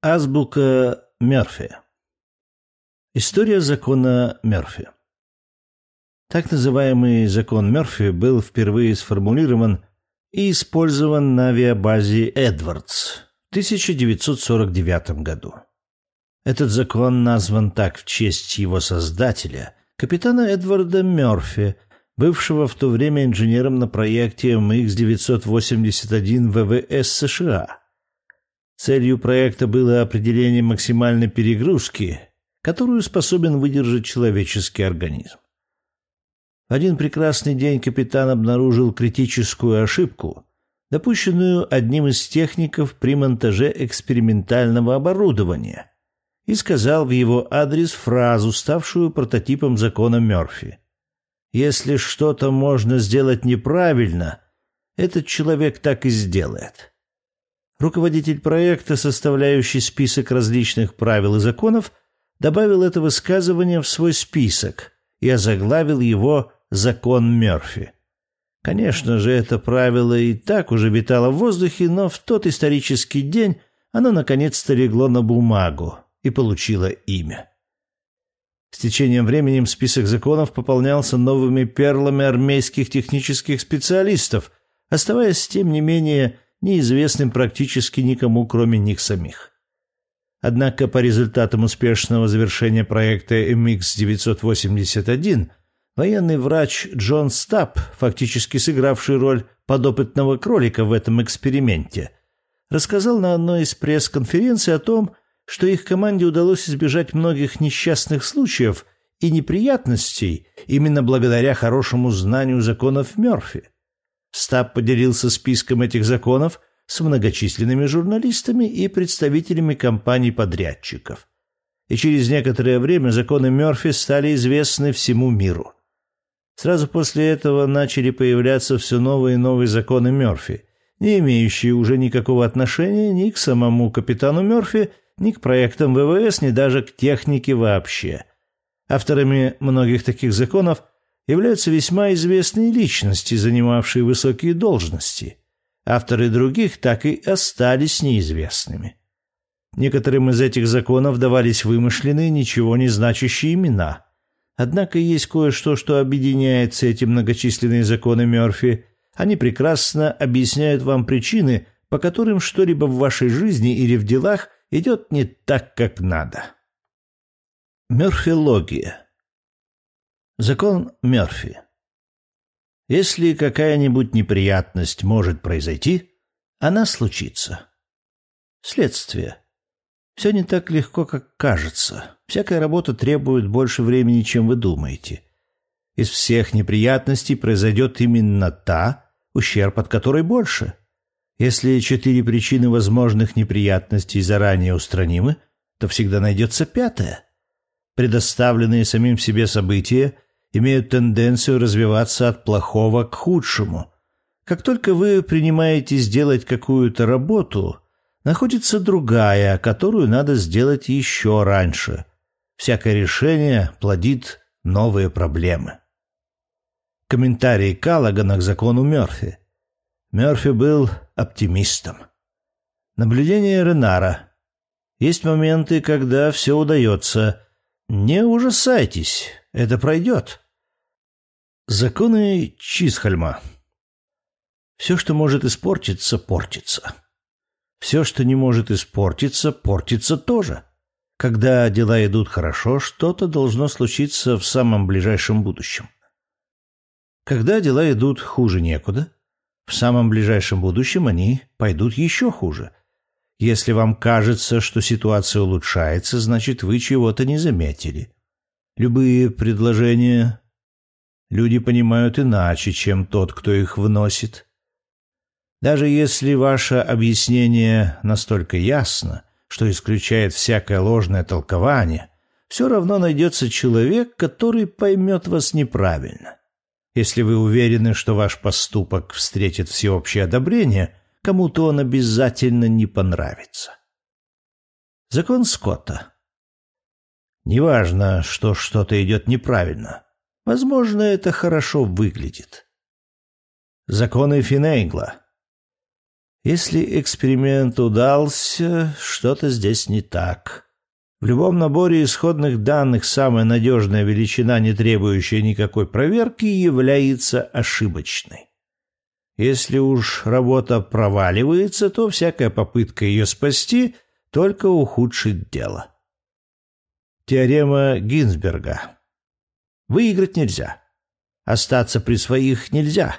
Азбука Мерфи. История закона Мерфи. Так называемый закон Мерфи был впервые сформулирован и использован на авиабазе Эдвардс в 1949 году. Этот закон назван так в честь его создателя, капитана Эдварда Мерфи, бывшего в то время инженером на проекте МХ-981 ВВС США – Целью проекта было определение максимальной перегрузки, которую способен выдержать человеческий организм. В один прекрасный день капитан обнаружил критическую ошибку, допущенную одним из техников при монтаже экспериментального оборудования, и сказал в его адрес фразу, ставшую прототипом закона Мёрфи. «Если что-то можно сделать неправильно, этот человек так и сделает». Руководитель проекта, составляющий список различных правил и законов, добавил это высказывание в свой список и озаглавил его «Закон Мёрфи». Конечно же, это правило и так уже витало в воздухе, но в тот исторический день оно наконец-то легло на бумагу и получило имя. С течением времени список законов пополнялся новыми перлами армейских технических специалистов, оставаясь, тем не менее, неизвестным практически никому, кроме них самих. Однако по результатам успешного завершения проекта MX-981 военный врач Джон Стаб, фактически сыгравший роль подопытного кролика в этом эксперименте, рассказал на одной из пресс-конференций о том, что их команде удалось избежать многих несчастных случаев и неприятностей именно благодаря хорошему знанию законов Мёрфи. Стаб поделился списком этих законов с многочисленными журналистами и представителями компаний-подрядчиков. И через некоторое время законы Мёрфи стали известны всему миру. Сразу после этого начали появляться все новые и новые законы Мёрфи, не имеющие уже никакого отношения ни к самому капитану Мёрфи, ни к проектам ВВС, ни даже к технике вообще. Авторами многих таких законов – являются весьма известные личности, занимавшие высокие должности. Авторы других так и остались неизвестными. Некоторым из этих законов давались вымышленные, ничего не значащие имена. Однако есть кое-что, что объединяет все эти многочисленные законы Мёрфи. Они прекрасно объясняют вам причины, по которым что-либо в вашей жизни или в делах идет не так, как надо. Мёрфилогия Закон Мёрфи. Если какая-нибудь неприятность может произойти, она случится. Следствие. Все не так легко, как кажется. Всякая работа требует больше времени, чем вы думаете. Из всех неприятностей произойдет именно та, ущерб от которой больше. Если четыре причины возможных неприятностей заранее устранимы, то всегда найдется пятая. Предоставленные самим себе события – имеют тенденцию развиваться от плохого к худшему. Как только вы принимаете сделать какую-то работу, находится другая, которую надо сделать еще раньше. Всякое решение плодит новые проблемы. Комментарий Каллагана к закону Мёрфи. Мёрфи был оптимистом. Наблюдение Ренара. Есть моменты, когда все удается. Не ужасайтесь, это пройдет. Законы Чисхальма. Все, что может испортиться, портится. Все, что не может испортиться, портится тоже. Когда дела идут хорошо, что-то должно случиться в самом ближайшем будущем. Когда дела идут хуже некуда, в самом ближайшем будущем они пойдут еще хуже. Если вам кажется, что ситуация улучшается, значит, вы чего-то не заметили. Любые предложения люди понимают иначе, чем тот, кто их вносит. Даже если ваше объяснение настолько ясно, что исключает всякое ложное толкование, все равно найдется человек, который поймет вас неправильно. Если вы уверены, что ваш поступок встретит всеобщее одобрение, кому-то он обязательно не понравится. Закон Скотта Неважно, что что-то идет неправильно. Возможно, это хорошо выглядит. Законы Финейгла. Если эксперимент удался, что-то здесь не так. В любом наборе исходных данных самая надежная величина, не требующая никакой проверки, является ошибочной. Если уж работа проваливается, то всякая попытка ее спасти только ухудшит дело. Теорема Гинзберга. Выиграть нельзя. Остаться при своих нельзя.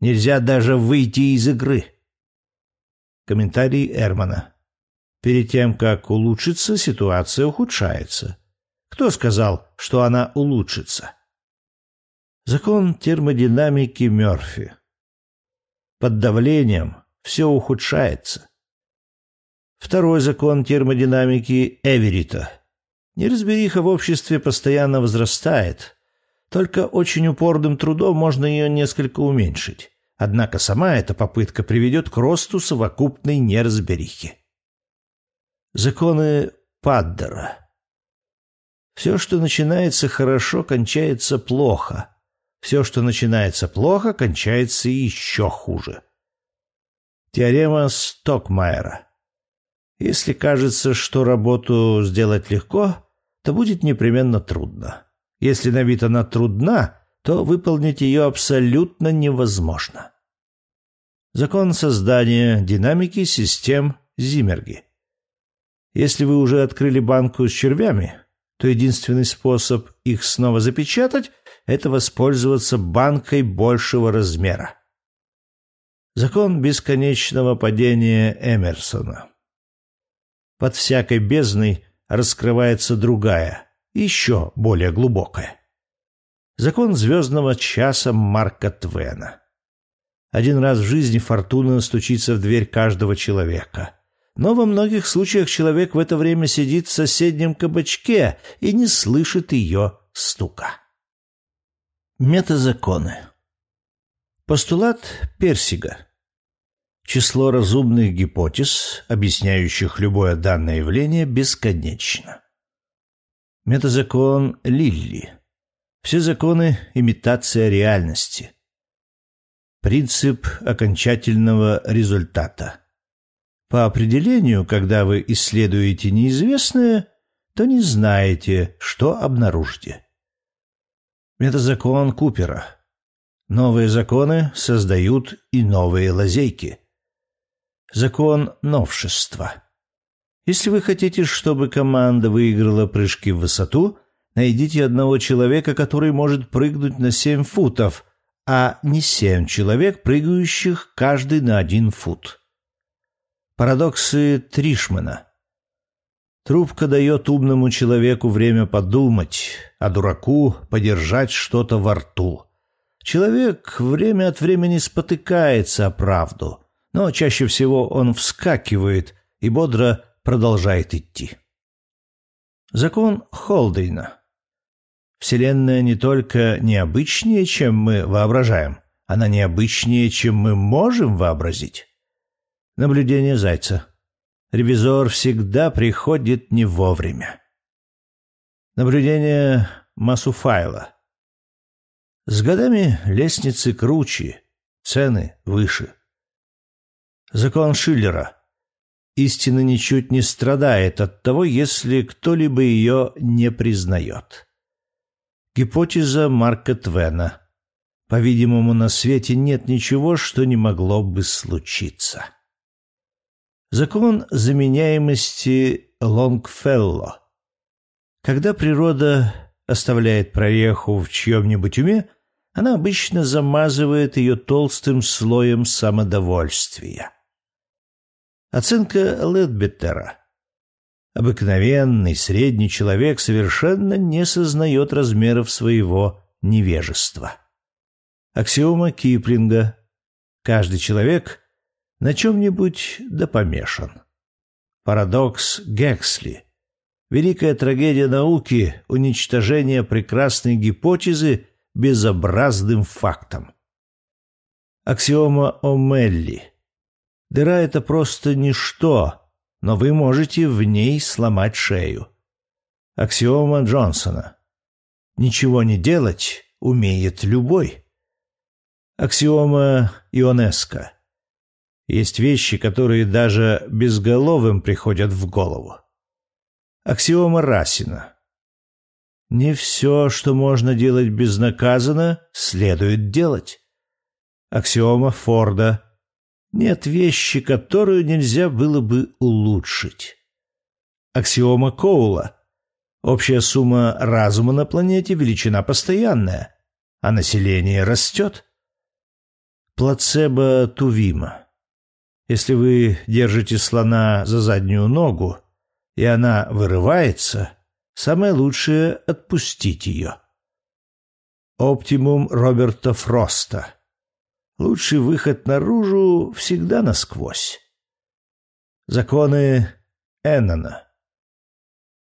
Нельзя даже выйти из игры. Комментарий Эрмана. Перед тем, как улучшиться, ситуация ухудшается. Кто сказал, что она улучшится? Закон термодинамики Мёрфи. Под давлением все ухудшается. Второй закон термодинамики Эверита. Неразбериха в обществе постоянно возрастает. Только очень упорным трудом можно ее несколько уменьшить. Однако сама эта попытка приведет к росту совокупной неразберихи. Законы Паддера. Все, что начинается хорошо, кончается плохо. Все, что начинается плохо, кончается еще хуже. Теорема Стокмайера. Если кажется, что работу сделать легко, то будет непременно трудно. Если на вид она трудна, то выполнить ее абсолютно невозможно. Закон создания динамики систем Зимерги. Если вы уже открыли банку с червями, то единственный способ их снова запечатать это воспользоваться банкой большего размера. Закон бесконечного падения Эмерсона. Под всякой бездной раскрывается другая, еще более глубокая. Закон звездного часа Марка Твена. Один раз в жизни фортуна стучится в дверь каждого человека. Но во многих случаях человек в это время сидит в соседнем кабачке и не слышит ее стука. Метазаконы. Постулат Персига. Число разумных гипотез, объясняющих любое данное явление, бесконечно. Метазакон Лилли. Все законы – имитация реальности. Принцип окончательного результата. По определению, когда вы исследуете неизвестное, то не знаете, что обнаружите. Это закон Купера. Новые законы создают и новые лазейки. Закон новшества. Если вы хотите, чтобы команда выиграла прыжки в высоту, найдите одного человека, который может прыгнуть на семь футов, а не семь человек, прыгающих каждый на один фут. Парадоксы Тришмана. Трубка дает умному человеку время подумать, а дураку подержать что-то во рту. Человек время от времени спотыкается о правду, но чаще всего он вскакивает и бодро продолжает идти. Закон Холдейна. Вселенная не только необычнее, чем мы воображаем, она необычнее, чем мы можем вообразить. Наблюдение Зайца. Ревизор всегда приходит не вовремя. Наблюдение Масуфайла. С годами лестницы круче, цены выше. Закон Шиллера. Истина ничуть не страдает от того, если кто-либо ее не признает. Гипотеза Марка Твена. По-видимому, на свете нет ничего, что не могло бы случиться. Закон заменяемости Лонгфелло. Когда природа оставляет прореху в чьем-нибудь уме, она обычно замазывает ее толстым слоем самодовольствия. Оценка Ледбеттера. Обыкновенный средний человек совершенно не сознает размеров своего невежества. Аксиома Киплинга. Каждый человек на чем-нибудь да. Парадокс Гексли. Великая трагедия науки – уничтожение прекрасной гипотезы безобразным фактом. Аксиома О'Мелли. Дыра – это просто ничто, но вы можете в ней сломать шею. Аксиома Джонсона. Ничего не делать умеет любой. Аксиома Ионеско. Есть вещи, которые даже безголовым приходят в голову. Аксиома Расина. Не все, что можно делать безнаказанно, следует делать. Аксиома Форда. Нет вещи, которую нельзя было бы улучшить. Аксиома Коула. Общая сумма разума на планете – величина постоянная, а население растет. Плацебо Тувима. Если вы держите слона за заднюю ногу, и она вырывается, самое лучшее — отпустить ее. Оптимум Роберта Фроста. Лучший выход наружу всегда насквозь. Законы Эннона.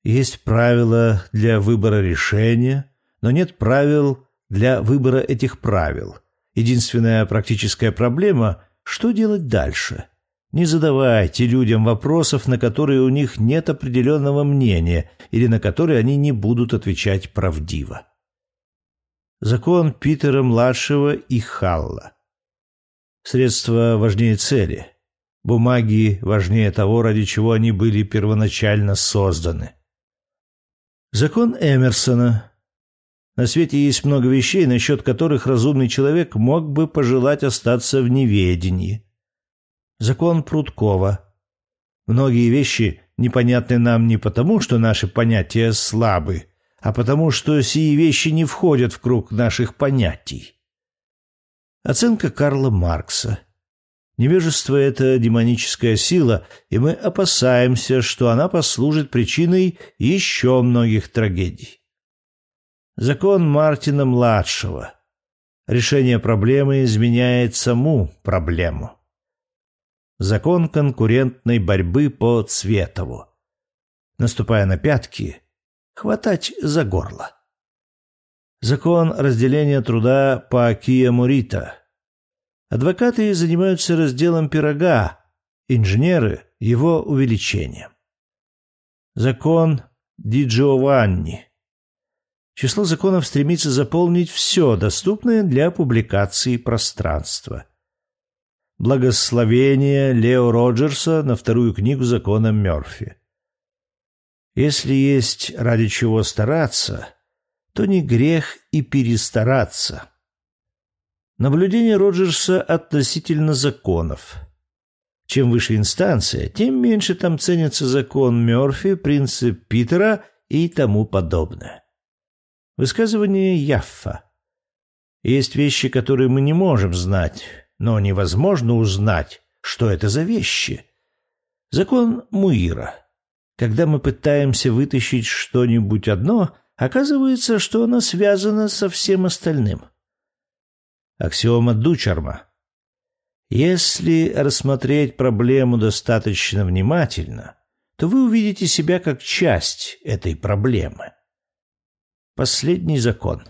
Есть правила для выбора решения, но нет правил для выбора этих правил. Единственная практическая проблема — что делать дальше? Не задавайте людям вопросов, на которые у них нет определенного мнения или на которые они не будут отвечать правдиво. Закон Питера-младшего и Халла. Средства важнее цели. Бумаги важнее того, ради чего они были первоначально созданы. Закон Эмерсона. На свете есть много вещей, насчет которых разумный человек мог бы пожелать остаться в неведении. Закон Прудкова. Многие вещи непонятны нам не потому, что наши понятия слабы, а потому, что сии вещи не входят в круг наших понятий. Оценка Карла Маркса. Невежество — это демоническая сила, и мы опасаемся, что она послужит причиной еще многих трагедий. Закон Мартина-младшего. Решение проблемы изменяет саму проблему. Закон конкурентной борьбы по Цветову. Наступая на пятки, хватать за горло. Закон разделения труда по Кия Мурита. Адвокаты занимаются разделом пирога, инженеры – его увеличением. Закон Ди Джованни. Число законов стремится заполнить все доступное для публикации пространство. Благословение Лео Роджерса на вторую книгу закона Мёрфи. Если есть ради чего стараться, то не грех и перестараться. Наблюдение Роджерса относительно законов. Чем выше инстанция, тем меньше там ценится закон Мёрфи, принцип Питера и тому подобное. Высказывание Яффа. Есть вещи, которые мы не можем знать, но невозможно узнать, что это за вещи. Закон Муира. Когда мы пытаемся вытащить что-нибудь одно, оказывается, что оно связано со всем остальным. Аксиома Дучарма. Если рассмотреть проблему достаточно внимательно, то вы увидите себя как часть этой проблемы. Последний закон.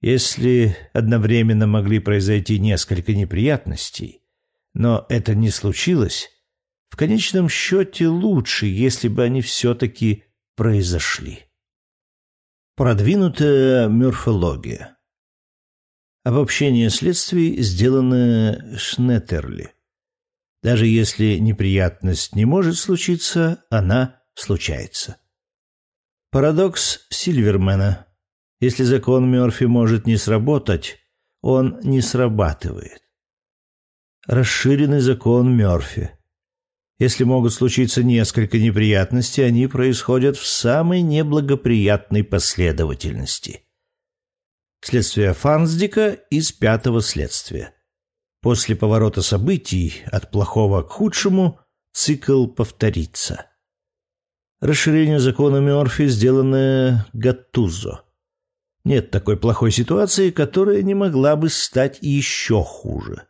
Если одновременно могли произойти несколько неприятностей, но это не случилось, в конечном счете лучше, если бы они все-таки произошли. Продвинутая морфология Обобщение следствий, сделанное Шнеттерли. Даже если неприятность не может случиться, она случается. Парадокс Сильвермена. Если закон Мёрфи может не сработать, он не срабатывает. Расширенный закон Мёрфи. Если могут случиться несколько неприятностей, они происходят в самой неблагоприятной последовательности. Следствие Фансдика из пятого следствия. После поворота событий от плохого к худшему цикл повторится. Расширение закона Мёрфи, сделанное Гаттузо. Нет такой плохой ситуации, которая не могла бы стать еще хуже.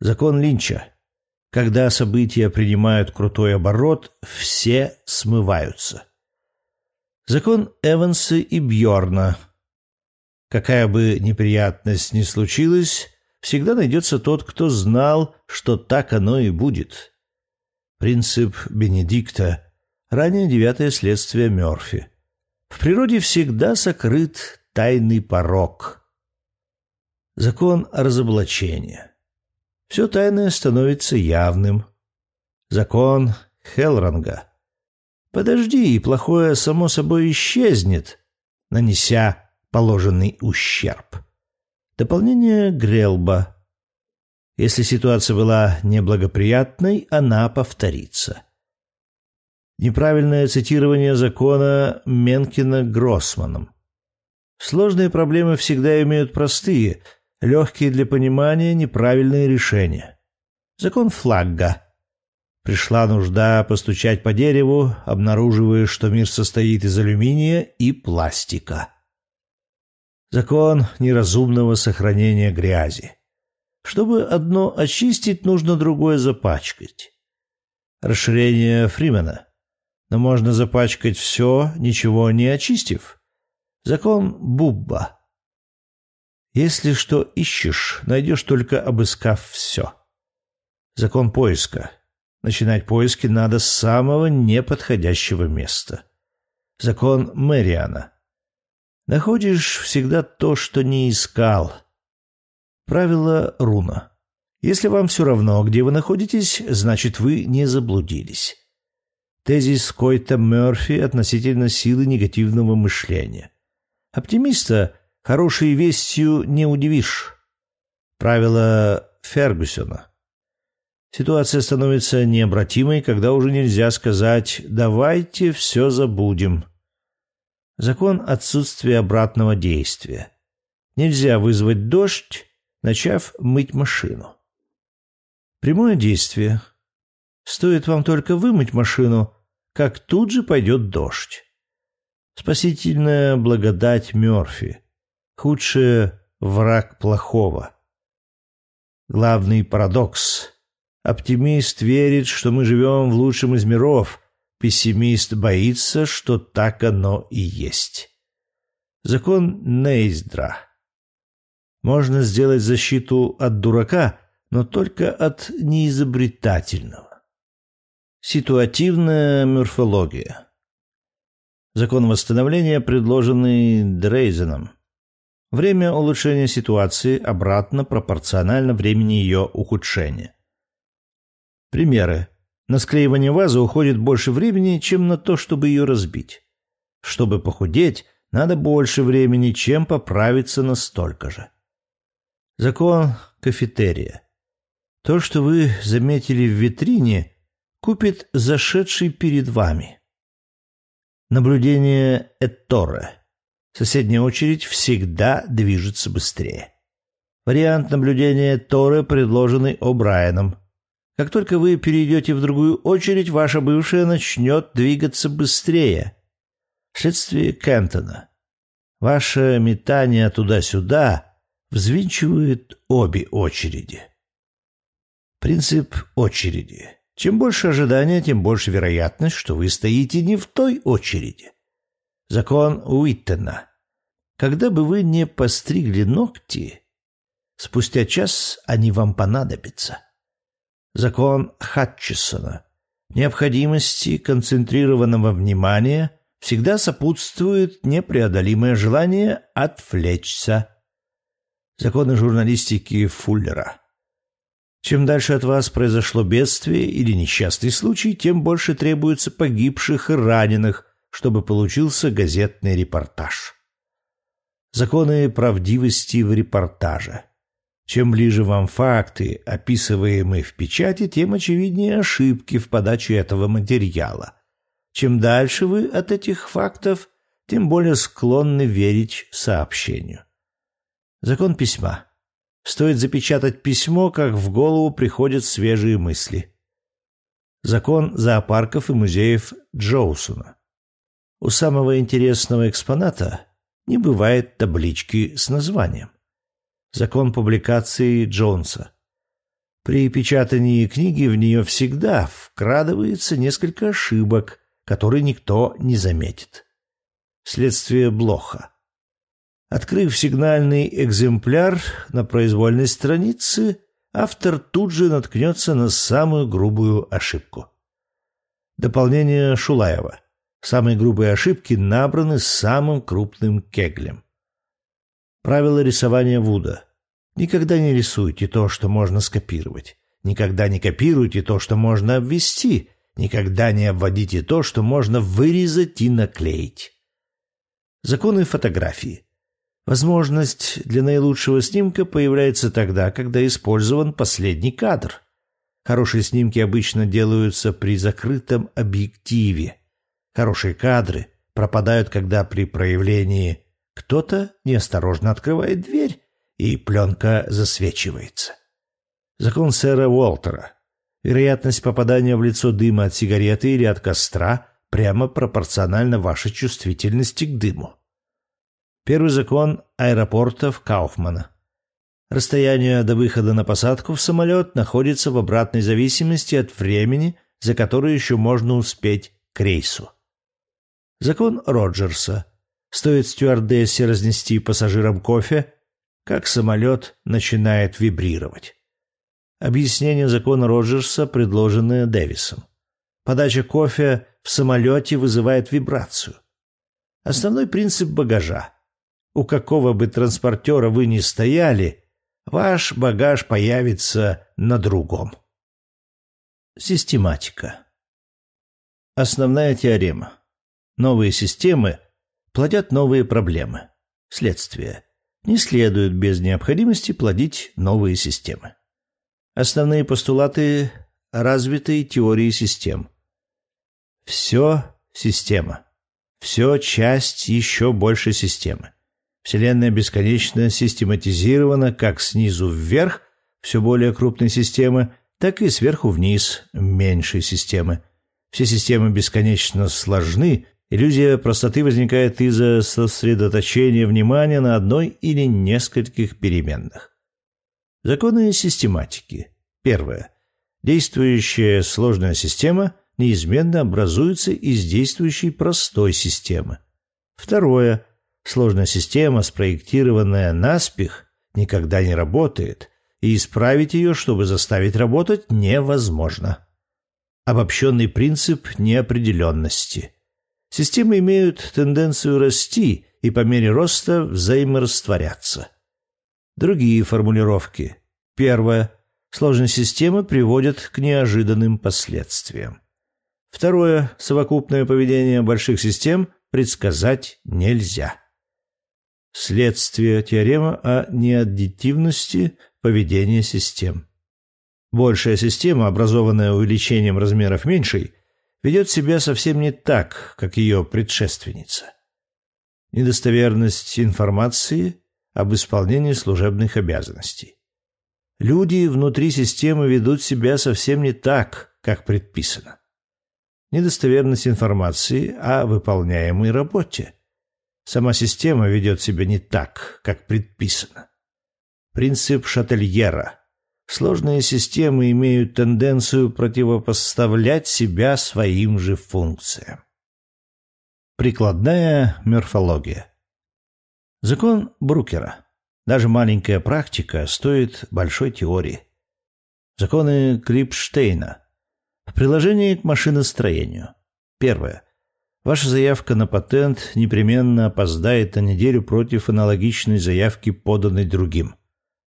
Закон Линча. Когда события принимают крутой оборот, все смываются. Закон Эванса и Бьорна – Какая бы неприятность ни случилась, всегда найдется тот, кто знал, что так оно и будет. Принцип Бенедикта, ранее девятое следствие Мёрфи. В природе всегда сокрыт тайный порог. Закон разоблачения. Все тайное становится явным. Закон Хелранга. Подожди, и плохое само собой исчезнет, нанеся положенный ущерб. Дополнение Грелба. Если ситуация была неблагоприятной, она повторится. Неправильное цитирование закона Менкина Гроссманом. Сложные проблемы всегда имеют простые, легкие для понимания, неправильные решения. Закон Флагга. Пришла нужда постучать по дереву, обнаруживая, что мир состоит из алюминия и пластика. Закон неразумного сохранения грязи. Чтобы одно очистить, нужно другое запачкать. Расширение Фримена. Но можно запачкать все, ничего не очистив. Закон Бубба. Если что ищешь, найдешь только обыскав все. Закон поиска. Начинать поиски надо с самого неподходящего места. Закон Мэриана. Находишь всегда то, что не искал. Правило руна. Если вам все равно, где вы находитесь, значит, вы не заблудились. Тезис Койта Мёрфи относительно силы негативного мышления. Оптимиста хорошей вестью не удивишь. Правило Фергюсона. Ситуация становится необратимой, когда уже нельзя сказать «давайте все забудем». Закон отсутствия обратного действия. Нельзя вызвать дождь, начав мыть машину. Прямое действие. Стоит вам только вымыть машину, как тут же пойдет дождь. Спасительная благодать Мёрфи. Худший враг плохого. Главный парадокс. Оптимист верит, что мы живем в лучшем из миров. Пессимист боится, что так оно и есть. Закон Нейздра. Можно сделать защиту от дурака, но только от неизобретательного. Ситуативная морфология. Закон восстановления, предложенный Дрейзеном. Время улучшения ситуации обратно пропорционально времени ее ухудшения. Примеры. На склеивание вазы уходит больше времени, чем на то, чтобы ее разбить. Чтобы похудеть, надо больше времени, чем поправиться настолько же. Закон кафетерия. То, что вы заметили в витрине, купит зашедший перед вами. Наблюдение Этторе. Соседняя очередь всегда движется быстрее. Вариант наблюдения Торы, предложенный О'Брайеном. Как только вы перейдете в другую очередь, ваша бывшая начнет двигаться быстрее. Следствие Кентона. Ваше метание туда-сюда взвинчивает обе очереди. Принцип очереди. Чем больше ожидания, тем больше вероятность, что вы стоите не в той очереди. Закон Уиттена. Когда бы вы не постригли ногти, спустя час они вам понадобятся. Закон Хатчесона. Необходимости концентрированного внимания всегда сопутствует непреодолимое желание отвлечься. Законы журналистики Фуллера. Чем дальше от вас произошло бедствие или несчастный случай, тем больше требуется погибших и раненых, чтобы получился газетный репортаж. Законы правдивости в репортаже. Чем ближе вам факты, описываемые в печати, тем очевиднее ошибки в подаче этого материала. Чем дальше вы от этих фактов, тем более склонны верить сообщению. Закон письма. Стоит запечатать письмо, как в голову приходят свежие мысли. Закон зоопарков и музеев Джоусона. У самого интересного экспоната не бывает таблички с названием. Закон публикации Джонса. При печатании книги в нее всегда вкрадывается несколько ошибок, которые никто не заметит. Следствие Блоха. Открыв сигнальный экземпляр на произвольной странице, автор тут же наткнется на самую грубую ошибку. Дополнение Шулаева. Самые грубые ошибки набраны самым крупным кеглем. Правила рисования Вуда. Никогда не рисуйте то, что можно скопировать. Никогда не копируйте то, что можно обвести. Никогда не обводите то, что можно вырезать и наклеить. Законы фотографии. Возможность для наилучшего снимка появляется тогда, когда использован последний кадр. Хорошие снимки обычно делаются при закрытом объективе. Хорошие кадры пропадают, когда при проявлении кто-то неосторожно открывает дверь, и пленка засвечивается. Закон сэра Уолтера. Вероятность попадания в лицо дыма от сигареты или от костра прямо пропорциональна вашей чувствительности к дыму. Первый закон аэропортов Кауфмана. Расстояние до выхода на посадку в самолет находится в обратной зависимости от времени, за которое еще можно успеть к рейсу. Закон Роджерса. Стоит стюардессе разнести пассажирам кофе, как самолет начинает вибрировать. Объяснение закона Роджерса, предложенное Дэвисом. Подача кофе в самолете вызывает вибрацию. Основной принцип багажа. У какого бы транспортера вы ни стояли, ваш багаж появится на другом. Систематика. Основная теорема. Новые системы плодят новые проблемы. Следствие. Не следует без необходимости плодить новые системы. Основные постулаты развитой теории систем. Все – система. Все – часть еще большей системы. Вселенная бесконечно систематизирована как снизу вверх все более крупной системы, так и сверху вниз меньшей системы. Все системы бесконечно сложны Иллюзия простоты возникает из-за сосредоточения внимания на одной или нескольких переменных. Законы систематики. Первое. Действующая сложная система неизменно образуется из действующей простой системы. Второе. Сложная система, спроектированная наспех, никогда не работает, и исправить ее, чтобы заставить работать, невозможно. Обобщенный принцип неопределенности – Системы имеют тенденцию расти и по мере роста взаиморастворяться. Другие формулировки. Первое. Сложность системы приводит к неожиданным последствиям. Второе. Совокупное поведение больших систем предсказать нельзя. Следствие теорема о неаддитивности поведения систем. Большая система, образованная увеличением размеров меньшей, ведет себя совсем не так, как ее предшественница. Недостоверность информации об исполнении служебных обязанностей. Люди внутри системы ведут себя совсем не так, как предписано. Недостоверность информации о выполняемой работе. Сама система ведет себя не так, как предписано. Принцип Шательера – Сложные системы имеют тенденцию противопоставлять себя своим же функциям. Прикладная морфология. Закон Брукера. Даже маленькая практика стоит большой теории. Законы Крипштейна. В приложении к машиностроению. Первое. Ваша заявка на патент непременно опоздает на неделю против аналогичной заявки, поданной другим.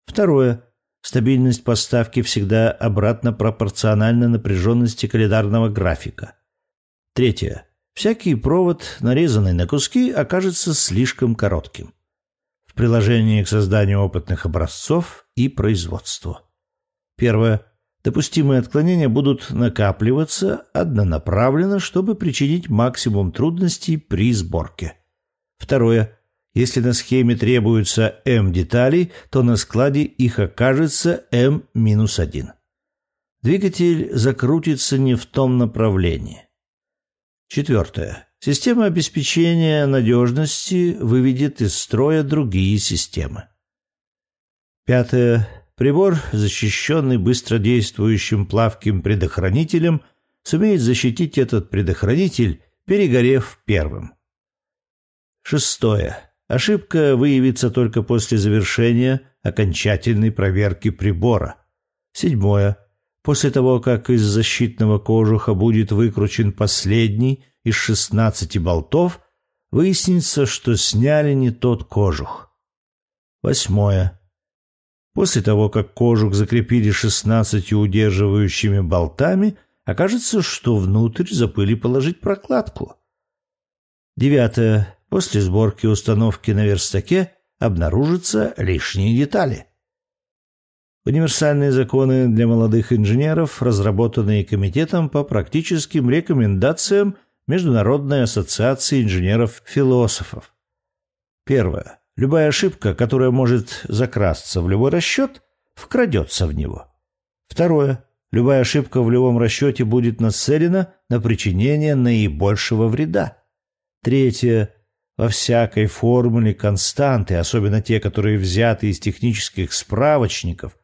Второе. Стабильность поставки всегда обратно пропорциональна напряженности календарного графика. Третье. Всякий провод, нарезанный на куски, окажется слишком коротким. В приложении к созданию опытных образцов и производству. Первое. Допустимые отклонения будут накапливаться однонаправленно, чтобы причинить максимум трудностей при сборке. Второе. Если на схеме требуется М деталей, то на складе их окажется М-1. Двигатель закрутится не в том направлении. Четвертое. Система обеспечения надежности выведет из строя другие системы. Пятое. Прибор, защищенный быстродействующим плавким предохранителем, сумеет защитить этот предохранитель, перегорев первым. Шестое. Ошибка выявится только после завершения окончательной проверки прибора. Седьмое. После того, как из защитного кожуха будет выкручен последний из шестнадцати болтов, выяснится, что сняли не тот кожух. Восьмое. После того, как кожух закрепили шестнадцатью удерживающими болтами, окажется, что внутрь забыли положить прокладку. Девятое. После сборки установки на верстаке обнаружатся лишние детали. Универсальные законы для молодых инженеров, разработанные комитетом по практическим рекомендациям Международной ассоциации инженеров-философов. Первое. Любая ошибка, которая может закрасться в любой расчет, вкрадется в него. Второе. Любая ошибка в любом расчете будет нацелена на причинение наибольшего вреда. Третье. Во всякой формуле константы, особенно те, которые взяты из технических справочников,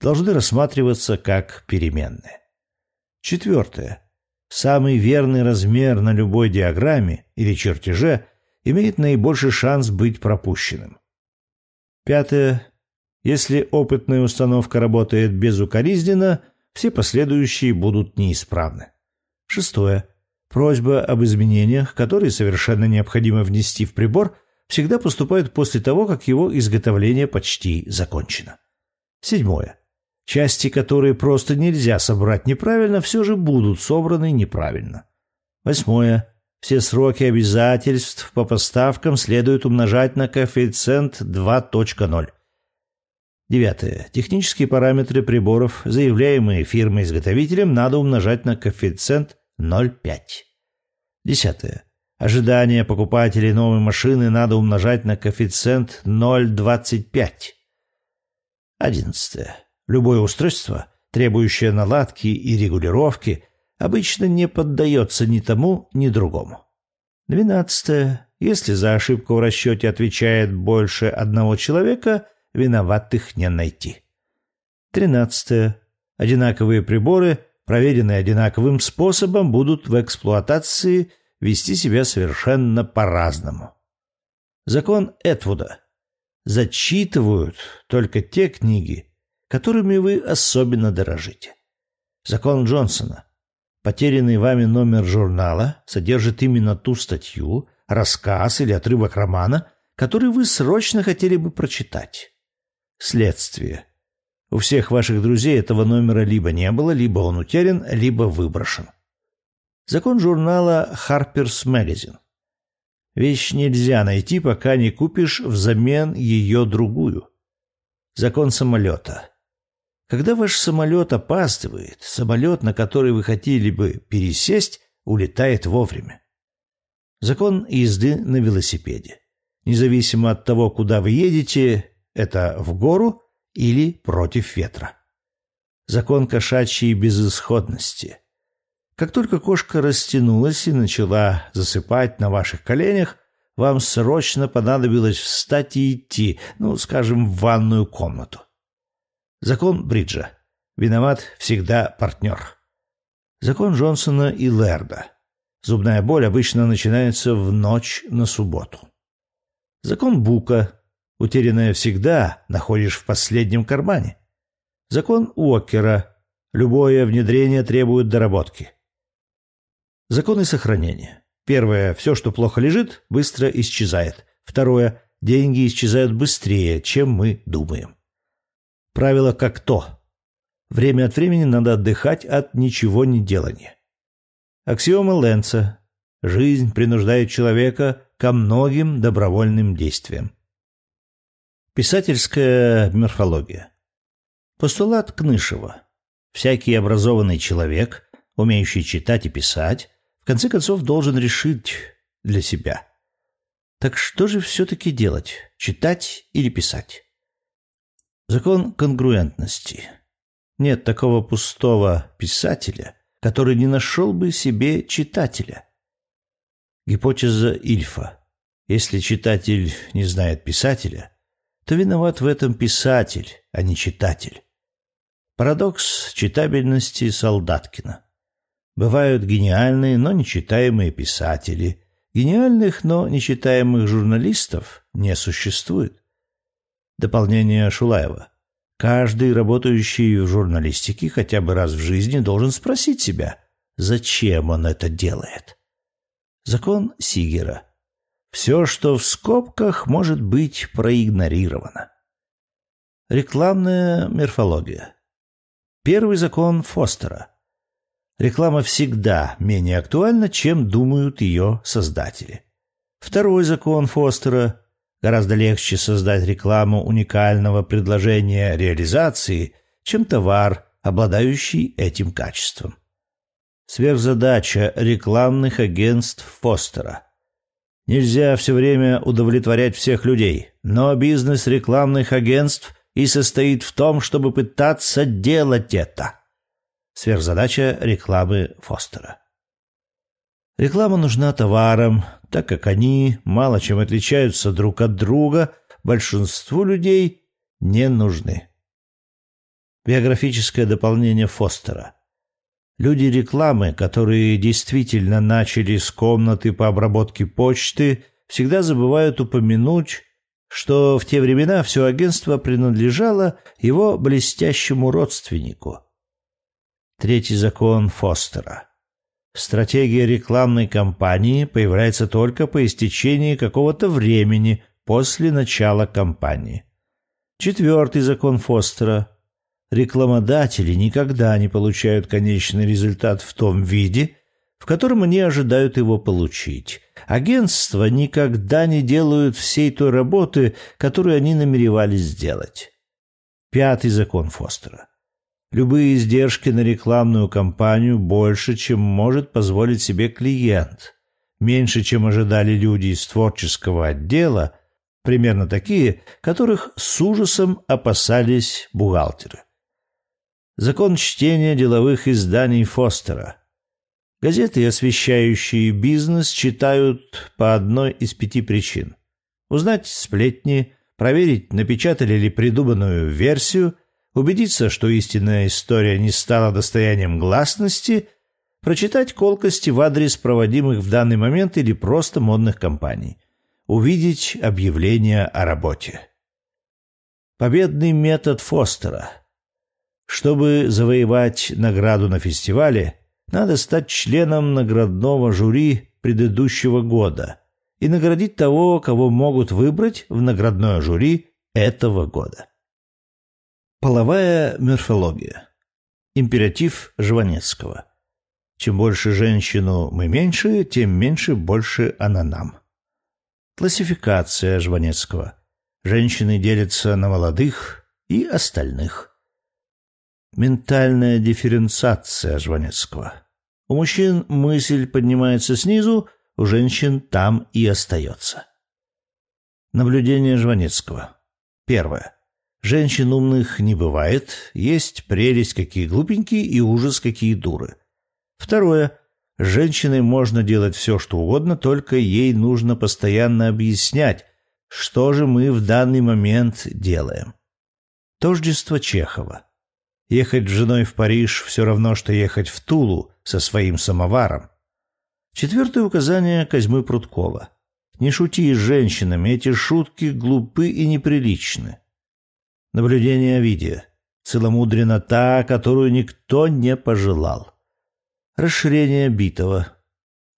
должны рассматриваться как переменные. Четвертое. Самый верный размер на любой диаграмме или чертеже имеет наибольший шанс быть пропущенным. Пятое. Если опытная установка работает безукоризненно, все последующие будут неисправны. Шестое. Просьба об изменениях, которые совершенно необходимо внести в прибор, всегда поступает после того, как его изготовление почти закончено. Седьмое. Части, которые просто нельзя собрать неправильно, все же будут собраны неправильно. Восьмое. Все сроки обязательств по поставкам следует умножать на коэффициент 2.0. Девятое. Технические параметры приборов, заявляемые фирмой-изготовителем, надо умножать на коэффициент 0,5. Десятое. Ожидания покупателей новой машины надо умножать на коэффициент 0,25. Одиннадцатое. Любое устройство, требующее наладки и регулировки, обычно не поддается ни тому, ни другому. Двенадцатое. Если за ошибку в расчете отвечает больше одного человека, виноватых не найти. Тринадцатое. Одинаковые приборы, проверенные одинаковым способом, будут в эксплуатации вести себя совершенно по-разному. Закон Этвуда. Зачитывают только те книги, которыми вы особенно дорожите. Закон Джонсона. Потерянный вами номер журнала содержит именно ту статью, рассказ или отрывок романа, который вы срочно хотели бы прочитать. Следствие. У всех ваших друзей этого номера либо не было, либо он утерян, либо выброшен. Закон журнала Harper's Magazine. Вещь нельзя найти, пока не купишь взамен ее другую. Закон самолета. Когда ваш самолет опаздывает, самолет, на который вы хотели бы пересесть, улетает вовремя. Закон езды на велосипеде. Независимо от того, куда вы едете, это в гору или против ветра. Закон кошачьей безысходности. Как только кошка растянулась и начала засыпать на ваших коленях, вам срочно понадобилось встать и идти, ну, скажем, в ванную комнату. Закон Бриджа. Виноват всегда партнер. Закон Джонсона и Лерда. Зубная боль обычно начинается в ночь на субботу. Закон Бука. Утерянное всегда находишь в последнем кармане. Закон Уокера. Любое внедрение требует доработки. Законы сохранения. Первое. Все, что плохо лежит, быстро исчезает. Второе. Деньги исчезают быстрее, чем мы думаем. Правило как то. Время от времени надо отдыхать от ничего не делания. Аксиома Ленца. Жизнь принуждает человека ко многим добровольным действиям. Писательская морфология. Постулат Кнышева. Всякий образованный человек, умеющий читать и писать, в конце концов должен решить для себя. Так что же все-таки делать, читать или писать? Закон конгруентности. Нет такого пустого писателя, который не нашел бы себе читателя. Гипотеза Ильфа. Если читатель не знает писателя, то виноват в этом писатель, а не читатель. Парадокс читабельности Солдаткина. Бывают гениальные, но нечитаемые писатели. Гениальных, но нечитаемых журналистов не существует. Дополнение Шулаева. Каждый, работающий в журналистике хотя бы раз в жизни, должен спросить себя, зачем он это делает. Закон Сигера. Все, что в скобках, может быть проигнорировано. Рекламная морфология. Первый закон Фостера. Реклама всегда менее актуальна, чем думают ее создатели. Второй закон Фостера. Гораздо легче создать рекламу уникального предложения реализации, чем товар, обладающий этим качеством. Сверхзадача рекламных агентств Фостера. Нельзя все время удовлетворять всех людей, но бизнес рекламных агентств и состоит в том, чтобы пытаться делать это. Сверхзадача рекламы Фостера. Реклама нужна товарам, так как они мало чем отличаются друг от друга, большинству людей не нужны. Биографическое дополнение Фостера. Люди рекламы, которые действительно начали с комнаты по обработке почты, всегда забывают упомянуть, что в те времена все агентство принадлежало его блестящему родственнику. Третий закон Фостера. Стратегия рекламной кампании появляется только по истечении какого-то времени после начала кампании. Четвертый закон Фостера. Рекламодатели никогда не получают конечный результат в том виде, в котором они ожидают его получить. Агентства никогда не делают всей той работы, которую они намеревались сделать. Пятый закон Фостера. Любые издержки на рекламную кампанию больше, чем может позволить себе клиент. Меньше, чем ожидали люди из творческого отдела, примерно такие, которых с ужасом опасались бухгалтеры. Закон чтения деловых изданий Фостера – Газеты, освещающие бизнес, читают по одной из пяти причин. Узнать сплетни, проверить, напечатали ли придуманную версию, убедиться, что истинная история не стала достоянием гласности, прочитать колкости в адрес проводимых в данный момент или просто модных компаний, увидеть объявление о работе. Победный метод Фостера. Чтобы завоевать награду на фестивале – надо стать членом наградного жюри предыдущего года и наградить того, кого могут выбрать в наградное жюри этого года. Половая морфология. Императив Жванецкого. Чем больше женщину мы меньше, тем меньше больше она нам. Классификация Жванецкого. Женщины делятся на молодых и остальных. Ментальная дифференциация Жванецкого. У мужчин мысль поднимается снизу, у женщин там и остается. Наблюдение Жванецкого. Первое. Женщин умных не бывает, есть прелесть какие глупенькие и ужас какие дуры. Второе. Женщиной можно делать все, что угодно, только ей нужно постоянно объяснять, что же мы в данный момент делаем. Тождество Чехова. Ехать с женой в Париж все равно, что ехать в Тулу со своим самоваром. Четвертое указание Козьмы Прудкова. Не шути с женщинами, эти шутки глупы и неприличны. Наблюдение о виде. Целомудрена та, которую никто не пожелал. Расширение битого.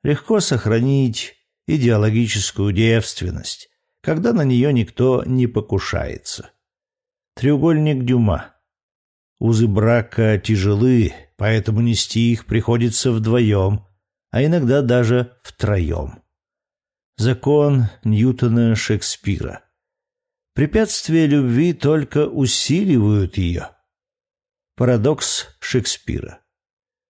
Легко сохранить идеологическую девственность, когда на нее никто не покушается. Треугольник Дюма. Узы брака тяжелы, поэтому нести их приходится вдвоем, а иногда даже втроем. Закон Ньютона Шекспира. Препятствия любви только усиливают ее. Парадокс Шекспира.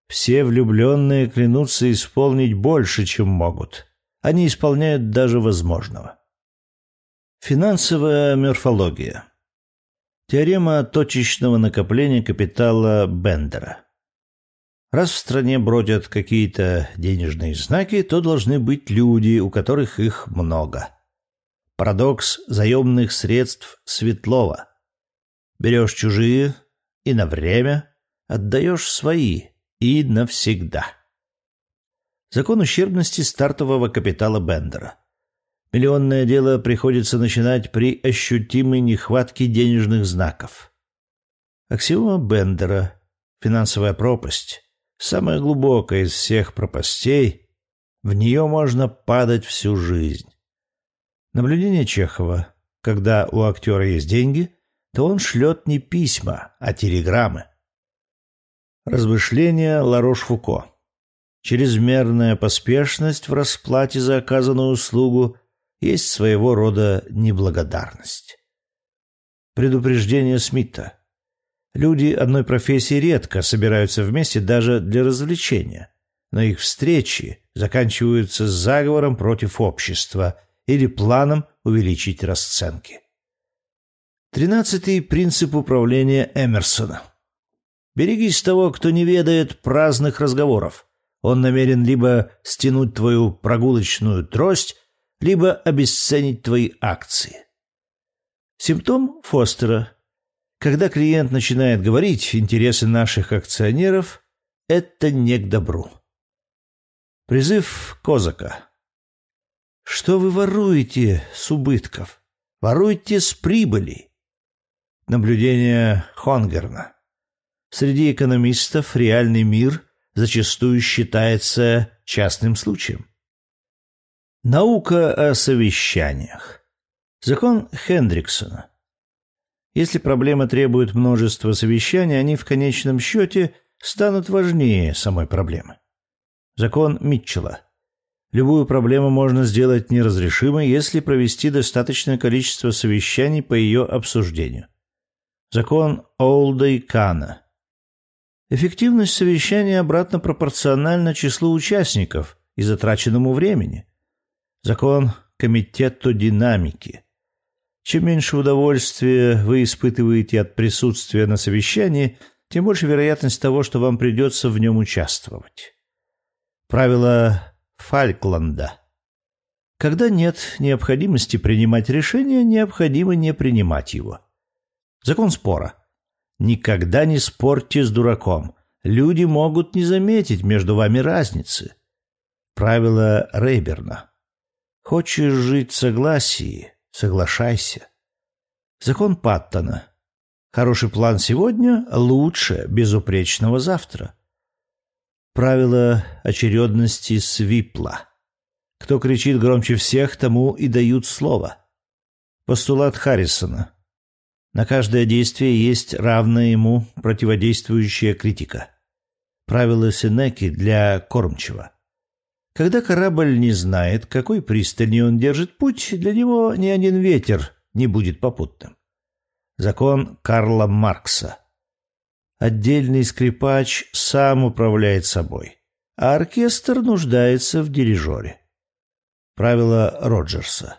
Все влюбленные клянутся исполнить больше, чем могут. Они исполняют даже возможного. Финансовая морфология. Теорема точечного накопления капитала Бендера. Раз в стране бродят какие-то денежные знаки, то должны быть люди, у которых их много. Парадокс заемных средств Светлова. Берешь чужие и на время, отдаешь свои и навсегда. Закон ущербности стартового капитала Бендера. Миллионное дело приходится начинать при ощутимой нехватке денежных знаков. Аксиома Бендера. Финансовая пропасть. Самая глубокая из всех пропастей. В нее можно падать всю жизнь. Наблюдение Чехова. Когда у актера есть деньги, то он шлет не письма, а телеграммы. Размышления Ларош-Фуко. Чрезмерная поспешность в расплате за оказанную услугу есть своего рода неблагодарность. Предупреждение Смита. Люди одной профессии редко собираются вместе даже для развлечения, но их встречи заканчиваются заговором против общества или планом увеличить расценки. Тринадцатый принцип управления Эмерсона – Берегись того, кто не ведает праздных разговоров. Он намерен либо стянуть твою прогулочную трость, либо обесценить твои акции. Симптом Фостера. Когда клиент начинает говорить интересы наших акционеров, это не к добру. Призыв Козака. Что вы воруете с убытков? Воруйте с прибыли. Наблюдение Хонгерна. Среди экономистов реальный мир зачастую считается частным случаем. Наука о совещаниях. Закон Хендриксона. Если проблема требует множества совещаний, они в конечном счете станут важнее самой проблемы. Закон Митчелла. Любую проблему можно сделать неразрешимой, если провести достаточное количество совещаний по ее обсуждению. Закон Олда и Кана. Эффективность совещания обратно пропорциональна числу участников и затраченному времени. Закон комитетодинамики. Чем меньше удовольствия вы испытываете от присутствия на совещании, тем больше вероятность того, что вам придется в нем участвовать. Правило Фалькланда. Когда нет необходимости принимать решение, необходимо не принимать его. Закон спора. Никогда не спорьте с дураком. Люди могут не заметить между вами разницы. Правило Рейберна. Хочешь жить в согласии – соглашайся. Закон Паттона. Хороший план сегодня лучше безупречного завтра. Правило очередности Свипла. Кто кричит громче всех, тому и дают слово. Постулат Харрисона. На каждое действие есть равная ему противодействующая критика. Правило Сенеки для кормчего. Когда корабль не знает, какой пристани он держит путь, для него ни один ветер не будет попутным. Закон Карла Маркса. Отдельный скрипач сам управляет собой, а оркестр нуждается в дирижере. Правило Роджерса.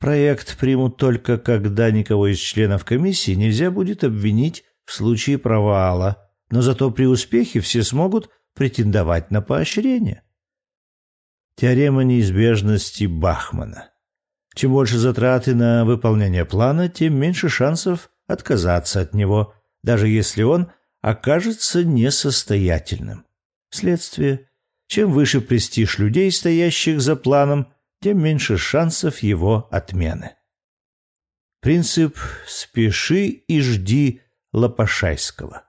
Проект примут только когда никого из членов комиссии нельзя будет обвинить в случае провала, но зато при успехе все смогут претендовать на поощрение. Теорема неизбежности Бахмана. Чем больше затраты на выполнение плана, тем меньше шансов отказаться от него, даже если он окажется несостоятельным. Следствие. Чем выше престиж людей, стоящих за планом, тем меньше шансов его отмены. Принцип «спеши и жди» Лопашайского.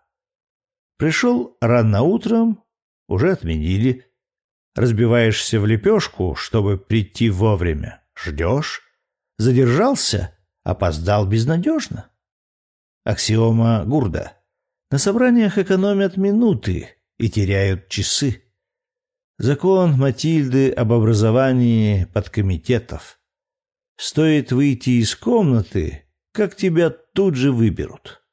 Пришел рано утром, уже отменили. Разбиваешься в лепешку, чтобы прийти вовремя. Ждешь. Задержался, опоздал безнадежно. Аксиома Гурда. На собраниях экономят минуты и теряют часы. Закон Матильды об образовании подкомитетов. Стоит выйти из комнаты, как тебя тут же выберут.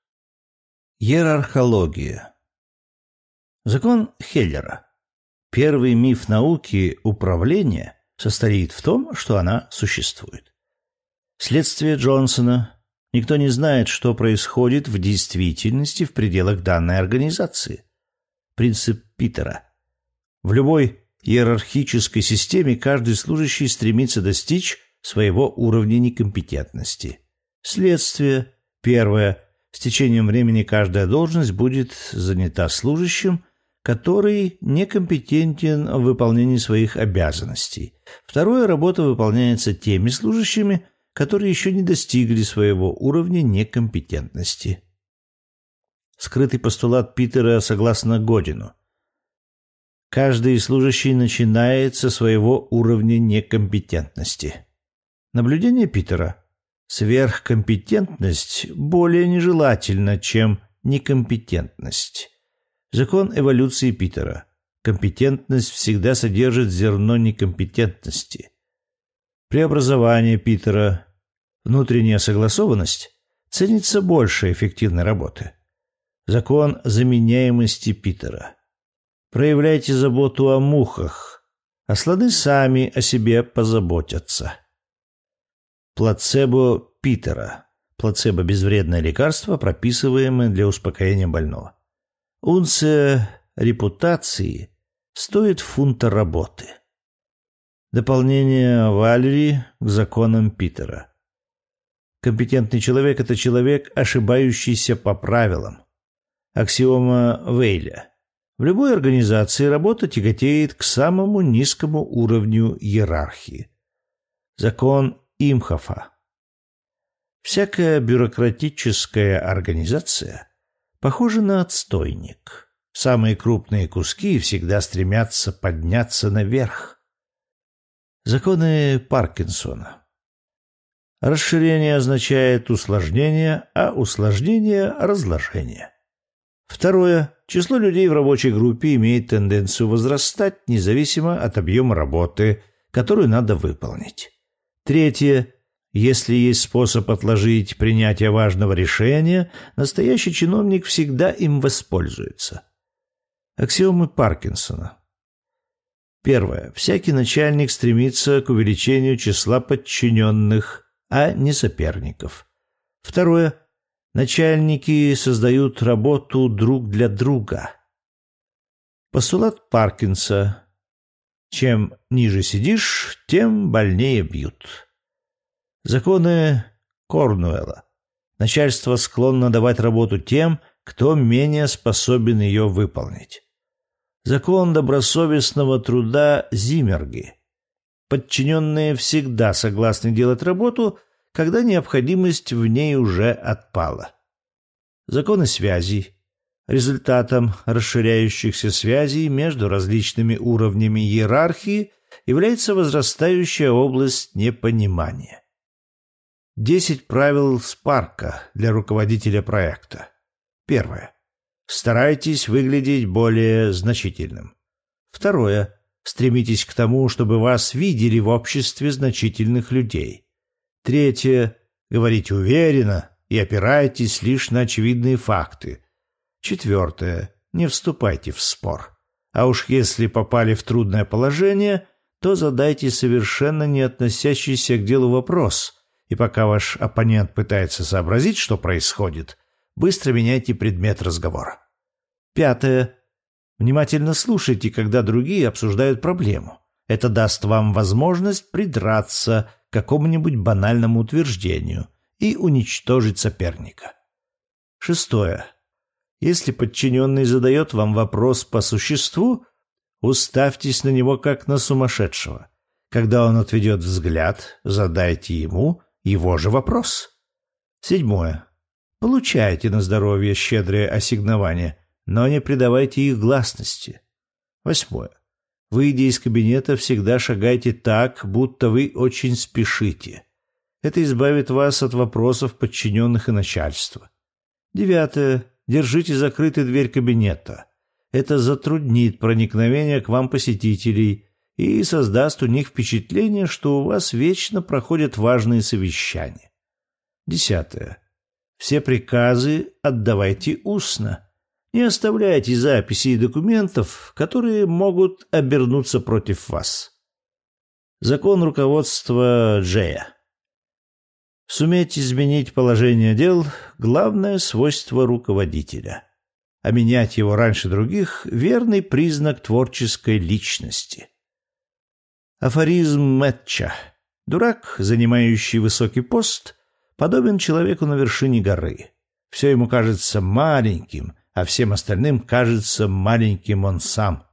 Иерархология. Закон Хеллера. Первый миф науки управления состоит в том, что она существует. Следствие Джонсона. Никто не знает, что происходит в действительности в пределах данной организации. Принцип Питера. В любой иерархической системе каждый служащий стремится достичь своего уровня некомпетентности. Следствие. Первое. С течением времени каждая должность будет занята служащим, который некомпетентен в выполнении своих обязанностей. Второе. Работа выполняется теми служащими, которые еще не достигли своего уровня некомпетентности. Скрытый постулат Питера согласно Годину – Каждый служащий начинает со своего уровня некомпетентности. Наблюдение Питера. Сверхкомпетентность более нежелательна, чем некомпетентность. Закон эволюции Питера. Компетентность всегда содержит зерно некомпетентности. Преобразование Питера. Внутренняя согласованность ценится больше эффективной работы. Закон заменяемости Питера. Проявляйте заботу о мухах, а слоны сами о себе позаботятся. Плацебо Питера. Плацебо – безвредное лекарство, прописываемое для успокоения больного. Унция репутации стоит фунта работы. Дополнение Валери к законам Питера. Компетентный человек – это человек, ошибающийся по правилам. Аксиома Вейля. В любой организации работа тяготеет к самому низкому уровню иерархии. Закон Имхофа. Всякая бюрократическая организация похожа на отстойник. Самые крупные куски всегда стремятся подняться наверх. Законы Паркинсона. Расширение означает усложнение, а усложнение – разложение. Второе. Число людей в рабочей группе имеет тенденцию возрастать независимо от объема работы, которую надо выполнить. Третье. Если есть способ отложить принятие важного решения, настоящий чиновник всегда им воспользуется. Аксиомы Паркинсона. Первое. Всякий начальник стремится к увеличению числа подчиненных, а не соперников. Второе. Начальники создают работу друг для друга. Постулат Паркинса. Чем ниже сидишь, тем больнее бьют. Законы Корнуэлла. Начальство склонно давать работу тем, кто менее способен ее выполнить. Закон добросовестного труда Зимерги. Подчиненные всегда согласны делать работу, когда необходимость в ней уже отпала. Законы связей. Результатом расширяющихся связей между различными уровнями иерархии является возрастающая область непонимания. Десять правил Спарка для руководителя проекта. Первое. Старайтесь выглядеть более значительным. Второе. Стремитесь к тому, чтобы вас видели в обществе значительных людей. Третье. Говорите уверенно и опирайтесь лишь на очевидные факты. Четвертое. Не вступайте в спор. А уж если попали в трудное положение, то задайте совершенно не относящийся к делу вопрос, и пока ваш оппонент пытается сообразить, что происходит, быстро меняйте предмет разговора. Пятое. Внимательно слушайте, когда другие обсуждают проблему. Это даст вам возможность придраться к какому-нибудь банальному утверждению и уничтожить соперника. Шестое. Если подчиненный задает вам вопрос по существу, уставьтесь на него как на сумасшедшего. Когда он отведет взгляд, задайте ему его же вопрос. Седьмое. Получайте на здоровье щедрые ассигнования, но не придавайте их гласности. Восьмое. Выйдя из кабинета, всегда шагайте так, будто вы очень спешите. Это избавит вас от вопросов подчиненных и начальства. Девятое. Держите закрытой дверь кабинета. Это затруднит проникновение к вам посетителей и создаст у них впечатление, что у вас вечно проходят важные совещания. Десятое. Все приказы отдавайте устно. Не оставляйте записей и документов, которые могут обернуться против вас. Закон руководства Джея. Суметь изменить положение дел – главное свойство руководителя. А менять его раньше других – верный признак творческой личности. Афоризм Мэтча. Дурак, занимающий высокий пост, подобен человеку на вершине горы. Все ему кажется маленьким, а всем остальным кажется маленьким он сам.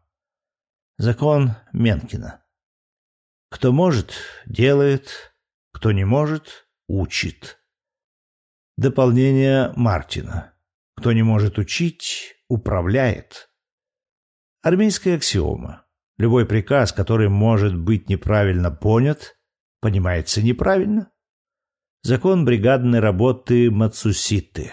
Закон Менкина. Кто может, делает, кто не может, учит. Дополнение Мартина. Кто не может учить, управляет. Армейская аксиома. Любой приказ, который может быть неправильно понят, понимается неправильно. Закон бригадной работы Мацуситы.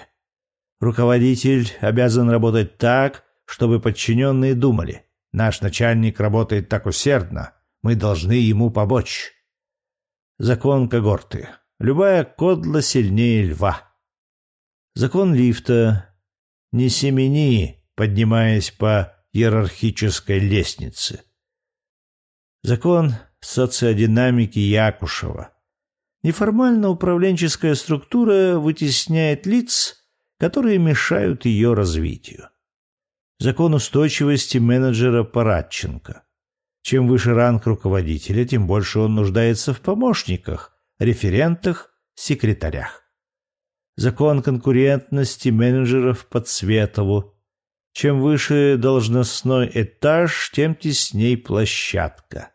Руководитель обязан работать так, чтобы подчиненные думали. Наш начальник работает так усердно, мы должны ему помочь. Закон когорты. Любая кодла сильнее льва. Закон лифта. Не семени, поднимаясь по иерархической лестнице. Закон социодинамики Якушева. Неформально управленческая структура вытесняет лиц, которые мешают ее развитию. Закон устойчивости менеджера Парадченко. Чем выше ранг руководителя, тем больше он нуждается в помощниках, референтах, секретарях. Закон конкурентности менеджеров по Цветову. Чем выше должностной этаж, тем тесней площадка.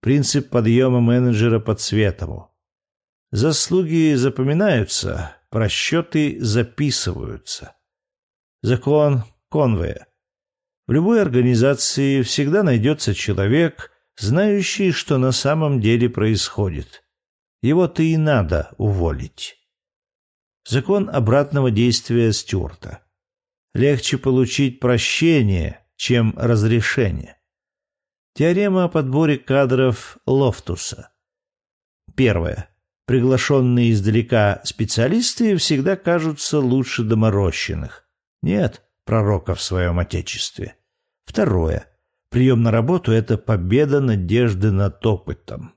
Принцип подъема менеджера по Цветову. Заслуги запоминаются, просчеты записываются. Закон Конвея. В любой организации всегда найдется человек, знающий, что на самом деле происходит. Его-то и надо уволить. Закон обратного действия Стюарта. Легче получить прощение, чем разрешение. Теорема о подборе кадров Лофтуса. Первое. Приглашенные издалека специалисты всегда кажутся лучше доморощенных. Нет пророка в своем отечестве. Второе. Прием на работу – это победа надежды над опытом.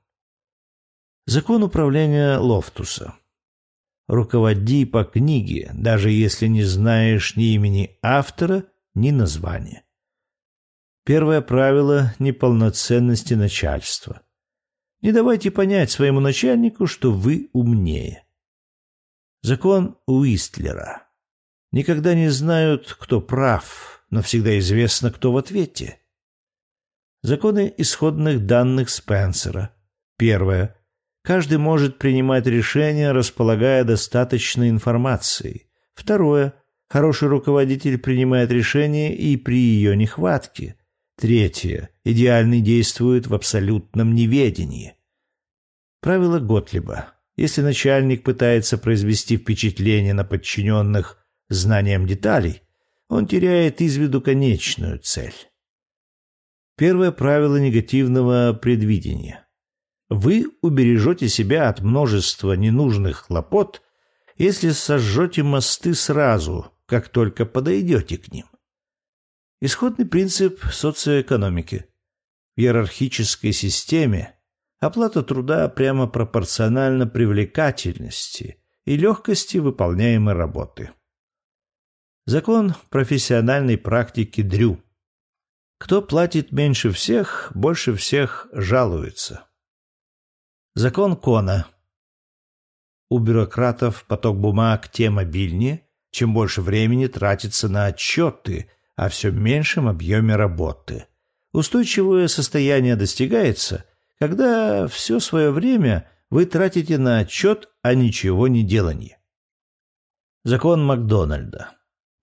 Закон управления Лофтуса. Руководи по книге, даже если не знаешь ни имени автора, ни названия. Первое правило неполноценности начальства. Не давайте понять своему начальнику, что вы умнее. Закон Уистлера. Никогда не знают, кто прав, но всегда известно, кто в ответе. Законы исходных данных Спенсера. Первое. Каждый может принимать решения, располагая достаточной информацией. Второе. Хороший руководитель принимает решения и при ее нехватке. Третье. Идеальный действует в абсолютном неведении. Правило Готлиба. Если начальник пытается произвести впечатление на подчиненных знанием деталей, он теряет из виду конечную цель. Первое правило негативного предвидения. Вы убережете себя от множества ненужных хлопот, если сожжете мосты сразу, как только подойдете к ним. Исходный принцип социоэкономики. В иерархической системе оплата труда прямо пропорциональна привлекательности и легкости выполняемой работы. Закон профессиональной практики Дрю. Кто платит меньше всех, больше всех жалуется. Закон Кона. У бюрократов поток бумаг тем обильнее, чем больше времени тратится на отчеты о все меньшем объеме работы. Устойчивое состояние достигается, когда все свое время вы тратите на отчет о ничего не делании. Закон Макдональда.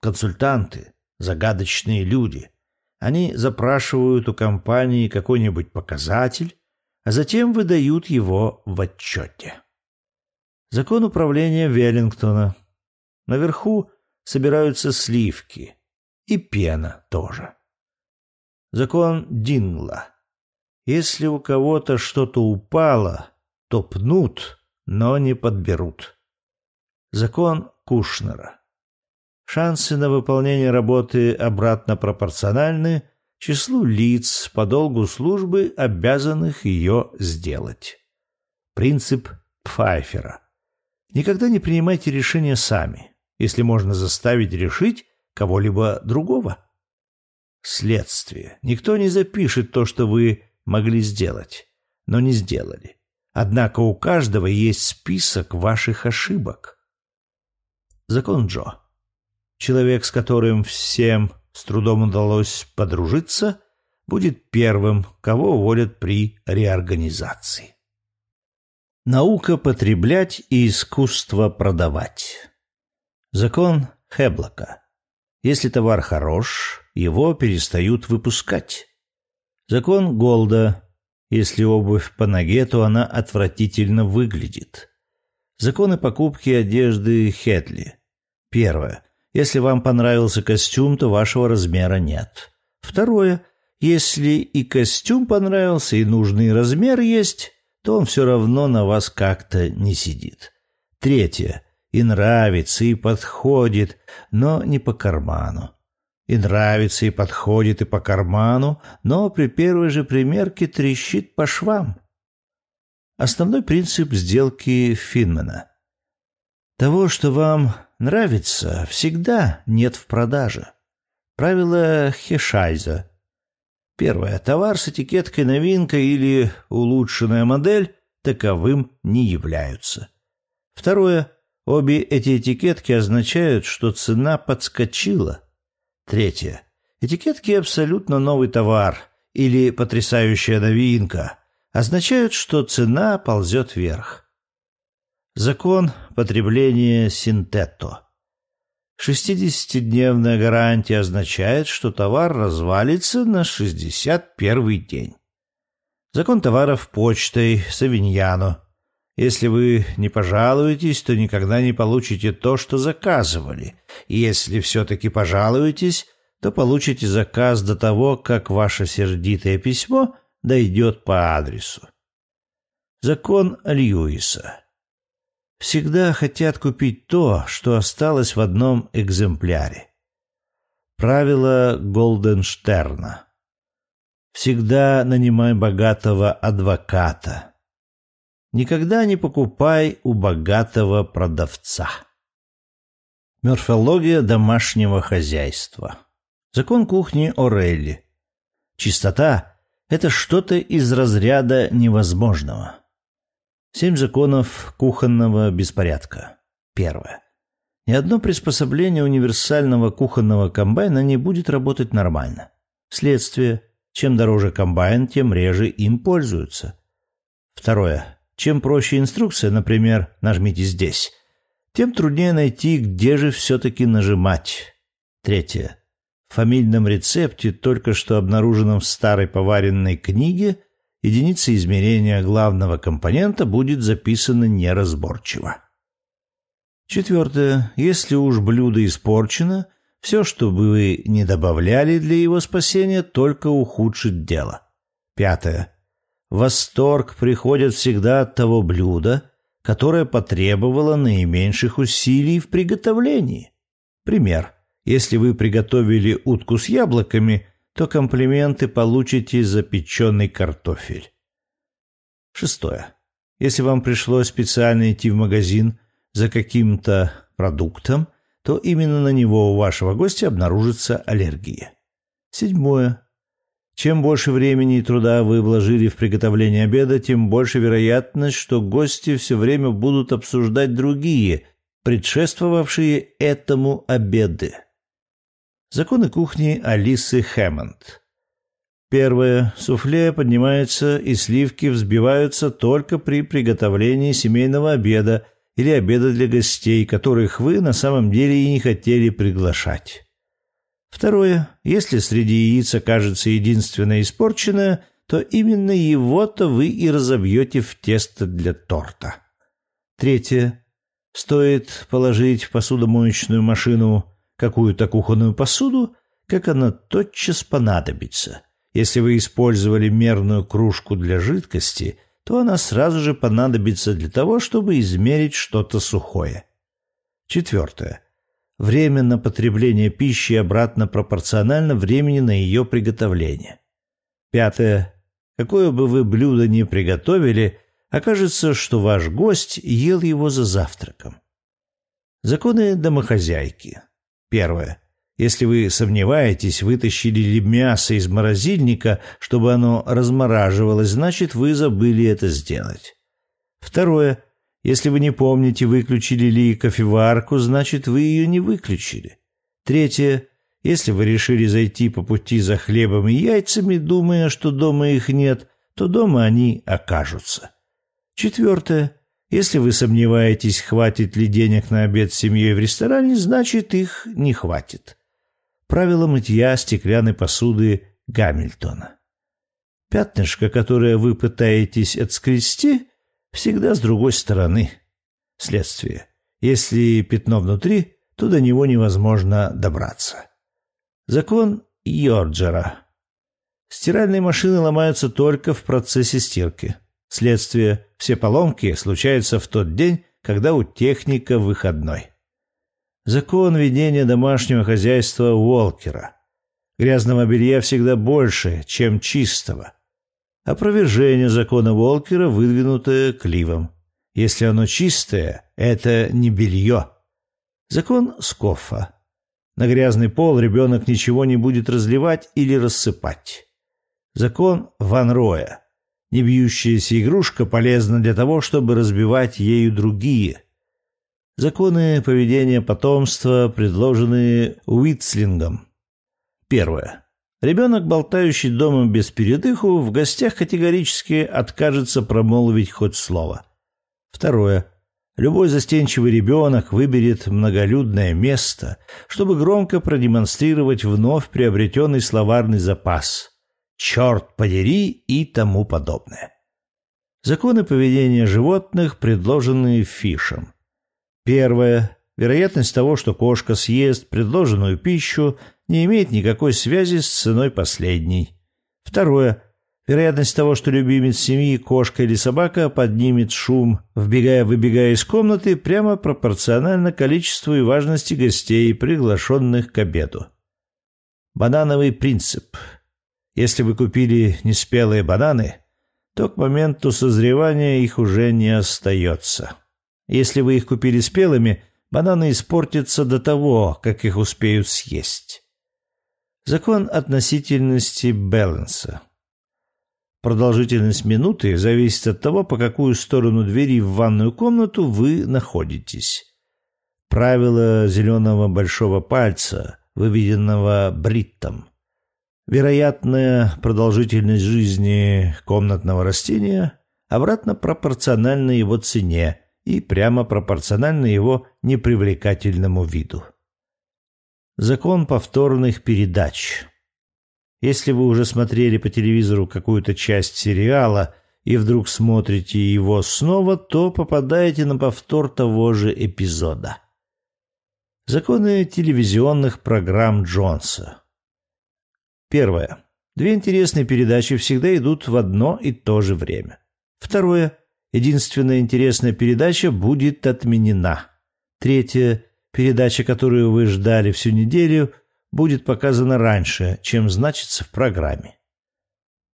Консультанты – загадочные люди. Они запрашивают у компании какой-нибудь показатель, а затем выдают его в отчете. Закон управления Веллингтона. Наверху собираются сливки – и пена тоже. Закон Дингла. Если у кого-то что-то упало, то пнут, но не подберут. Закон Кушнера. Шансы на выполнение работы обратно пропорциональны числу лиц по долгу службы, обязанных ее сделать. Принцип Пфайфера. Никогда не принимайте решения сами. Если можно заставить решить, кого-либо другого? Следствие. Никто не запишет то, что вы могли сделать, но не сделали. Однако у каждого есть список ваших ошибок. Закон Джо. Человек, с которым всем с трудом удалось подружиться, будет первым, кого уволят при реорганизации. Наука потреблять и искусство продавать. Закон Хеблока. Если товар хорош, его перестают выпускать. Закон Голда. Если обувь по ноге, то она отвратительно выглядит. Законы покупки одежды Хетли. Первое. Если вам понравился костюм, то вашего размера нет. Второе. Если и костюм понравился, и нужный размер есть, то он все равно на вас как-то не сидит. Третье. И нравится, и подходит, но не по карману. И нравится, и подходит, и по карману, но при первой же примерке трещит по швам. Основной принцип сделки Финмана. Того, что вам нравится, всегда нет в продаже. Правило Хешайза. Первое. Товар с этикеткой новинка или улучшенная модель таковым не являются. Второе. Обе эти этикетки означают, что цена подскочила. Третье. Этикетки абсолютно новый товар или потрясающая новинка означают, что цена ползет вверх. Закон потребления синтетто. Шестидесятидневная гарантия означает, что товар развалится на шестьдесят первый день. Закон товаров почтой Савиньяно. Если вы не пожалуетесь, то никогда не получите то, что заказывали. И если все-таки пожалуетесь, то получите заказ до того, как ваше сердитое письмо дойдет по адресу. Закон Льюиса. Всегда хотят купить то, что осталось в одном экземпляре. Правило Голденштерна. Всегда нанимай богатого адвоката. Никогда не покупай у богатого продавца. Морфология домашнего хозяйства. Закон кухни Орелли. Чистота это что-то из разряда невозможного. Семь законов кухонного беспорядка. Первое. Ни одно приспособление универсального кухонного комбайна не будет работать нормально. Следствие. Чем дороже комбайн, тем реже им пользуются. Второе. Чем проще инструкция, например, нажмите здесь, тем труднее найти, где же все-таки нажимать. Третье фамильном рецепте, только что обнаруженном в старой поваренной книге, единица измерения главного компонента будет записана неразборчиво. Четвертое. Если уж блюдо испорчено, все, что бы вы не добавляли для его спасения, только ухудшит дело. Пятое. Восторг приходит всегда от того блюда, которое потребовало наименьших усилий в приготовлении. Пример. Если вы приготовили утку с яблоками, то комплименты получите за печеный картофель. Шестое. Если вам пришлось специально идти в магазин за каким-то продуктом, то именно на него у вашего гостя обнаружится аллергия. Седьмое. Чем больше времени и труда вы вложили в приготовление обеда, тем больше вероятность, что гости все время будут обсуждать другие, предшествовавшие этому обеды. Законы кухни Алисы Хэммонд. Первое. Суфле поднимается и сливки взбиваются только при приготовлении семейного обеда или обеда для гостей, которых вы на самом деле и не хотели приглашать. Второе. Если среди яиц окажется единственное испорченное, то именно его-то вы и разобьете в тесто для торта. Третье. Стоит положить в посудомоечную машину какую-то кухонную посуду, как она тотчас понадобится. Если вы использовали мерную кружку для жидкости, то она сразу же понадобится для того, чтобы измерить что-то сухое. Четвертое. Время на потребление пищи обратно пропорционально времени на ее приготовление. Пятое. Какое бы вы блюдо ни приготовили, окажется, что ваш гость ел его за завтраком. Законы домохозяйки. Первое. Если вы сомневаетесь, вытащили ли мясо из морозильника, чтобы оно размораживалось, значит, вы забыли это сделать. Второе. Если вы не помните, выключили ли кофеварку, значит, вы ее не выключили. Третье. Если вы решили зайти по пути за хлебом и яйцами, думая, что дома их нет, то дома они окажутся. Четвертое. Если вы сомневаетесь, хватит ли денег на обед с семьей в ресторане, значит, их не хватит. Правило мытья стеклянной посуды Гамильтона. Пятнышко, которое вы пытаетесь отскрести, всегда с другой стороны. Следствие. Если пятно внутри, то до него невозможно добраться. Закон Йорджера. Стиральные машины ломаются только в процессе стирки. Следствие. Все поломки случаются в тот день, когда у техника выходной. Закон ведения домашнего хозяйства Уолкера. Грязного белья всегда больше, чем чистого. Опровержение закона Уолкера, выдвинутое Кливом. Если оно чистое, это не белье. Закон Скоффа. На грязный пол ребенок ничего не будет разливать или рассыпать. Закон Ван Роя. Небьющаяся игрушка полезна для того, чтобы разбивать ею другие. Законы поведения потомства, предложенные Уитслингом. Первое. Ребенок, болтающий дома без передыху, в гостях категорически откажется промолвить хоть слово. Второе. Любой застенчивый ребенок выберет многолюдное место, чтобы громко продемонстрировать вновь приобретенный словарный запас. «Черт подери» и тому подобное. Законы поведения животных, предложенные Фишем. Первое. Вероятность того, что кошка съест предложенную пищу, не имеет никакой связи с ценой последней. Второе. Вероятность того, что любимец семьи, кошка или собака, поднимет шум, вбегая-выбегая из комнаты, прямо пропорциональна количеству и важности гостей, приглашенных к обеду. Банановый принцип. Если вы купили неспелые бананы, то к моменту созревания их уже не остается. Если вы их купили спелыми, бананы испортятся до того, как их успеют съесть. Закон относительности баланса. Продолжительность минуты зависит от того, по какую сторону двери в ванную комнату вы находитесь. Правило зеленого большого пальца, выведенного Бриттом. Вероятная продолжительность жизни комнатного растения обратно пропорциональна его цене и прямо пропорциональна его непривлекательному виду. Закон повторных передач. Если вы уже смотрели по телевизору какую-то часть сериала и вдруг смотрите его снова, то попадаете на повтор того же эпизода. Законы телевизионных программ Джонса. Первое. Две интересные передачи всегда идут в одно и то же время. Второе. Единственная интересная передача будет отменена. Третье. Передача, которую вы ждали всю неделю, будет показана раньше, чем значится в программе.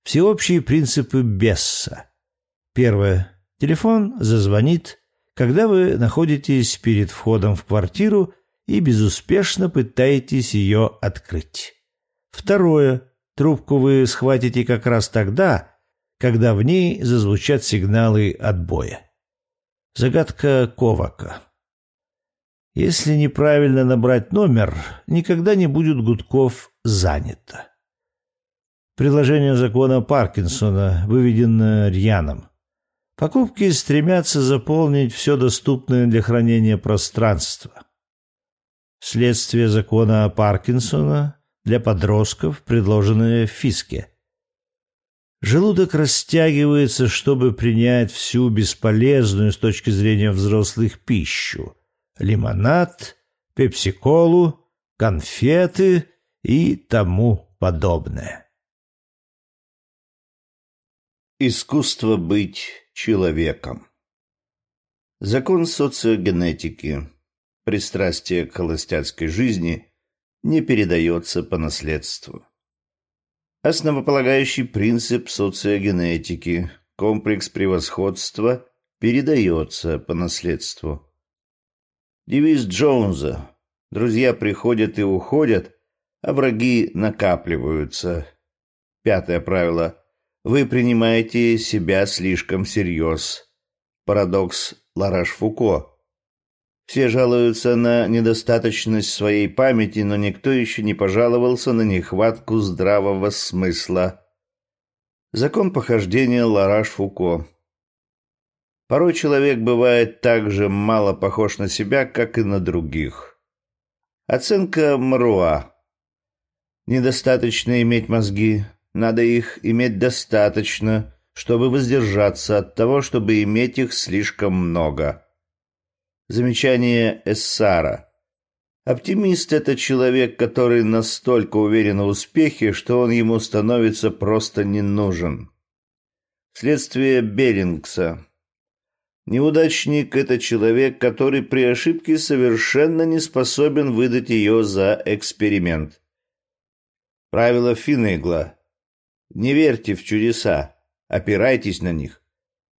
Всеобщие принципы Бесса. Первое. Телефон зазвонит, когда вы находитесь перед входом в квартиру и безуспешно пытаетесь ее открыть. Второе. Трубку вы схватите как раз тогда, когда в ней зазвучат сигналы отбоя. Загадка Ковака. Если неправильно набрать номер, никогда не будет гудков «занято». Предложение закона Паркинсона выведено Рьяном. Покупки стремятся заполнить все доступное для хранения пространство. Следствие закона Паркинсона для подростков, предложенное в Фиске. Желудок растягивается, чтобы принять всю бесполезную с точки зрения взрослых пищу лимонад, пепсиколу, конфеты и тому подобное. Искусство быть человеком. Закон социогенетики, пристрастие к холостяцкой жизни не передается по наследству. Основополагающий принцип социогенетики, комплекс превосходства, передается по наследству. Девиз Джонса. Друзья приходят и уходят, а враги накапливаются. Пятое правило. Вы принимаете себя слишком всерьез. Парадокс Лараш-Фуко. Все жалуются на недостаточность своей памяти, но никто еще не пожаловался на нехватку здравого смысла. Закон похождения Лараш-Фуко. Порой человек бывает так же мало похож на себя, как и на других. Оценка Маруа. Недостаточно иметь мозги, надо их иметь достаточно, чтобы воздержаться от того, чтобы иметь их слишком много. Замечание Эссара. Оптимист – это человек, который настолько уверен в успехе, что он ему становится просто не нужен. Следствие Берингса. Неудачник – это человек, который при ошибке совершенно не способен выдать ее за эксперимент. Правило Финегла. Не верьте в чудеса, опирайтесь на них.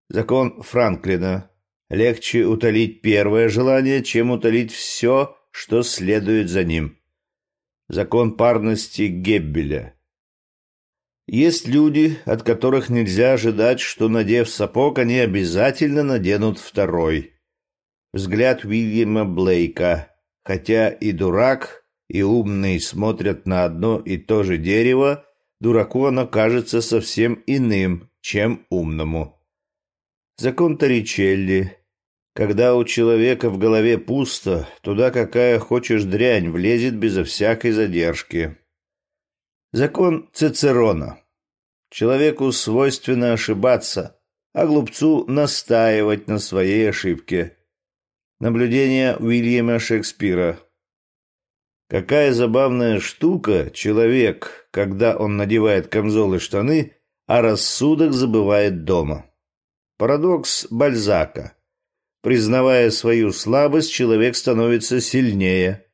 Закон Франклина. Легче утолить первое желание, чем утолить все, что следует за ним. Закон парности Геббеля. Есть люди, от которых нельзя ожидать, что, надев сапог, они обязательно наденут второй. Взгляд Уильяма Блейка. Хотя и дурак, и умный смотрят на одно и то же дерево, дураку оно кажется совсем иным, чем умному. Закон Торричелли. Когда у человека в голове пусто, туда какая хочешь дрянь влезет безо всякой задержки. Закон Цицерона. Человеку свойственно ошибаться, а глупцу настаивать на своей ошибке. Наблюдение Уильяма Шекспира. Какая забавная штука человек, когда он надевает камзол и штаны, а рассудок забывает дома. Парадокс Бальзака. Признавая свою слабость, человек становится сильнее.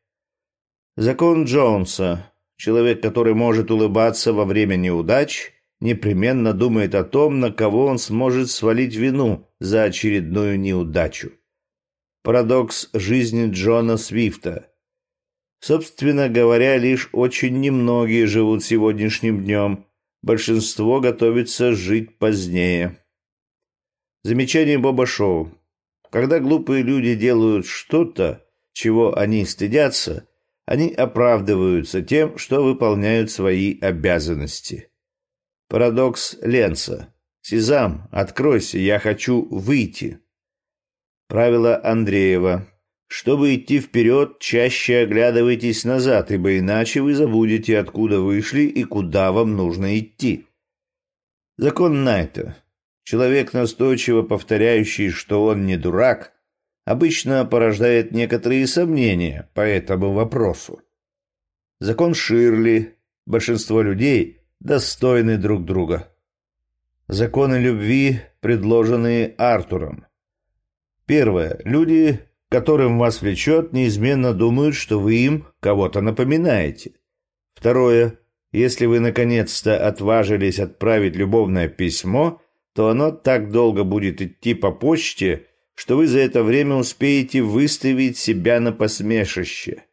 Закон Джонса. Человек, который может улыбаться во время неудач, непременно думает о том, на кого он сможет свалить вину за очередную неудачу. Парадокс жизни Джона Свифта. Собственно говоря, лишь очень немногие живут сегодняшним днем. Большинство готовится жить позднее. Замечание Боба Шоу. Когда глупые люди делают что-то, чего они стыдятся, они оправдываются тем, что выполняют свои обязанности. Парадокс Ленца. «Сезам, откройся, я хочу выйти». Правило Андреева. Чтобы идти вперед, чаще оглядывайтесь назад, ибо иначе вы забудете, откуда вышли и куда вам нужно идти. Закон Найта. Человек, настойчиво повторяющий, что он не дурак, обычно порождает некоторые сомнения по этому вопросу. Закон Ширли. Большинство людей достойны друг друга. Законы любви, предложенные Артуром. Первое. Люди, которым вас влечет, неизменно думают, что вы им кого-то напоминаете. Второе. Если вы наконец-то отважились отправить любовное письмо, то оно так долго будет идти по почте, что вы за это время успеете выставить себя на посмешище.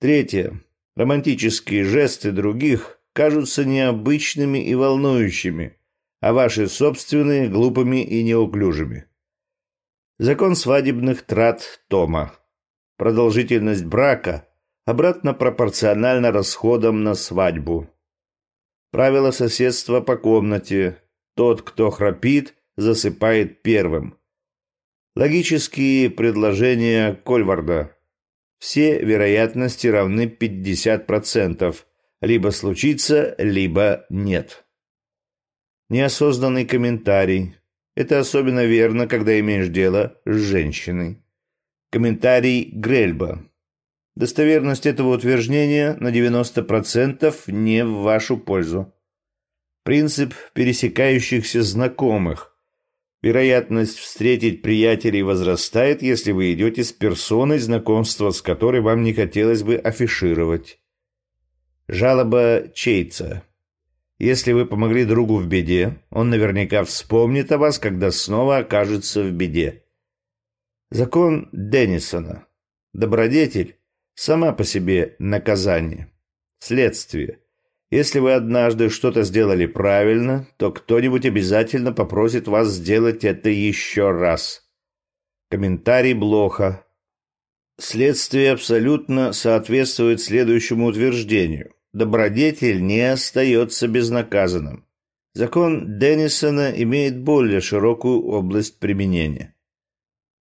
Третье. Романтические жесты других кажутся необычными и волнующими, а ваши собственные – глупыми и неуклюжими. Закон свадебных трат Тома. Продолжительность брака обратно пропорциональна расходам на свадьбу. Правило соседства по комнате. Тот, кто храпит, засыпает первым. Логические предложения Кольварда. Все вероятности равны 50%. Либо случится, либо нет. Неосознанный комментарий. Это особенно верно, когда имеешь дело с женщиной. Комментарий Грельба. Достоверность этого утверждения на 90% не в вашу пользу. Принцип пересекающихся знакомых. Вероятность встретить приятелей возрастает, если вы идете с персоной, знакомство с которой вам не хотелось бы афишировать. Жалоба Чейца. Если вы помогли другу в беде, он наверняка вспомнит о вас, когда снова окажется в беде. Закон Деннисона. Добродетель – сама по себе наказание. Следствие. Если вы однажды что-то сделали правильно, то кто-нибудь обязательно попросит вас сделать это еще раз. Комментарий Блоха. Следствие абсолютно соответствует следующему утверждению. Добродетель не остается безнаказанным. Закон Деннисона имеет более широкую область применения.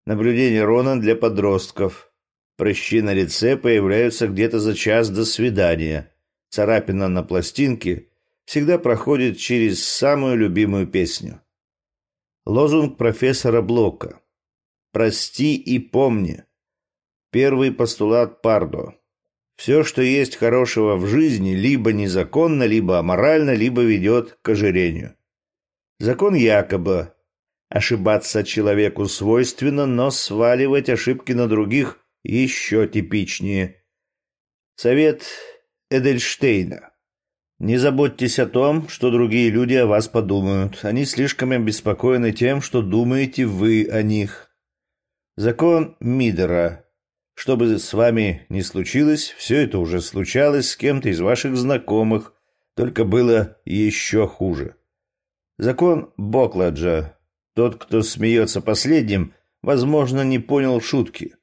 Наблюдение Рона для подростков. Прыщи на лице появляются где-то за час до свидания – Царапина на пластинке всегда проходит через самую любимую песню. Лозунг профессора Блока. Прости и помни. Первый постулат Пардо. Все, что есть хорошего в жизни, либо незаконно, либо аморально, либо ведет к ожирению. Закон якобы. Ошибаться человеку свойственно, но сваливать ошибки на других еще типичнее. Совет Эдельштейна. Не заботьтесь о том, что другие люди о вас подумают. Они слишком обеспокоены тем, что думаете вы о них. Закон Мидера. Что бы с вами ни случилось, все это уже случалось с кем-то из ваших знакомых, только было еще хуже. Закон Бокладжа. Тот, кто смеется последним, возможно, не понял шутки.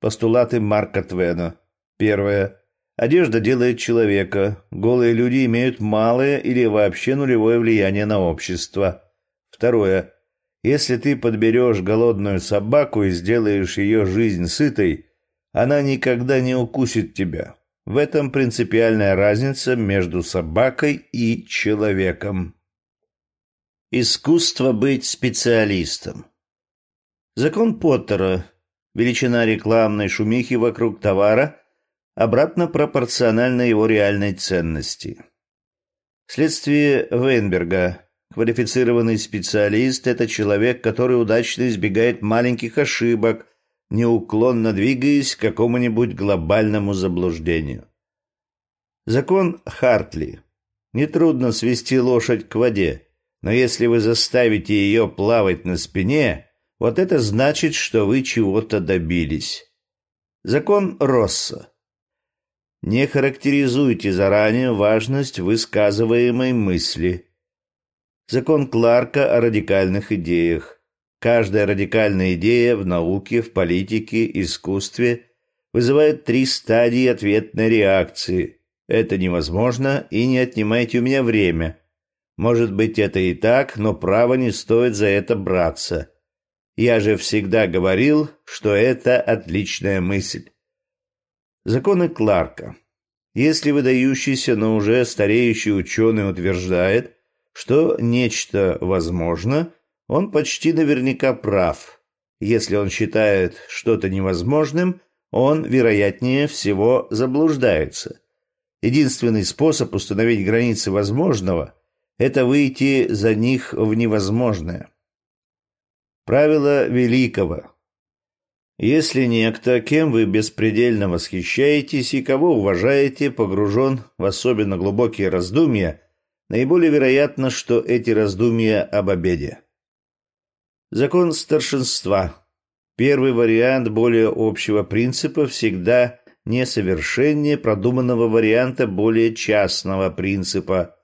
Постулаты Марка Твена. Первое. Одежда делает человека. Голые люди имеют малое или вообще нулевое влияние на общество. Второе. Если ты подберешь голодную собаку и сделаешь ее жизнь сытой, она никогда не укусит тебя. В этом принципиальная разница между собакой и человеком. Искусство быть специалистом. Закон Поттера. Величина рекламной шумихи вокруг товара обратно пропорциональна его реальной ценности. Следствие Вейнберга. Квалифицированный специалист – это человек, который удачно избегает маленьких ошибок, неуклонно двигаясь к какому-нибудь глобальному заблуждению. Закон Хартли. Нетрудно свести лошадь к воде, но если вы заставите ее плавать на спине, вот это значит, что вы чего-то добились. Закон Росса. Не характеризуйте заранее важность высказываемой мысли – Закон Кларка о радикальных идеях. Каждая радикальная идея в науке, в политике, искусстве вызывает три стадии ответной реакции. Это невозможно, и не отнимайте у меня время. Может быть, это и так, но право не стоит за это браться. Я же всегда говорил, что это отличная мысль. Законы Кларка. Если выдающийся, но уже стареющий ученый утверждает, что нечто возможно, он почти наверняка прав. Если он считает что-то невозможным, он, вероятнее всего, заблуждается. Единственный способ установить границы возможного – это выйти за них в невозможное. Правило великого. Если некто, кем вы беспредельно восхищаетесь и кого уважаете, погружен в особенно глубокие раздумья – Наиболее вероятно, что эти раздумья об обеде. Закон старшинства. Первый вариант более общего принципа всегда несовершеннее продуманного варианта более частного принципа.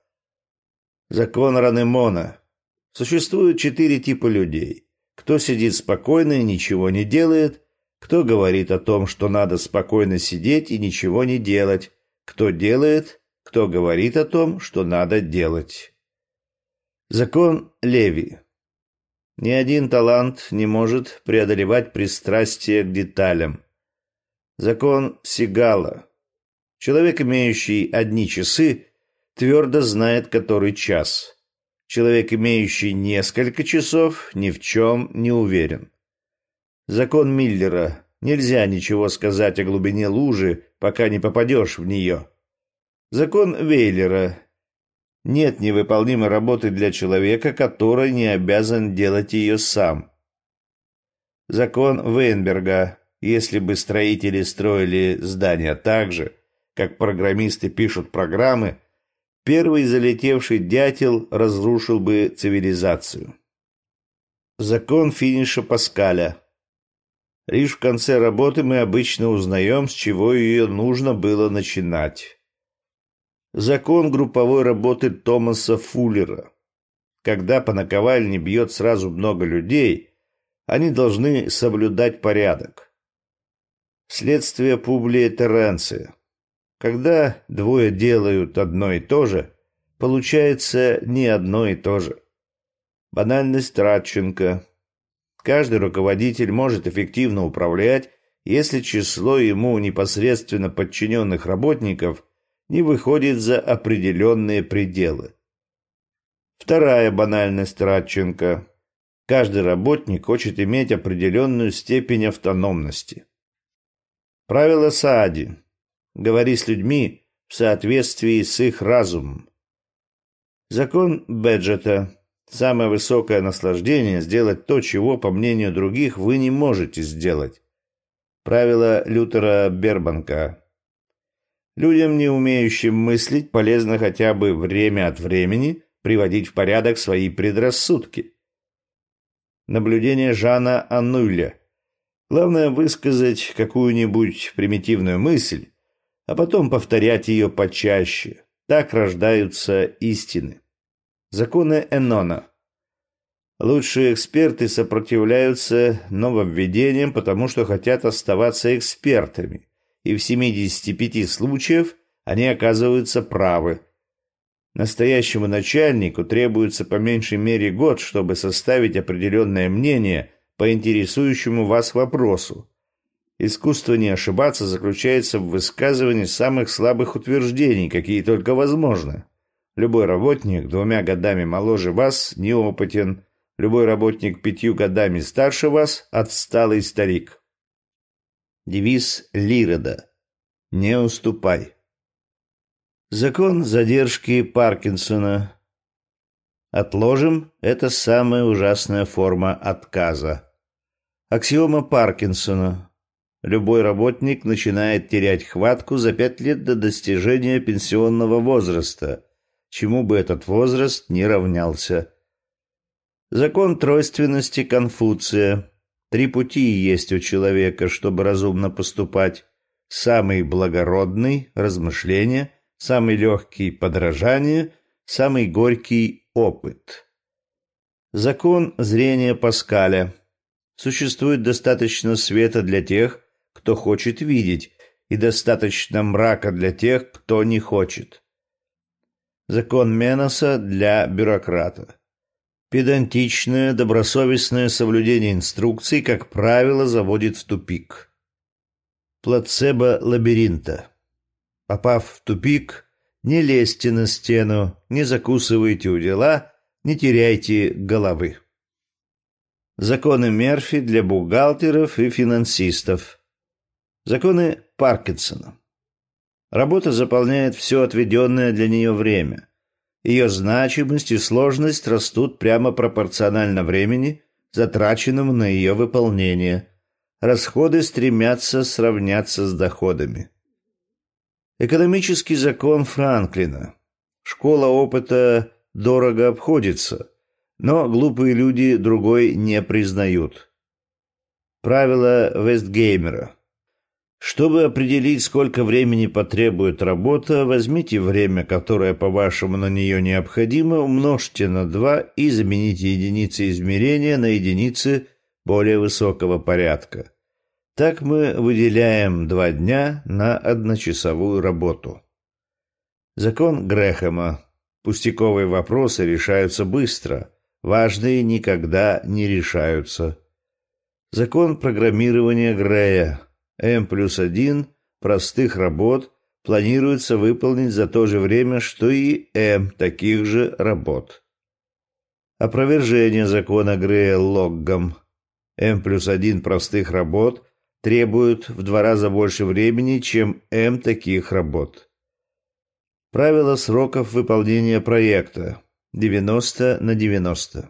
Закон Ранемона. Существует четыре типа людей. Кто сидит спокойно и ничего не делает, кто говорит о том, что надо спокойно сидеть и ничего не делать, кто делает кто говорит о том, что надо делать. Закон Леви. Ни один талант не может преодолевать пристрастие к деталям. Закон Сигала. Человек, имеющий одни часы, твердо знает, который час. Человек, имеющий несколько часов, ни в чем не уверен. Закон Миллера. Нельзя ничего сказать о глубине лужи, пока не попадешь в нее. Закон Вейлера. Нет невыполнимой работы для человека, который не обязан делать ее сам. Закон Вейнберга. Если бы строители строили здания так же, как программисты пишут программы, первый залетевший дятел разрушил бы цивилизацию. Закон финиша Паскаля. Лишь в конце работы мы обычно узнаем, с чего ее нужно было начинать. Закон групповой работы Томаса Фуллера. Когда по наковальне бьет сразу много людей, они должны соблюдать порядок. Следствие Публия Теренция. Когда двое делают одно и то же, получается не одно и то же. Банальность Радченко. Каждый руководитель может эффективно управлять, если число ему непосредственно подчиненных работников – не выходит за определенные пределы. Вторая банальность Радченко. Каждый работник хочет иметь определенную степень автономности. Правило Саади. Говори с людьми в соответствии с их разумом. Закон Беджета. Самое высокое наслаждение – сделать то, чего, по мнению других, вы не можете сделать. Правило Лютера Бербанка. Людям, не умеющим мыслить, полезно хотя бы время от времени приводить в порядок свои предрассудки. Наблюдение Жана Аннуля. Главное высказать какую-нибудь примитивную мысль, а потом повторять ее почаще. Так рождаются истины. Законы Энона. Лучшие эксперты сопротивляются нововведениям, потому что хотят оставаться экспертами, и в 75 случаях они оказываются правы. Настоящему начальнику требуется по меньшей мере год, чтобы составить определенное мнение по интересующему вас вопросу. Искусство не ошибаться заключается в высказывании самых слабых утверждений, какие только возможно. Любой работник двумя годами моложе вас неопытен, любой работник пятью годами старше вас – отсталый старик. Девиз Лирода «Не уступай». Закон задержки Паркинсона. Отложим – это самая ужасная форма отказа. Аксиома Паркинсона. Любой работник начинает терять хватку за пять лет до достижения пенсионного возраста, чему бы этот возраст не равнялся. Закон тройственности Конфуция. Три пути есть у человека, чтобы разумно поступать. Самый благородный – размышление – самый легкий – подражание, самый горький – опыт. Закон зрения Паскаля. Существует достаточно света для тех, кто хочет видеть, и достаточно мрака для тех, кто не хочет. Закон Меноса для бюрократа. Педантичное, добросовестное соблюдение инструкций, как правило, заводит в тупик. Плацебо лабиринта. Попав в тупик, не лезьте на стену, не закусывайте у дела, не теряйте головы. Законы Мерфи для бухгалтеров и финансистов. Законы Паркинсона. Работа заполняет все отведенное для нее время. Ее значимость и сложность растут прямо пропорционально времени, затраченному на ее выполнение. Расходы стремятся сравняться с доходами. Экономический закон Франклина. Школа опыта дорого обходится, но глупые люди другой не признают. Правило Вестгеймера. Чтобы определить, сколько времени потребует работа, возьмите время, которое, по-вашему, на нее необходимо, умножьте на 2 и замените единицы измерения на единицы более высокого порядка. Так мы выделяем два дня на одночасовую работу. Закон Грэхэма. Пустяковые вопросы решаются быстро, важные никогда не решаются. Закон программирования Грея. М плюс один простых работ планируется выполнить за то же время, что и М таких же работ. Опровержение закона Грея логгом. М плюс один простых работ – требуют в два раза больше времени, чем М таких работ. Правило сроков выполнения проекта 90 на 90.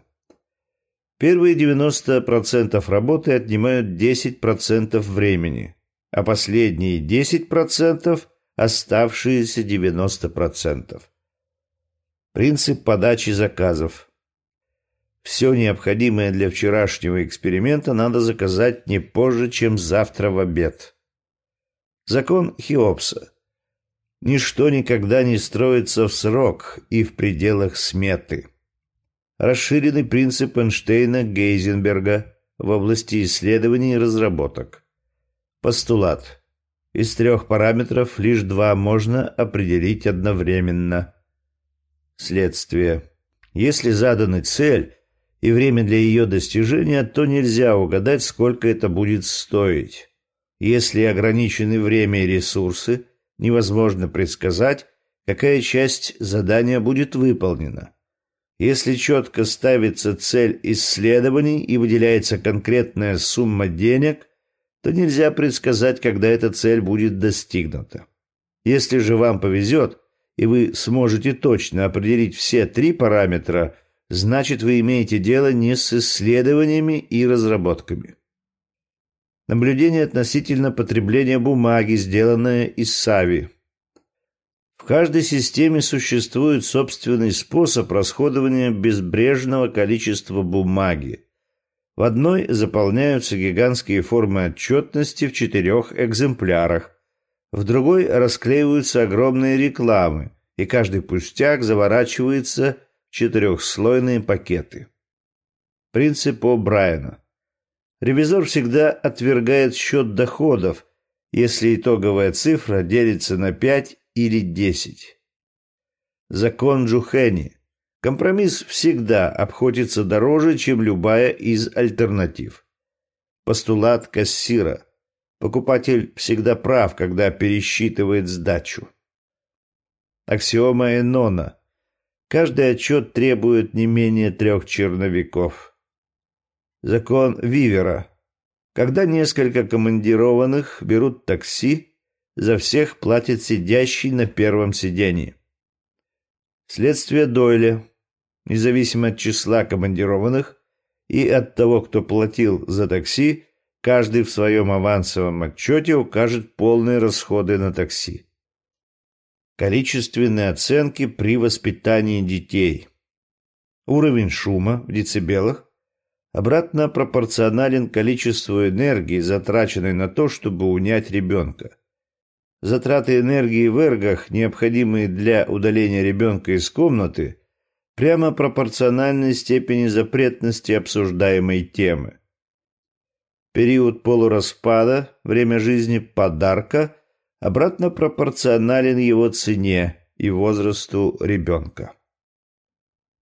Первые 90% работы отнимают 10% времени, а последние 10% оставшиеся 90%. Принцип подачи заказов. Все необходимое для вчерашнего эксперимента надо заказать не позже, чем завтра в обед. Закон Хеопса. Ничто никогда не строится в срок и в пределах сметы. Расширенный принцип Эйнштейна-Гейзенберга в области исследований и разработок. Постулат. Из трех параметров лишь два можно определить одновременно. Следствие. Если задана цель, и время для ее достижения, то нельзя угадать, сколько это будет стоить. Если ограничены время и ресурсы, невозможно предсказать, какая часть задания будет выполнена. Если четко ставится цель исследований и выделяется конкретная сумма денег, то нельзя предсказать, когда эта цель будет достигнута. Если же вам повезет, и вы сможете точно определить все три параметра, значит вы имеете дело не с исследованиями и разработками. Наблюдение относительно потребления бумаги, сделанное из сави. В каждой системе существует собственный способ расходования безбрежного количества бумаги. В одной заполняются гигантские формы отчетности в четырех экземплярах, в другой расклеиваются огромные рекламы, и каждый пустяк заворачивается в четырехслойные пакеты. Принцип О'Брайена. Ревизор всегда отвергает счет доходов, если итоговая цифра делится на 5 или 10. Закон Джухени. Компромисс всегда обходится дороже, чем любая из альтернатив. Постулат кассира. Покупатель всегда прав, когда пересчитывает сдачу. Аксиома Энона. Каждый отчет требует не менее трех черновиков. Закон Вивера. Когда несколько командированных берут такси, за всех платит сидящий на первом сидении. Следствие Дойля. Независимо от числа командированных и от того, кто платил за такси, Каждый в своем авансовом отчете укажет полные расходы на такси. Количественные оценки при воспитании детей. Уровень шума в децибелах обратно пропорционален количеству энергии, затраченной на то, чтобы унять ребенка. Затраты энергии в эргах, необходимые для удаления ребенка из комнаты, прямо пропорциональны степени запретности обсуждаемой темы. Период полураспада, время жизни подарка, обратно пропорционален его цене и возрасту ребенка.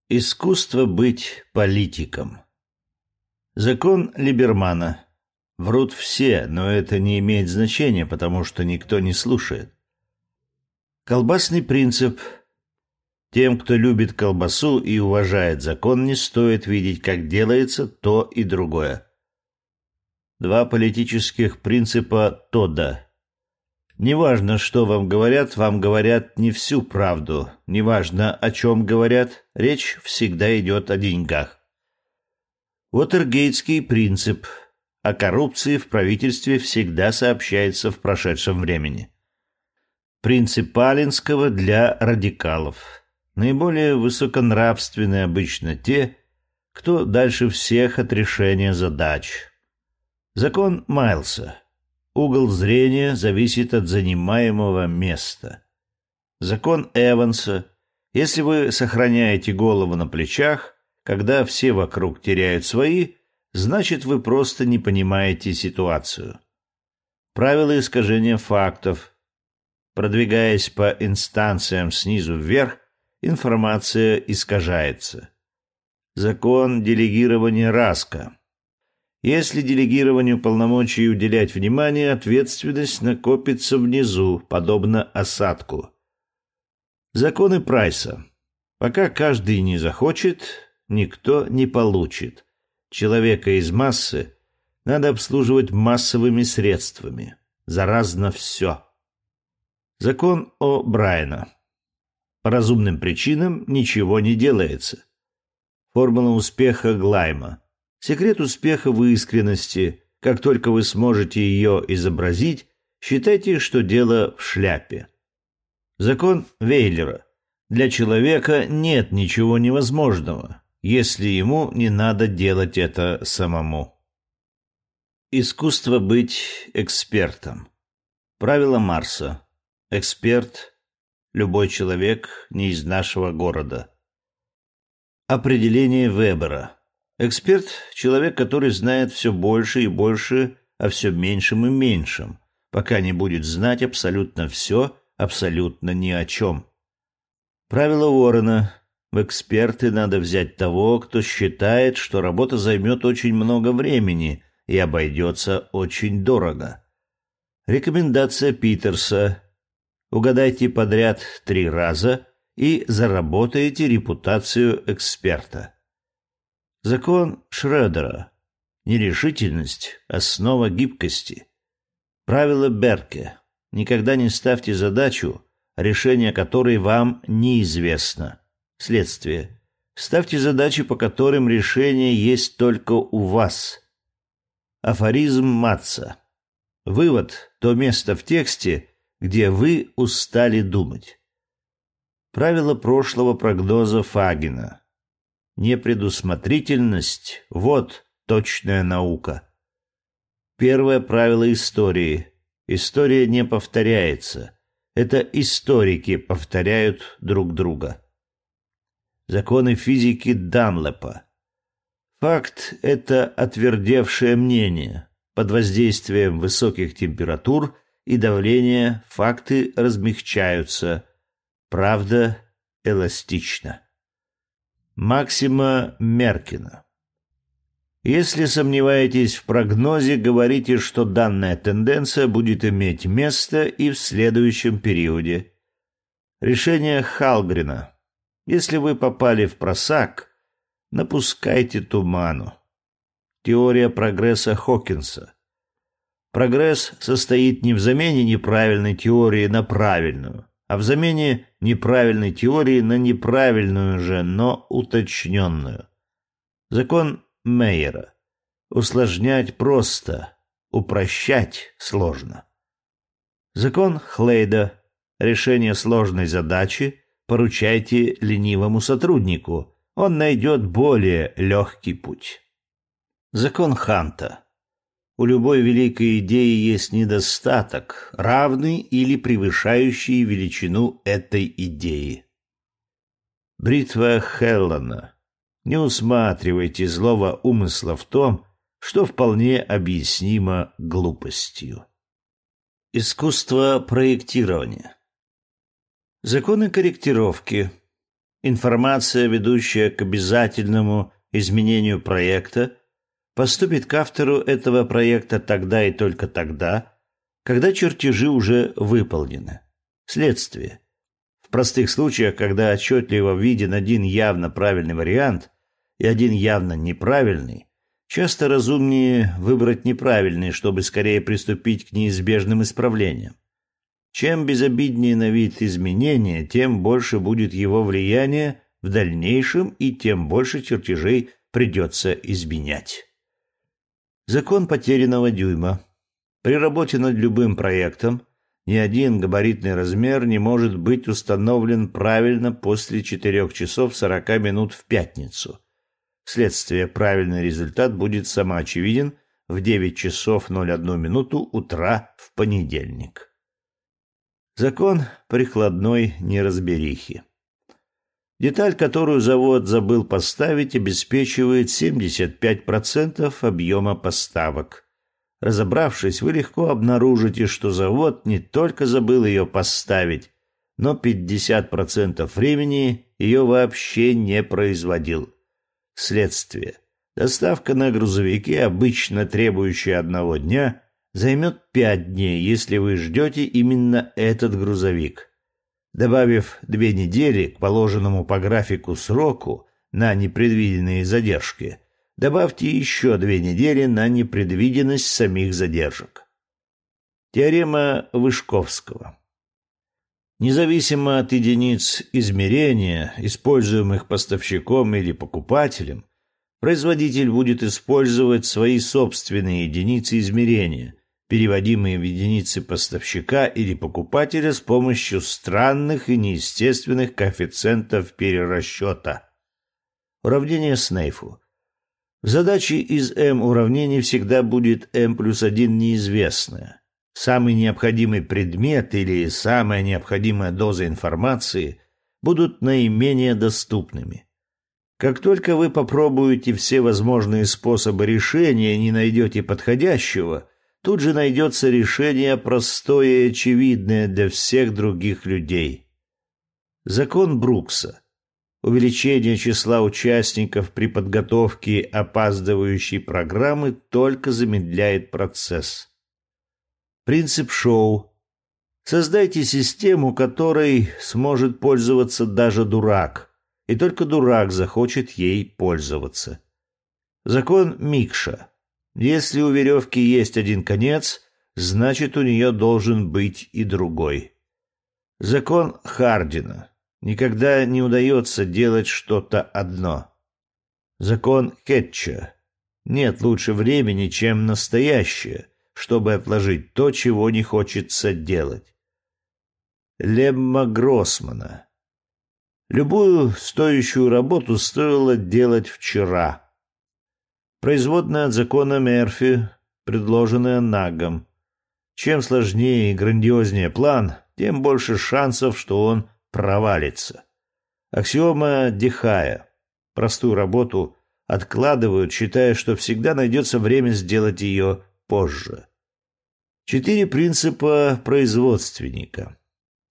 Искусство быть политиком. Закон Либермана. Врут все, но это не имеет значения, потому что никто не слушает. Колбасный принцип. Тем, кто любит колбасу и уважает закон, не стоит видеть, как делается то и другое. Два политических принципа Тодда. Неважно, что вам говорят, вам говорят не всю правду. Неважно, о чем говорят, речь всегда идет о деньгах. Уотергейтский принцип. О коррупции в правительстве всегда сообщается в прошедшем времени. Принцип Палинского для радикалов. Наиболее высоконравственные обычно те, кто дальше всех от решения задач. Закон Майлса. Угол зрения зависит от занимаемого места. Закон Эванса. Если вы сохраняете голову на плечах, когда все вокруг теряют свои, значит вы просто не понимаете ситуацию. Правила искажения фактов. Продвигаясь по инстанциям снизу вверх, информация искажается. Закон делегирования Раска. Если делегированию полномочий уделять внимание, ответственность накопится внизу, подобно осадку. Законы Прайса. Пока каждый не захочет, никто не получит. Человека из массы надо обслуживать массовыми средствами. Заразно все. Закон о Брайана. По разумным причинам ничего не делается. Формула успеха Глайма. Секрет успеха в искренности. Как только вы сможете ее изобразить, считайте, что дело в шляпе. Закон Вейлера. Для человека нет ничего невозможного, если ему не надо делать это самому. Искусство быть экспертом. Правило Марса. Эксперт – любой человек не из нашего города. Определение Вебера. Эксперт – человек, который знает все больше и больше о все меньшем и меньшем, пока не будет знать абсолютно все, абсолютно ни о чем. Правило Уоррена – в эксперты надо взять того, кто считает, что работа займет очень много времени и обойдется очень дорого. Рекомендация Питерса – угадайте подряд три раза и заработаете репутацию эксперта. Закон Шрёдера. Нерешительность – основа гибкости. Правило Берке. Никогда не ставьте задачу, решение которой вам неизвестно. Следствие. Ставьте задачи, по которым решение есть только у вас. Афоризм Матца. Вывод – то место в тексте, где вы устали думать. Правило прошлого прогноза Фагина. Непредусмотрительность – вот точная наука. Первое правило истории. История не повторяется. Это историки повторяют друг друга. Законы физики Данлепа. Факт – это отвердевшее мнение. Под воздействием высоких температур и давления факты размягчаются. Правда эластична. Максима Меркина. Если сомневаетесь в прогнозе, говорите, что данная тенденция будет иметь место и в следующем периоде. Решение Халгрина. Если вы попали в просак, напускайте туману. Теория прогресса Хокинса. Прогресс состоит не в замене неправильной теории на правильную, а в замене неправильной теории на неправильную же, но уточненную. Закон Мейера. Усложнять просто, упрощать сложно. Закон Хлейда. Решение сложной задачи поручайте ленивому сотруднику. Он найдет более легкий путь. Закон Ханта. У любой великой идеи есть недостаток, равный или превышающий величину этой идеи. Бритва Хеллана. Не усматривайте злого умысла в том, что вполне объяснимо глупостью. Искусство проектирования. Законы корректировки. Информация, ведущая к обязательному изменению проекта, поступит к автору этого проекта тогда и только тогда, когда чертежи уже выполнены. Следствие. В простых случаях, когда отчетливо виден один явно правильный вариант, и один явно неправильный, часто разумнее выбрать неправильный, чтобы скорее приступить к неизбежным исправлениям. Чем безобиднее на вид изменения, тем больше будет его влияние в дальнейшем и тем больше чертежей придется изменять. Закон потерянного дюйма. При работе над любым проектом ни один габаритный размер не может быть установлен правильно после 4 часов 40 минут в пятницу – Следствие правильный результат будет самоочевиден в 9 часов 01 минуту утра в понедельник. Закон прикладной неразберихи. Деталь, которую завод забыл поставить, обеспечивает 75% объема поставок. Разобравшись, вы легко обнаружите, что завод не только забыл ее поставить, но 50% времени ее вообще не производил. Следствие. Доставка на грузовике, обычно требующая одного дня, займет пять дней, если вы ждете именно этот грузовик. Добавив две недели к положенному по графику сроку на непредвиденные задержки, добавьте еще две недели на непредвиденность самих задержек. Теорема Вышковского. Независимо от единиц измерения, используемых поставщиком или покупателем, производитель будет использовать свои собственные единицы измерения, переводимые в единицы поставщика или покупателя с помощью странных и неестественных коэффициентов перерасчета. Уравнение Снейфу. В задаче из m уравнений всегда будет m плюс 1 неизвестное самый необходимый предмет или самая необходимая доза информации будут наименее доступными. Как только вы попробуете все возможные способы решения и не найдете подходящего, тут же найдется решение простое и очевидное для всех других людей. Закон Брукса. Увеличение числа участников при подготовке опаздывающей программы только замедляет процесс. Принцип шоу. Создайте систему, которой сможет пользоваться даже дурак, и только дурак захочет ей пользоваться. Закон Микша. Если у веревки есть один конец, значит у нее должен быть и другой. Закон Хардина. Никогда не удается делать что-то одно. Закон Хетча. Нет лучше времени, чем настоящее, чтобы отложить то, чего не хочется делать. Лемма Гроссмана. Любую стоящую работу стоило делать вчера. Производная от закона Мерфи, предложенная Нагом. Чем сложнее и грандиознее план, тем больше шансов, что он провалится. Аксиома Дихая. Простую работу откладывают, считая, что всегда найдется время сделать ее позже. Четыре принципа производственника.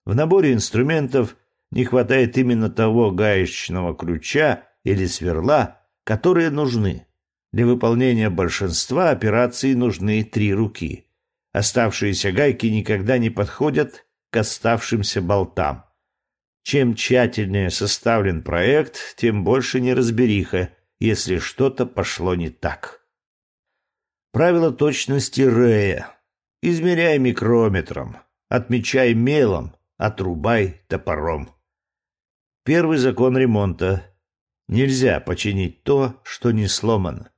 В наборе инструментов не хватает именно того гаечного ключа или сверла, которые нужны. Для выполнения большинства операций нужны три руки. Оставшиеся гайки никогда не подходят к оставшимся болтам. Чем тщательнее составлен проект, тем больше неразбериха, если что-то пошло не так. Правило точности Рея. Измеряй микрометром, отмечай мелом, отрубай топором. Первый закон ремонта. Нельзя починить то, что не сломано.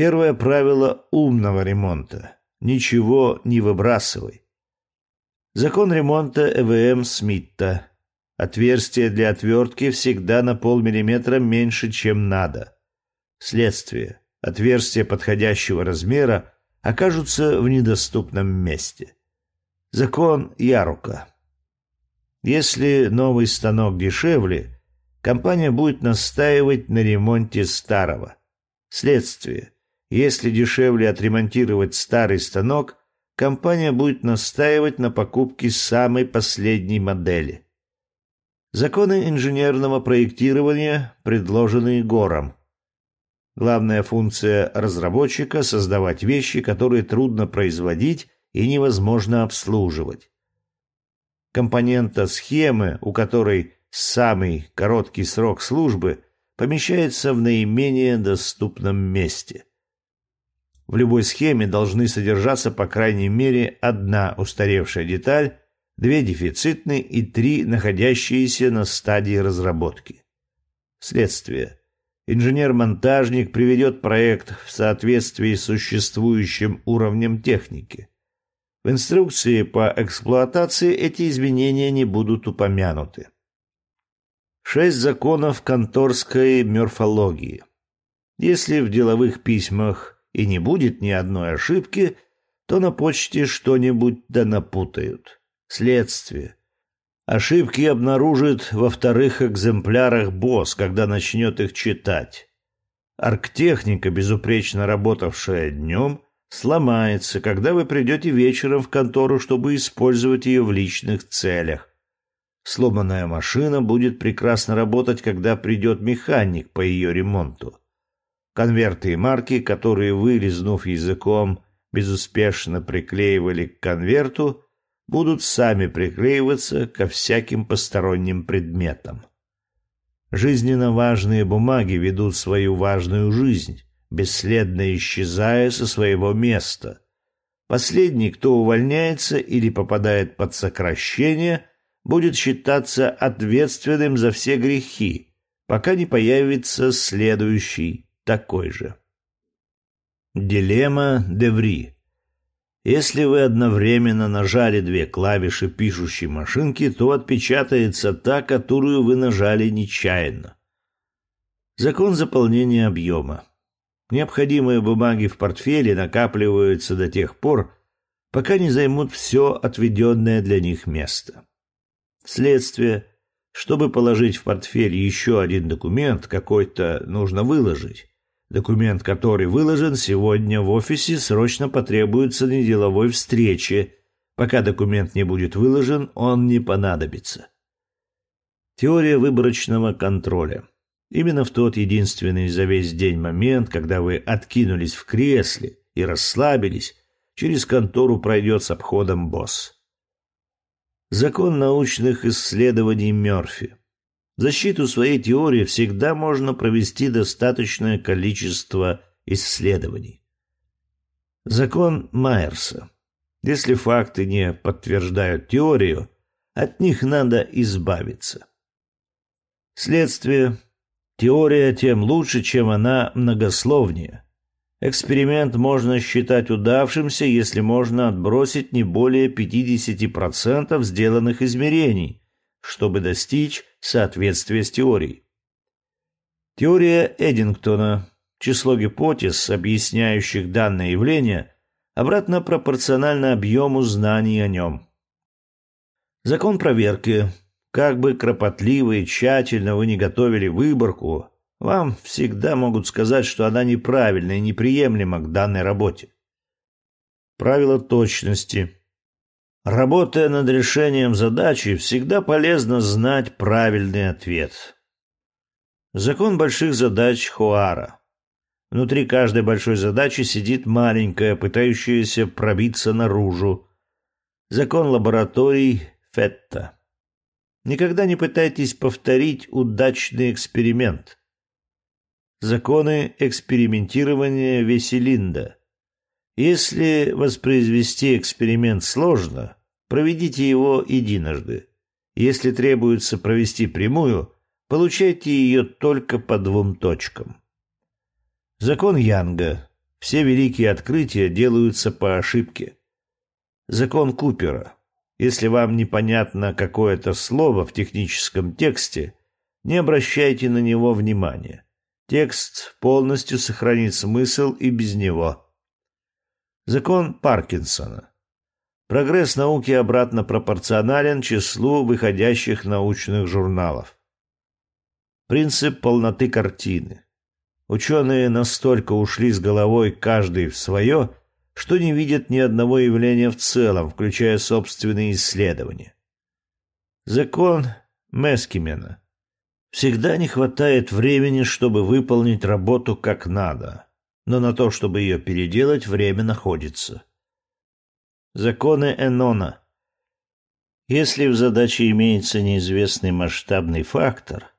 Первое правило умного ремонта. Ничего не выбрасывай. Закон ремонта ЭВМ Смитта. Отверстие для отвертки всегда на полмиллиметра меньше, чем надо. Следствие. Отверстия подходящего размера окажутся в недоступном месте. Закон Ярука. Если новый станок дешевле, компания будет настаивать на ремонте старого. Следствие. Если дешевле отремонтировать старый станок, компания будет настаивать на покупке самой последней модели. Законы инженерного проектирования, предложенные Гором. Главная функция разработчика – создавать вещи, которые трудно производить и невозможно обслуживать. Компонента схемы, у которой самый короткий срок службы, помещается в наименее доступном месте. В любой схеме должны содержаться по крайней мере одна устаревшая деталь две дефицитные и три находящиеся на стадии разработки. Следствие. Инженер-монтажник приведет проект в соответствии с существующим уровнем техники. В инструкции по эксплуатации эти изменения не будут упомянуты. Шесть законов конторской морфологии. Если в деловых письмах и не будет ни одной ошибки, то на почте что-нибудь да напутают следствие. Ошибки обнаружит во вторых экземплярах босс, когда начнет их читать. Арктехника, безупречно работавшая днем, сломается, когда вы придете вечером в контору, чтобы использовать ее в личных целях. Сломанная машина будет прекрасно работать, когда придет механик по ее ремонту. Конверты и марки, которые вы, языком, безуспешно приклеивали к конверту, будут сами приклеиваться ко всяким посторонним предметам. Жизненно важные бумаги ведут свою важную жизнь, бесследно исчезая со своего места. Последний, кто увольняется или попадает под сокращение, будет считаться ответственным за все грехи, пока не появится следующий такой же. Дилемма Деври если вы одновременно нажали две клавиши пишущей машинки, то отпечатается та, которую вы нажали нечаянно. Закон заполнения объема. Необходимые бумаги в портфеле накапливаются до тех пор, пока не займут все отведенное для них место. Следствие. Чтобы положить в портфель еще один документ, какой-то нужно выложить. Документ, который выложен сегодня в офисе, срочно потребуется на деловой встрече. Пока документ не будет выложен, он не понадобится. Теория выборочного контроля. Именно в тот единственный за весь день момент, когда вы откинулись в кресле и расслабились, через контору пройдет с обходом босс. Закон научных исследований Мёрфи. Защиту своей теории всегда можно провести достаточное количество исследований. Закон Майерса. Если факты не подтверждают теорию, от них надо избавиться. Следствие. Теория тем лучше, чем она многословнее. Эксперимент можно считать удавшимся, если можно отбросить не более 50% сделанных измерений, чтобы достичь соответствия с теорией. Теория Эдингтона. Число гипотез, объясняющих данное явление, обратно пропорционально объему знаний о нем. Закон проверки. Как бы кропотливо и тщательно вы не готовили выборку, вам всегда могут сказать, что она неправильна и неприемлема к данной работе. Правило точности. Работая над решением задачи, всегда полезно знать правильный ответ. Закон больших задач Хуара. Внутри каждой большой задачи сидит маленькая, пытающаяся пробиться наружу. Закон лабораторий Фетта. Никогда не пытайтесь повторить удачный эксперимент. Законы экспериментирования Веселинда. Если воспроизвести эксперимент сложно, проведите его единожды. Если требуется провести прямую, получайте ее только по двум точкам. Закон Янга. Все великие открытия делаются по ошибке. Закон Купера. Если вам непонятно какое-то слово в техническом тексте, не обращайте на него внимания. Текст полностью сохранит смысл и без него. Закон Паркинсона. Прогресс науки обратно пропорционален числу выходящих научных журналов. Принцип полноты картины. Ученые настолько ушли с головой каждый в свое, что не видят ни одного явления в целом, включая собственные исследования. Закон Мескимена. Всегда не хватает времени, чтобы выполнить работу как надо, но на то, чтобы ее переделать, время находится. Законы Энона. Если в задаче имеется неизвестный масштабный фактор,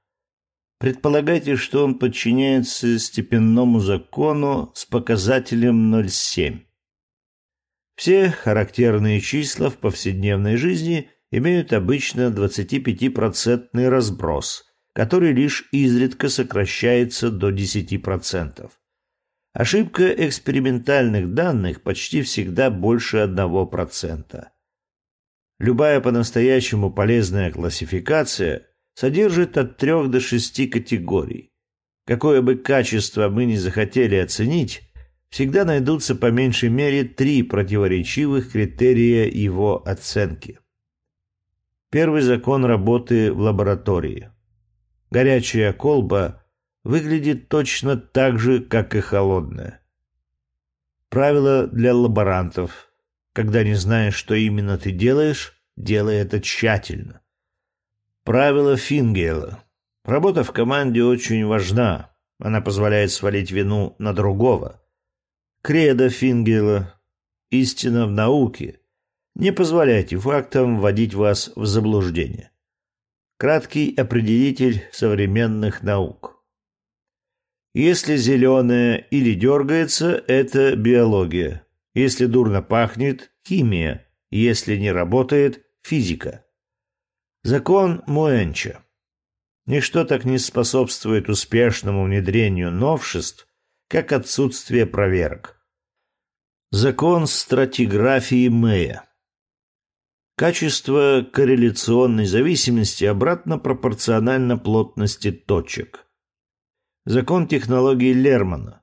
предполагайте, что он подчиняется степенному закону с показателем 0,7. Все характерные числа в повседневной жизни имеют обычно 25% разброс – который лишь изредка сокращается до 10%. Ошибка экспериментальных данных почти всегда больше 1%. Любая по-настоящему полезная классификация содержит от 3 до 6 категорий. Какое бы качество мы ни захотели оценить, всегда найдутся по меньшей мере три противоречивых критерия его оценки. Первый закон работы в лаборатории. Горячая колба выглядит точно так же, как и холодная. Правило для лаборантов. Когда не знаешь, что именно ты делаешь, делай это тщательно. Правило Фингейла. Работа в команде очень важна. Она позволяет свалить вину на другого. Кредо Фингейла. Истина в науке. Не позволяйте фактам вводить вас в заблуждение. Краткий определитель современных наук. Если зеленое или дергается, это биология. Если дурно пахнет – химия. Если не работает – физика. Закон Муэнча. Ничто так не способствует успешному внедрению новшеств, как отсутствие проверок. Закон стратиграфии Мэя. Качество корреляционной зависимости обратно пропорционально плотности точек. Закон технологии Лермана.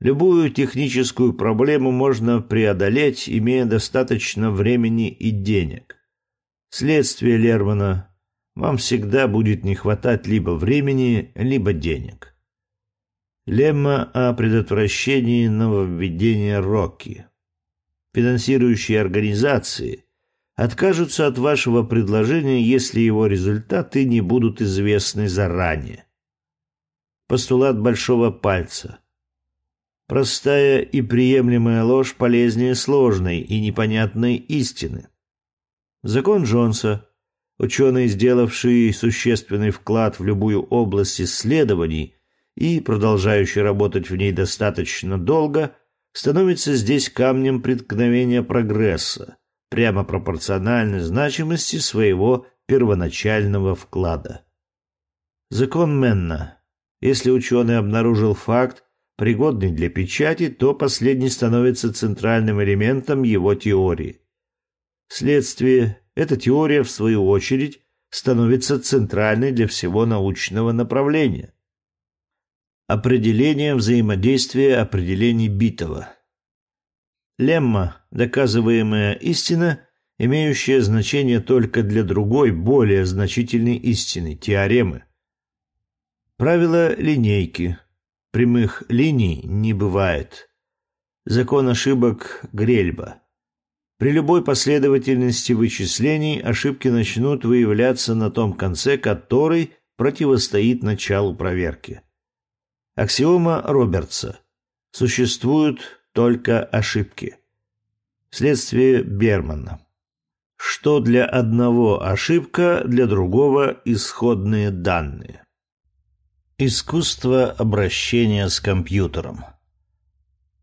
Любую техническую проблему можно преодолеть, имея достаточно времени и денег. Следствие Лермана. Вам всегда будет не хватать либо времени, либо денег. Лемма о предотвращении нововведения Рокки. Финансирующие организации – откажутся от вашего предложения, если его результаты не будут известны заранее. Постулат большого пальца. Простая и приемлемая ложь полезнее сложной и непонятной истины. Закон Джонса. Ученый, сделавший существенный вклад в любую область исследований и продолжающий работать в ней достаточно долго, становится здесь камнем преткновения прогресса, прямо пропорциональной значимости своего первоначального вклада. Закон Менна. Если ученый обнаружил факт, пригодный для печати, то последний становится центральным элементом его теории. Вследствие эта теория, в свою очередь, становится центральной для всего научного направления. Определение взаимодействия определений Битова. Лемма – доказываемая истина, имеющая значение только для другой, более значительной истины – теоремы. Правило линейки. Прямых линий не бывает. Закон ошибок Грельба. При любой последовательности вычислений ошибки начнут выявляться на том конце, который противостоит началу проверки. Аксиома Робертса. Существуют только ошибки. Следствие Бермана. Что для одного ошибка, для другого исходные данные. Искусство обращения с компьютером.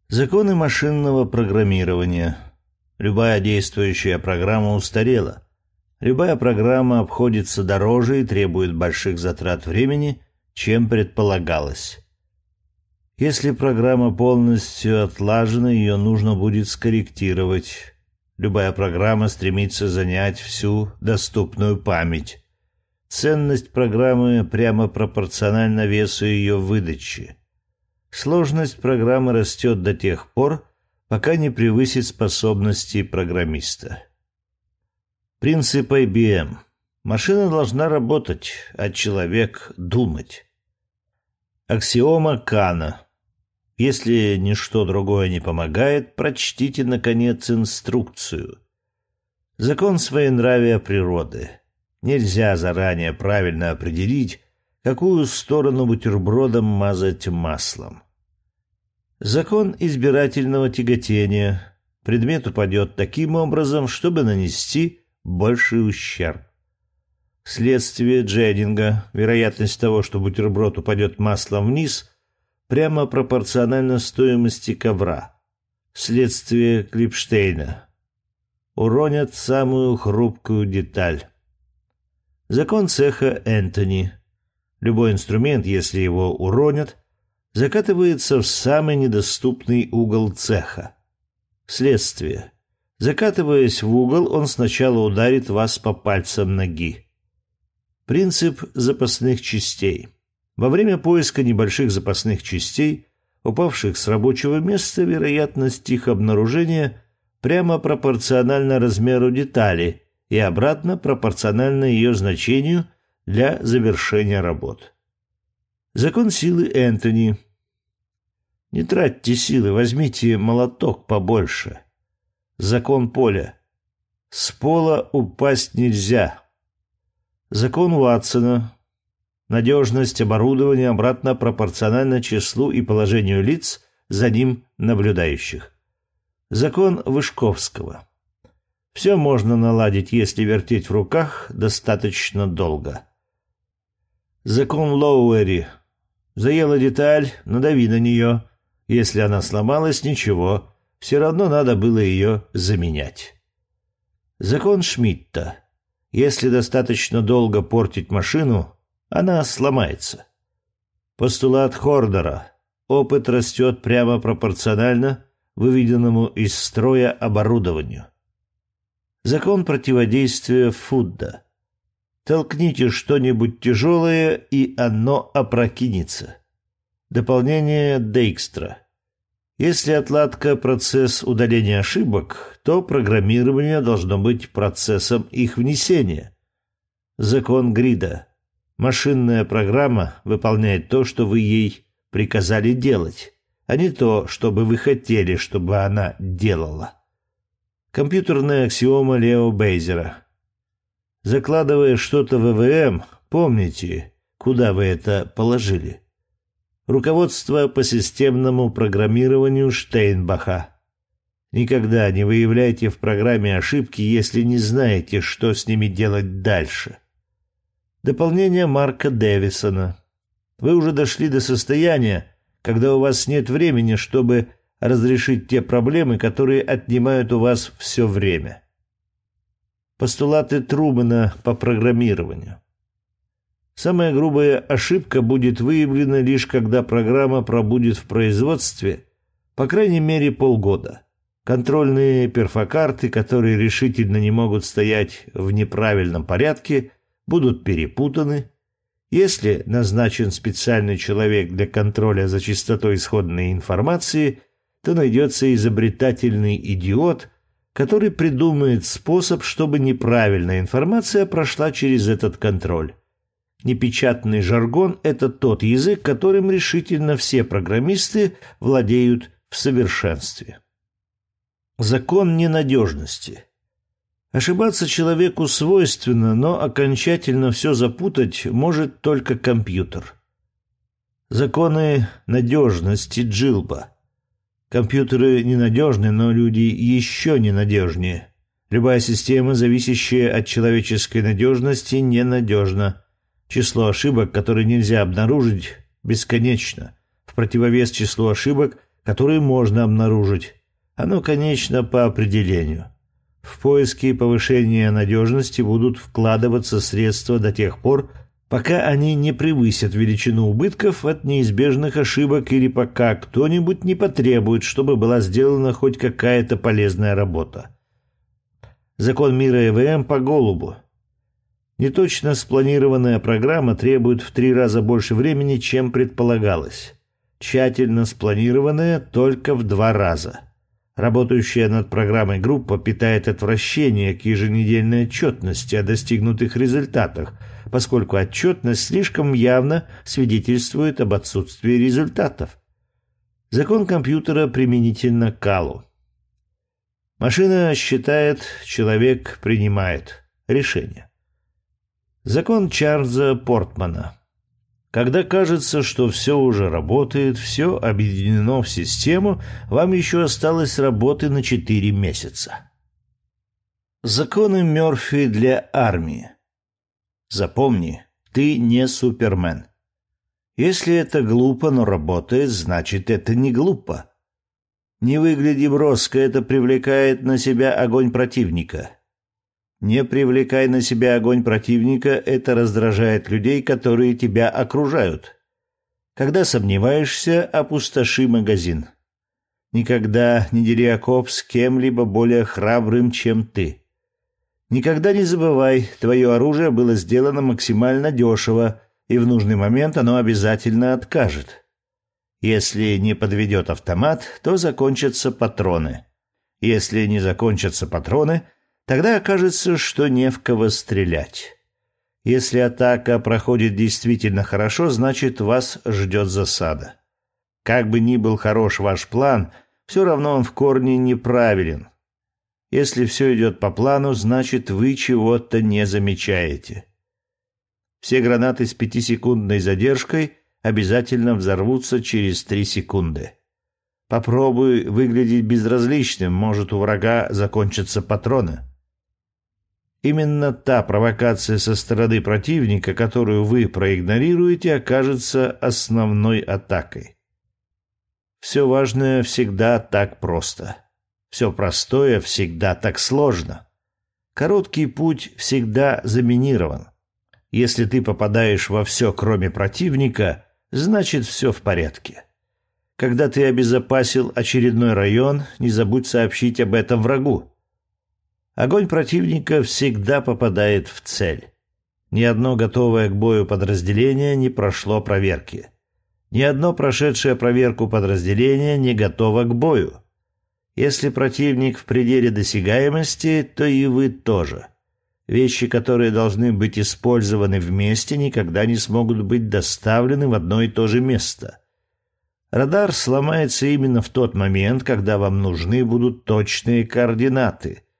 Законы машинного программирования. Любая действующая программа устарела. Любая программа обходится дороже и требует больших затрат времени, чем предполагалось. Если программа полностью отлажена, ее нужно будет скорректировать. Любая программа стремится занять всю доступную память. Ценность программы прямо пропорциональна весу ее выдачи. Сложность программы растет до тех пор, пока не превысит способности программиста. Принцип IBM. Машина должна работать, а человек – думать. Аксиома Кана. Если ничто другое не помогает, прочтите, наконец, инструкцию. Закон своенравия природы – Нельзя заранее правильно определить, какую сторону бутербродом мазать маслом. Закон избирательного тяготения. Предмет упадет таким образом, чтобы нанести больший ущерб. Следствие Джеддинга. Вероятность того, что бутерброд упадет маслом вниз, прямо пропорциональна стоимости ковра. Следствие Клипштейна. Уронят самую хрупкую деталь. Закон цеха Энтони. Любой инструмент, если его уронят, закатывается в самый недоступный угол цеха. Следствие. Закатываясь в угол, он сначала ударит вас по пальцам ноги. Принцип запасных частей. Во время поиска небольших запасных частей, упавших с рабочего места, вероятность их обнаружения прямо пропорциональна размеру детали – и обратно пропорционально ее значению для завершения работ. Закон силы Энтони. Не тратьте силы, возьмите молоток побольше. Закон поля. С пола упасть нельзя. Закон Уатсона. Надежность оборудования обратно пропорциональна числу и положению лиц, за ним наблюдающих. Закон Вышковского. Все можно наладить, если вертеть в руках достаточно долго. Закон Лоуэри. Заела деталь, надави на нее. Если она сломалась, ничего. Все равно надо было ее заменять. Закон Шмидта. Если достаточно долго портить машину, она сломается. Постулат Хордера. Опыт растет прямо пропорционально выведенному из строя оборудованию. Закон противодействия Фудда. Толкните что-нибудь тяжелое, и оно опрокинется. Дополнение Дейкстра. Если отладка – процесс удаления ошибок, то программирование должно быть процессом их внесения. Закон Грида. Машинная программа выполняет то, что вы ей приказали делать, а не то, что бы вы хотели, чтобы она делала. Компьютерная аксиома Лео Бейзера. Закладывая что-то в ВВМ, помните, куда вы это положили. Руководство по системному программированию Штейнбаха. Никогда не выявляйте в программе ошибки, если не знаете, что с ними делать дальше. Дополнение Марка Дэвисона. Вы уже дошли до состояния, когда у вас нет времени, чтобы разрешить те проблемы, которые отнимают у вас все время. Постулаты Трумэна по программированию. Самая грубая ошибка будет выявлена лишь когда программа пробудет в производстве по крайней мере полгода. Контрольные перфокарты, которые решительно не могут стоять в неправильном порядке, будут перепутаны. Если назначен специальный человек для контроля за чистотой исходной информации, то найдется изобретательный идиот, который придумает способ, чтобы неправильная информация прошла через этот контроль. Непечатный жаргон – это тот язык, которым решительно все программисты владеют в совершенстве. Закон ненадежности. Ошибаться человеку свойственно, но окончательно все запутать может только компьютер. Законы надежности Джилба. Компьютеры ненадежны, но люди еще ненадежнее. Любая система, зависящая от человеческой надежности, ненадежна. Число ошибок, которые нельзя обнаружить, бесконечно, в противовес числу ошибок, которые можно обнаружить. Оно конечно по определению. В поиски повышения надежности будут вкладываться средства до тех пор, пока они не превысят величину убытков от неизбежных ошибок или пока кто-нибудь не потребует, чтобы была сделана хоть какая-то полезная работа. Закон мира ЭВМ по голубу. Неточно спланированная программа требует в три раза больше времени, чем предполагалось. Тщательно спланированная только в два раза. Работающая над программой группа питает отвращение к еженедельной отчетности о достигнутых результатах, поскольку отчетность слишком явно свидетельствует об отсутствии результатов. Закон компьютера применительно к Калу. Машина считает, человек принимает решение. Закон Чарльза Портмана. Когда кажется, что все уже работает, все объединено в систему, вам еще осталось работы на четыре месяца. Законы Мёрфи для армии. Запомни, ты не супермен. Если это глупо, но работает, значит, это не глупо. Не выгляди броско, это привлекает на себя огонь противника. Не привлекай на себя огонь противника, это раздражает людей, которые тебя окружают. Когда сомневаешься, опустоши магазин. Никогда не дери окоп с кем-либо более храбрым, чем ты. Никогда не забывай, твое оружие было сделано максимально дешево, и в нужный момент оно обязательно откажет. Если не подведет автомат, то закончатся патроны. Если не закончатся патроны – Тогда окажется, что не в кого стрелять. Если атака проходит действительно хорошо, значит, вас ждет засада. Как бы ни был хорош ваш план, все равно он в корне неправилен. Если все идет по плану, значит, вы чего-то не замечаете. Все гранаты с пятисекундной задержкой обязательно взорвутся через три секунды. Попробуй выглядеть безразличным, может, у врага закончатся патроны. Именно та провокация со стороны противника, которую вы проигнорируете, окажется основной атакой. Все важное всегда так просто. Все простое всегда так сложно. Короткий путь всегда заминирован. Если ты попадаешь во все, кроме противника, значит все в порядке. Когда ты обезопасил очередной район, не забудь сообщить об этом врагу. Огонь противника всегда попадает в цель. Ни одно готовое к бою подразделение не прошло проверки. Ни одно прошедшее проверку подразделение не готово к бою. Если противник в пределе досягаемости, то и вы тоже. Вещи, которые должны быть использованы вместе, никогда не смогут быть доставлены в одно и то же место. Радар сломается именно в тот момент, когда вам нужны будут точные координаты –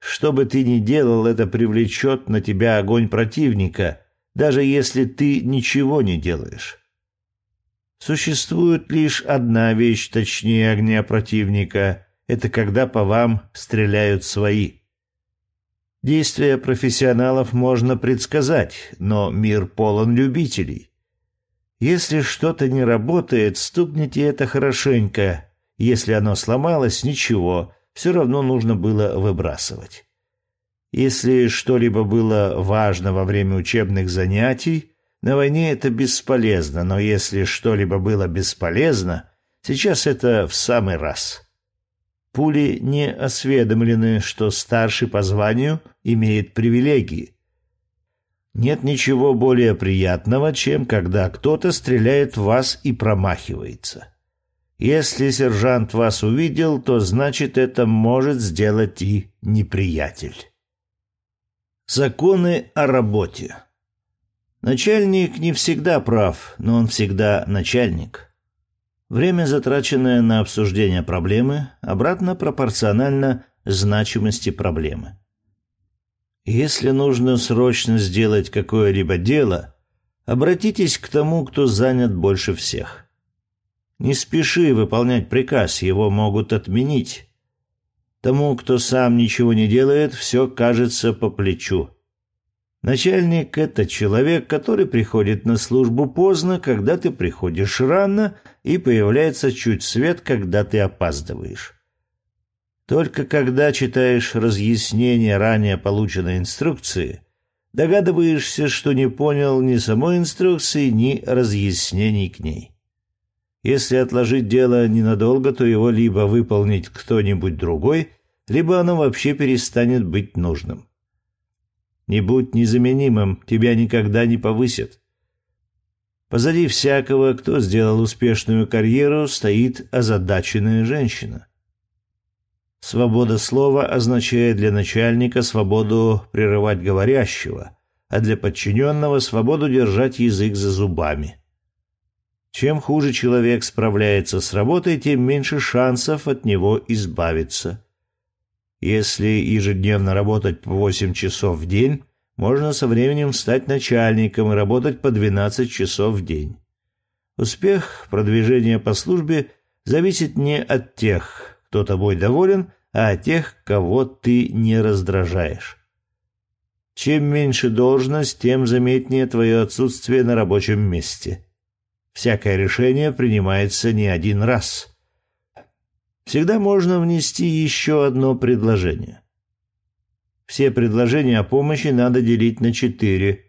что бы ты ни делал, это привлечет на тебя огонь противника, даже если ты ничего не делаешь. Существует лишь одна вещь точнее огня противника. Это когда по вам стреляют свои. Действия профессионалов можно предсказать, но мир полон любителей. Если что-то не работает, стукните это хорошенько. Если оно сломалось, ничего, все равно нужно было выбрасывать. Если что-либо было важно во время учебных занятий, на войне это бесполезно, но если что-либо было бесполезно, сейчас это в самый раз. Пули не осведомлены, что старший по званию имеет привилегии. Нет ничего более приятного, чем когда кто-то стреляет в вас и промахивается. Если сержант вас увидел, то значит это может сделать и неприятель. Законы о работе. Начальник не всегда прав, но он всегда начальник. Время, затраченное на обсуждение проблемы, обратно пропорционально значимости проблемы. Если нужно срочно сделать какое-либо дело, обратитесь к тому, кто занят больше всех. Не спеши выполнять приказ, его могут отменить. Тому, кто сам ничего не делает, все кажется по плечу. Начальник — это человек, который приходит на службу поздно, когда ты приходишь рано, и появляется чуть свет, когда ты опаздываешь. Только когда читаешь разъяснение ранее полученной инструкции, догадываешься, что не понял ни самой инструкции, ни разъяснений к ней. Если отложить дело ненадолго, то его либо выполнить кто-нибудь другой, либо оно вообще перестанет быть нужным. Не будь незаменимым, тебя никогда не повысят. Позади всякого, кто сделал успешную карьеру, стоит озадаченная женщина. Свобода слова означает для начальника свободу прерывать говорящего, а для подчиненного свободу держать язык за зубами. Чем хуже человек справляется с работой, тем меньше шансов от него избавиться. Если ежедневно работать по 8 часов в день, можно со временем стать начальником и работать по 12 часов в день. Успех продвижения по службе зависит не от тех, кто тобой доволен, а от тех, кого ты не раздражаешь. Чем меньше должность, тем заметнее твое отсутствие на рабочем месте. Всякое решение принимается не один раз. Всегда можно внести еще одно предложение. Все предложения о помощи надо делить на четыре.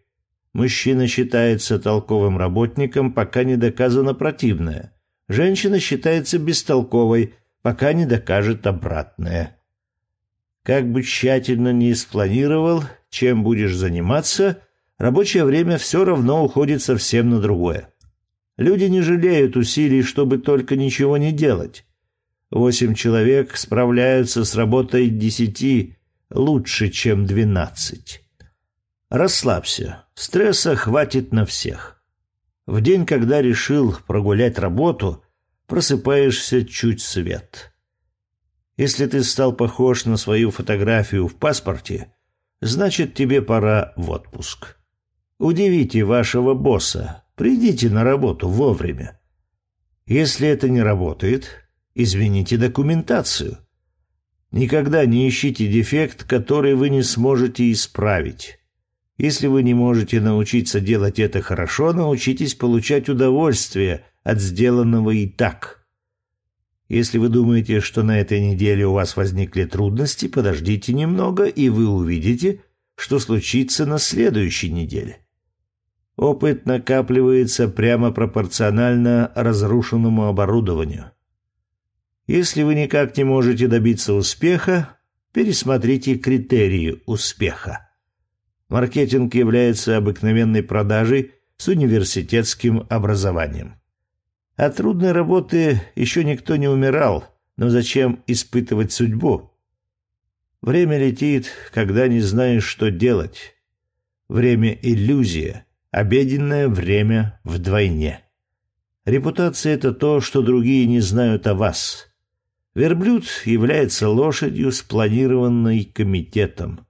Мужчина считается толковым работником, пока не доказано противное. Женщина считается бестолковой, пока не докажет обратное. Как бы тщательно ни спланировал, чем будешь заниматься, рабочее время все равно уходит совсем на другое. Люди не жалеют усилий, чтобы только ничего не делать. Восемь человек справляются с работой десяти лучше, чем двенадцать. Расслабься, стресса хватит на всех. В день, когда решил прогулять работу, просыпаешься чуть свет. Если ты стал похож на свою фотографию в паспорте, значит тебе пора в отпуск. Удивите вашего босса, придите на работу вовремя. Если это не работает, измените документацию. Никогда не ищите дефект, который вы не сможете исправить. Если вы не можете научиться делать это хорошо, научитесь получать удовольствие от сделанного и так. Если вы думаете, что на этой неделе у вас возникли трудности, подождите немного, и вы увидите, что случится на следующей неделе. Опыт накапливается прямо пропорционально разрушенному оборудованию. Если вы никак не можете добиться успеха, пересмотрите критерии успеха. Маркетинг является обыкновенной продажей с университетским образованием. От трудной работы еще никто не умирал, но зачем испытывать судьбу? Время летит, когда не знаешь, что делать. Время — иллюзия, обеденное время вдвойне. Репутация — это то, что другие не знают о вас. Верблюд является лошадью, спланированной комитетом.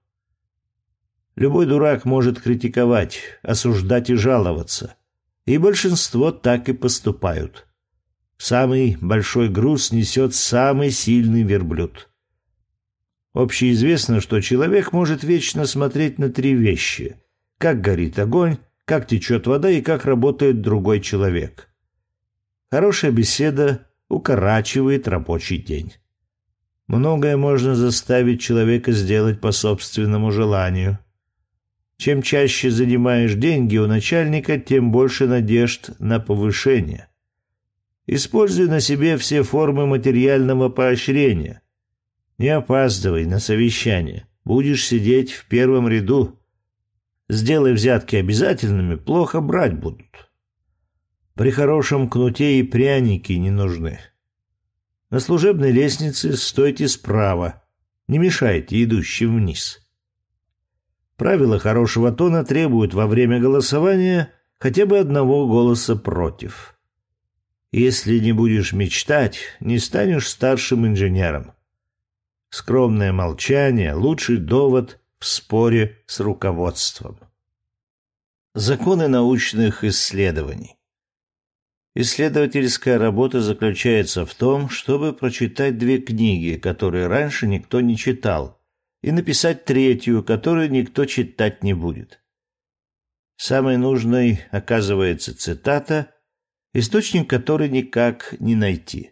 Любой дурак может критиковать, осуждать и жаловаться — и большинство так и поступают. Самый большой груз несет самый сильный верблюд. Общеизвестно, что человек может вечно смотреть на три вещи. Как горит огонь, как течет вода и как работает другой человек. Хорошая беседа укорачивает рабочий день. Многое можно заставить человека сделать по собственному желанию. Чем чаще занимаешь деньги у начальника, тем больше надежд на повышение. Используй на себе все формы материального поощрения. Не опаздывай на совещание. Будешь сидеть в первом ряду. Сделай взятки обязательными, плохо брать будут. При хорошем кнуте и пряники не нужны. На служебной лестнице стойте справа, не мешайте идущим вниз. Правила хорошего тона требуют во время голосования хотя бы одного голоса против. Если не будешь мечтать, не станешь старшим инженером. Скромное молчание — лучший довод в споре с руководством. Законы научных исследований Исследовательская работа заключается в том, чтобы прочитать две книги, которые раньше никто не читал, и написать третью, которую никто читать не будет. Самой нужной оказывается цитата, источник которой никак не найти.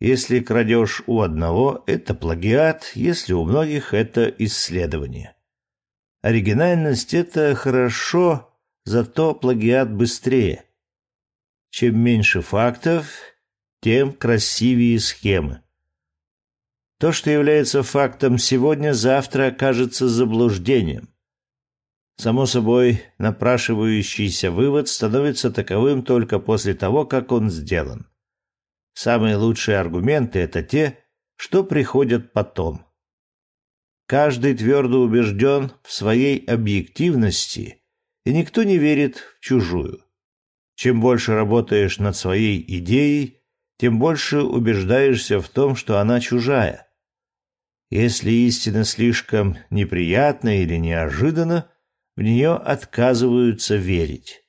Если крадешь у одного, это плагиат, если у многих, это исследование. Оригинальность – это хорошо, зато плагиат быстрее – чем меньше фактов, тем красивее схемы. То, что является фактом сегодня, завтра окажется заблуждением. Само собой, напрашивающийся вывод становится таковым только после того, как он сделан. Самые лучшие аргументы – это те, что приходят потом. Каждый твердо убежден в своей объективности, и никто не верит в чужую. Чем больше работаешь над своей идеей, тем больше убеждаешься в том, что она чужая. Если истина слишком неприятна или неожиданна, в нее отказываются верить.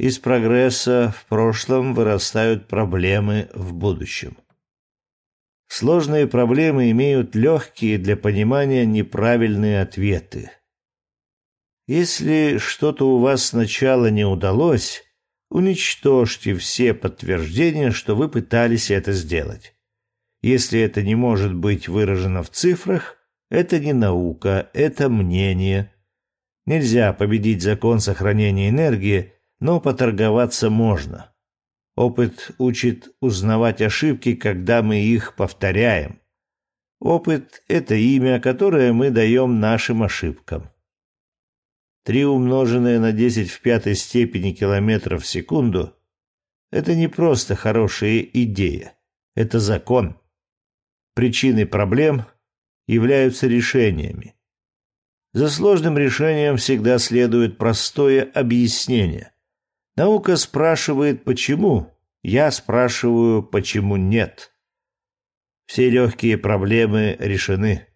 Из прогресса в прошлом вырастают проблемы в будущем. Сложные проблемы имеют легкие для понимания неправильные ответы. Если что-то у вас сначала не удалось, Уничтожьте все подтверждения, что вы пытались это сделать. Если это не может быть выражено в цифрах, это не наука, это мнение. Нельзя победить закон сохранения энергии, но поторговаться можно. Опыт учит узнавать ошибки, когда мы их повторяем. Опыт — это имя, которое мы даем нашим ошибкам. Три умноженное на десять в пятой степени километров в секунду — это не просто хорошая идея, это закон. Причины проблем являются решениями. За сложным решением всегда следует простое объяснение. Наука спрашивает «почему?», я спрашиваю «почему нет?». Все легкие проблемы решены.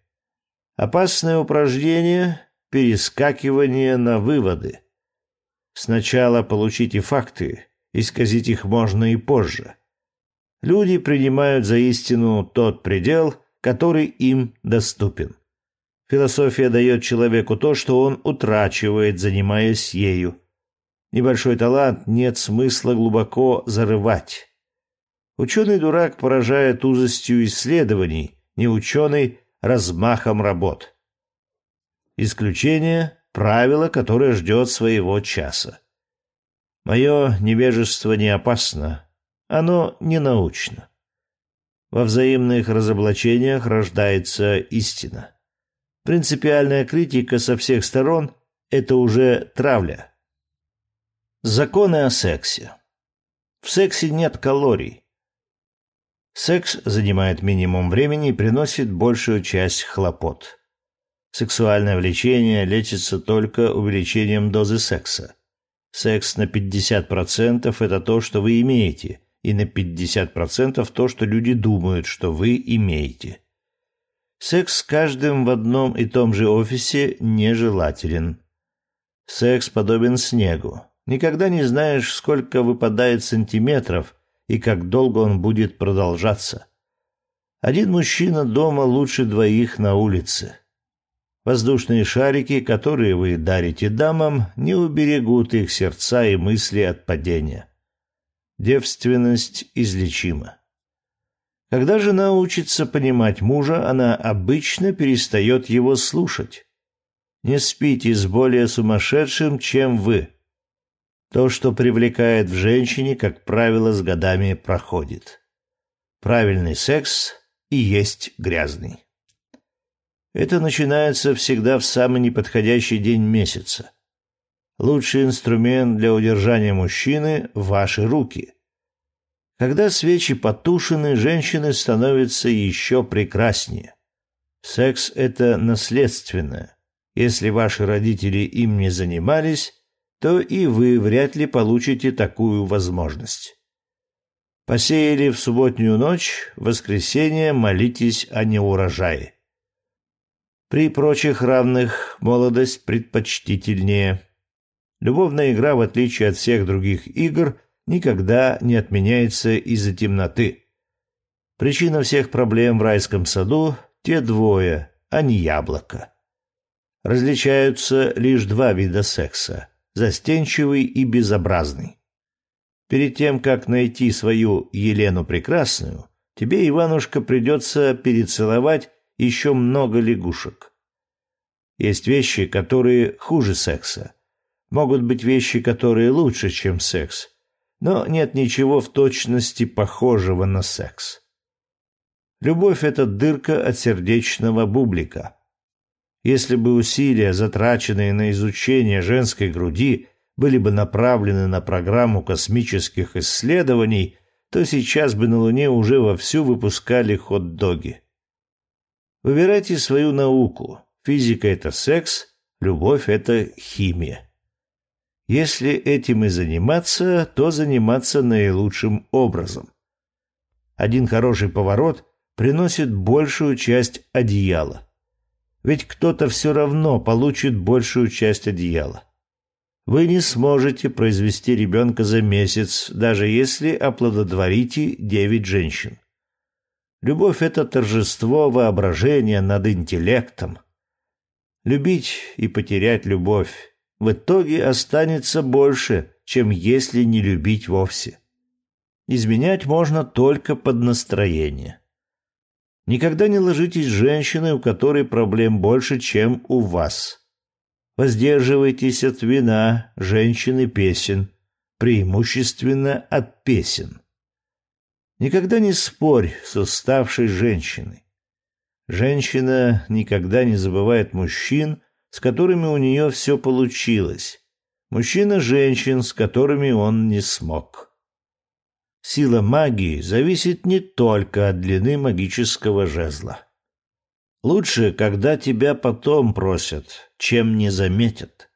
Опасное упражнение перескакивание на выводы. Сначала получите факты, исказить их можно и позже. Люди принимают за истину тот предел, который им доступен. Философия дает человеку то, что он утрачивает, занимаясь ею. Небольшой талант нет смысла глубоко зарывать. Ученый-дурак поражает узостью исследований, не ученый – размахом работ. Исключение — правило, которое ждет своего часа. Мое невежество не опасно, оно не научно. Во взаимных разоблачениях рождается истина. Принципиальная критика со всех сторон — это уже травля. Законы о сексе. В сексе нет калорий. Секс занимает минимум времени и приносит большую часть хлопот. Сексуальное влечение лечится только увеличением дозы секса. Секс на 50% это то, что вы имеете, и на 50% то, что люди думают, что вы имеете. Секс с каждым в одном и том же офисе нежелателен. Секс подобен снегу. Никогда не знаешь, сколько выпадает сантиметров, и как долго он будет продолжаться. Один мужчина дома лучше двоих на улице. Воздушные шарики, которые вы дарите дамам, не уберегут их сердца и мысли от падения. Девственность излечима. Когда жена учится понимать мужа, она обычно перестает его слушать. Не спите с более сумасшедшим, чем вы. То, что привлекает в женщине, как правило, с годами проходит. Правильный секс и есть грязный. Это начинается всегда в самый неподходящий день месяца. Лучший инструмент для удержания мужчины – ваши руки. Когда свечи потушены, женщины становятся еще прекраснее. Секс – это наследственное. Если ваши родители им не занимались, то и вы вряд ли получите такую возможность. Посеяли в субботнюю ночь, в воскресенье молитесь о неурожае. При прочих равных молодость предпочтительнее. Любовная игра, в отличие от всех других игр, никогда не отменяется из-за темноты. Причина всех проблем в райском саду – те двое, а не яблоко. Различаются лишь два вида секса застенчивый и безобразный. Перед тем, как найти свою Елену Прекрасную, тебе, Иванушка, придется перецеловать еще много лягушек. Есть вещи, которые хуже секса. Могут быть вещи, которые лучше, чем секс. Но нет ничего в точности похожего на секс. Любовь — это дырка от сердечного бублика. Если бы усилия, затраченные на изучение женской груди, были бы направлены на программу космических исследований, то сейчас бы на Луне уже вовсю выпускали хот-доги. Выбирайте свою науку. Физика — это секс, любовь — это химия. Если этим и заниматься, то заниматься наилучшим образом. Один хороший поворот приносит большую часть одеяла. Ведь кто-то все равно получит большую часть одеяла. Вы не сможете произвести ребенка за месяц, даже если оплодотворите девять женщин. Любовь — это торжество воображения над интеллектом. Любить и потерять любовь в итоге останется больше, чем если не любить вовсе. Изменять можно только под настроение. Никогда не ложитесь с женщиной, у которой проблем больше, чем у вас. Воздерживайтесь от вина, женщин и песен, преимущественно от песен. Никогда не спорь с уставшей женщиной. Женщина никогда не забывает мужчин, с которыми у нее все получилось. Мужчина – женщин, с которыми он не смог. Сила магии зависит не только от длины магического жезла. Лучше, когда тебя потом просят, чем не заметят.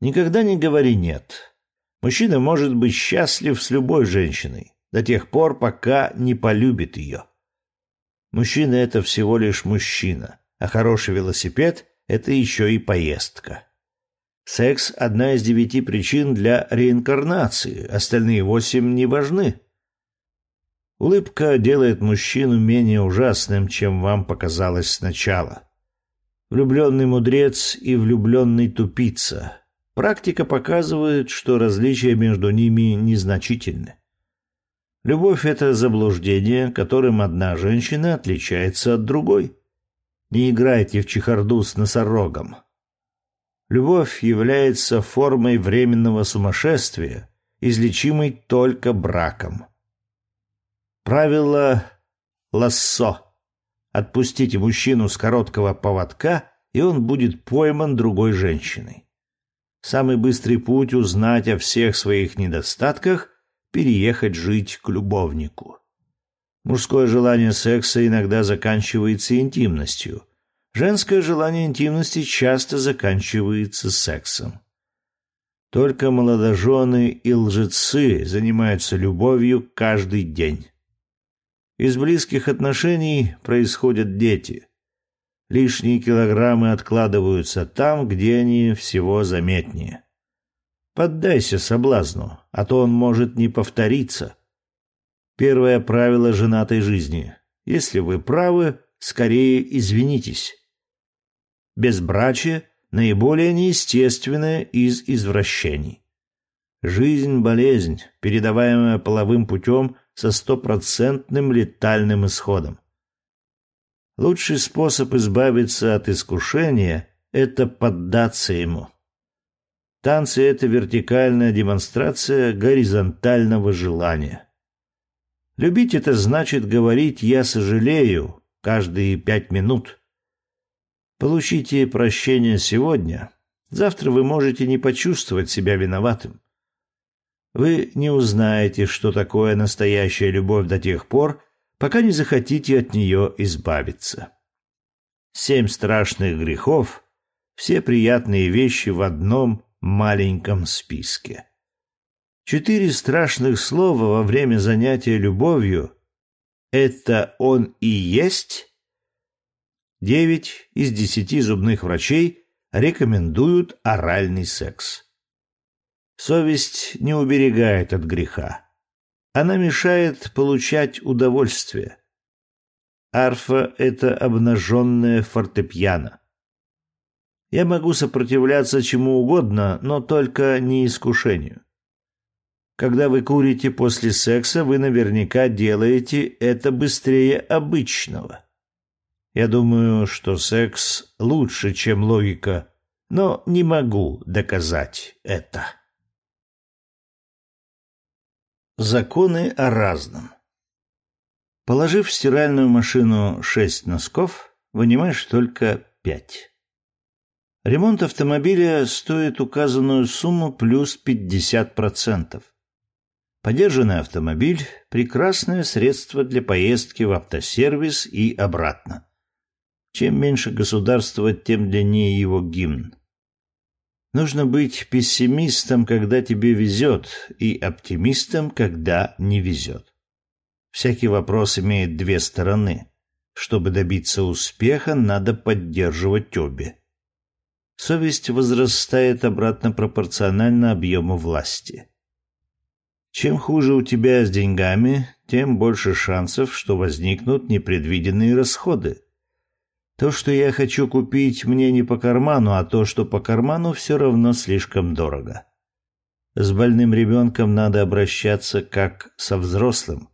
Никогда не говори «нет». Мужчина может быть счастлив с любой женщиной до тех пор, пока не полюбит ее. Мужчина — это всего лишь мужчина, а хороший велосипед — это еще и поездка. Секс — одна из девяти причин для реинкарнации, остальные восемь не важны. Улыбка делает мужчину менее ужасным, чем вам показалось сначала. Влюбленный мудрец и влюбленный тупица. Практика показывает, что различия между ними незначительны. Любовь — это заблуждение, которым одна женщина отличается от другой. Не играйте в чехарду с носорогом. Любовь является формой временного сумасшествия, излечимой только браком. Правило лассо. Отпустите мужчину с короткого поводка, и он будет пойман другой женщиной. Самый быстрый путь узнать о всех своих недостатках — переехать жить к любовнику. Мужское желание секса иногда заканчивается интимностью. Женское желание интимности часто заканчивается сексом. Только молодожены и лжецы занимаются любовью каждый день. Из близких отношений происходят дети. Лишние килограммы откладываются там, где они всего заметнее. Поддайся соблазну, а то он может не повториться. Первое правило женатой жизни. Если вы правы, скорее извинитесь. Безбрачие – наиболее неестественное из извращений. Жизнь – болезнь, передаваемая половым путем со стопроцентным летальным исходом. Лучший способ избавиться от искушения – это поддаться ему. Танцы – это вертикальная демонстрация горизонтального желания. Любить – это значит говорить «я сожалею» каждые пять минут. Получите прощение сегодня, завтра вы можете не почувствовать себя виноватым. Вы не узнаете, что такое настоящая любовь до тех пор, пока не захотите от нее избавиться. Семь страшных грехов — все приятные вещи в одном маленьком списке. Четыре страшных слова во время занятия любовью — это он и есть? Девять из десяти зубных врачей рекомендуют оральный секс. Совесть не уберегает от греха. Она мешает получать удовольствие. Арфа — это обнаженное фортепиано. Я могу сопротивляться чему угодно, но только не искушению. Когда вы курите после секса, вы наверняка делаете это быстрее обычного. Я думаю, что секс лучше, чем логика, но не могу доказать это. Законы о разном. Положив в стиральную машину шесть носков, вынимаешь только пять. Ремонт автомобиля стоит указанную сумму плюс 50%. Подержанный автомобиль – прекрасное средство для поездки в автосервис и обратно. Чем меньше государства, тем длиннее его гимн. Нужно быть пессимистом, когда тебе везет, и оптимистом, когда не везет. Всякий вопрос имеет две стороны. Чтобы добиться успеха, надо поддерживать обе. Совесть возрастает обратно пропорционально объему власти. Чем хуже у тебя с деньгами, тем больше шансов, что возникнут непредвиденные расходы. То, что я хочу купить, мне не по карману, а то, что по карману, все равно слишком дорого. С больным ребенком надо обращаться как со взрослым,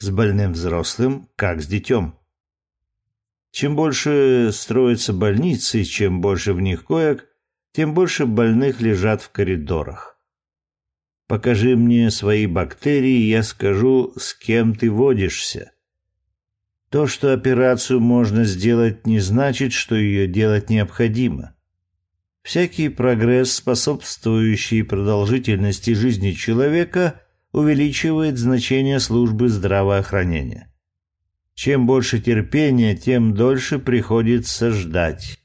с больным взрослым как с детем. Чем больше строятся больницы, чем больше в них коек, тем больше больных лежат в коридорах. Покажи мне свои бактерии, я скажу, с кем ты водишься. То, что операцию можно сделать, не значит, что ее делать необходимо. Всякий прогресс, способствующий продолжительности жизни человека, увеличивает значение службы здравоохранения. Чем больше терпения, тем дольше приходится ждать.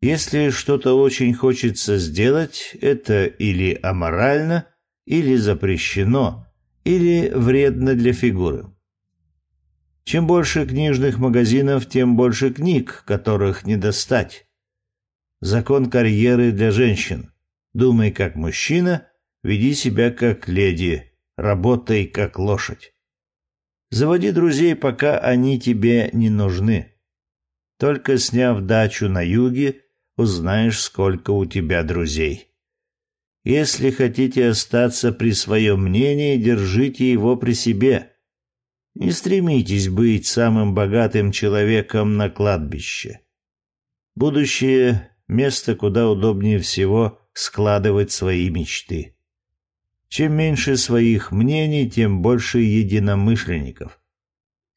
Если что-то очень хочется сделать, это или аморально, или запрещено, или вредно для фигуры. Чем больше книжных магазинов, тем больше книг, которых не достать. Закон карьеры для женщин. Думай как мужчина, веди себя как леди, работай как лошадь. Заводи друзей, пока они тебе не нужны. Только сняв дачу на юге, узнаешь, сколько у тебя друзей. Если хотите остаться при своем мнении, держите его при себе. Не стремитесь быть самым богатым человеком на кладбище. Будущее — место, куда удобнее всего складывать свои мечты. Чем меньше своих мнений, тем больше единомышленников.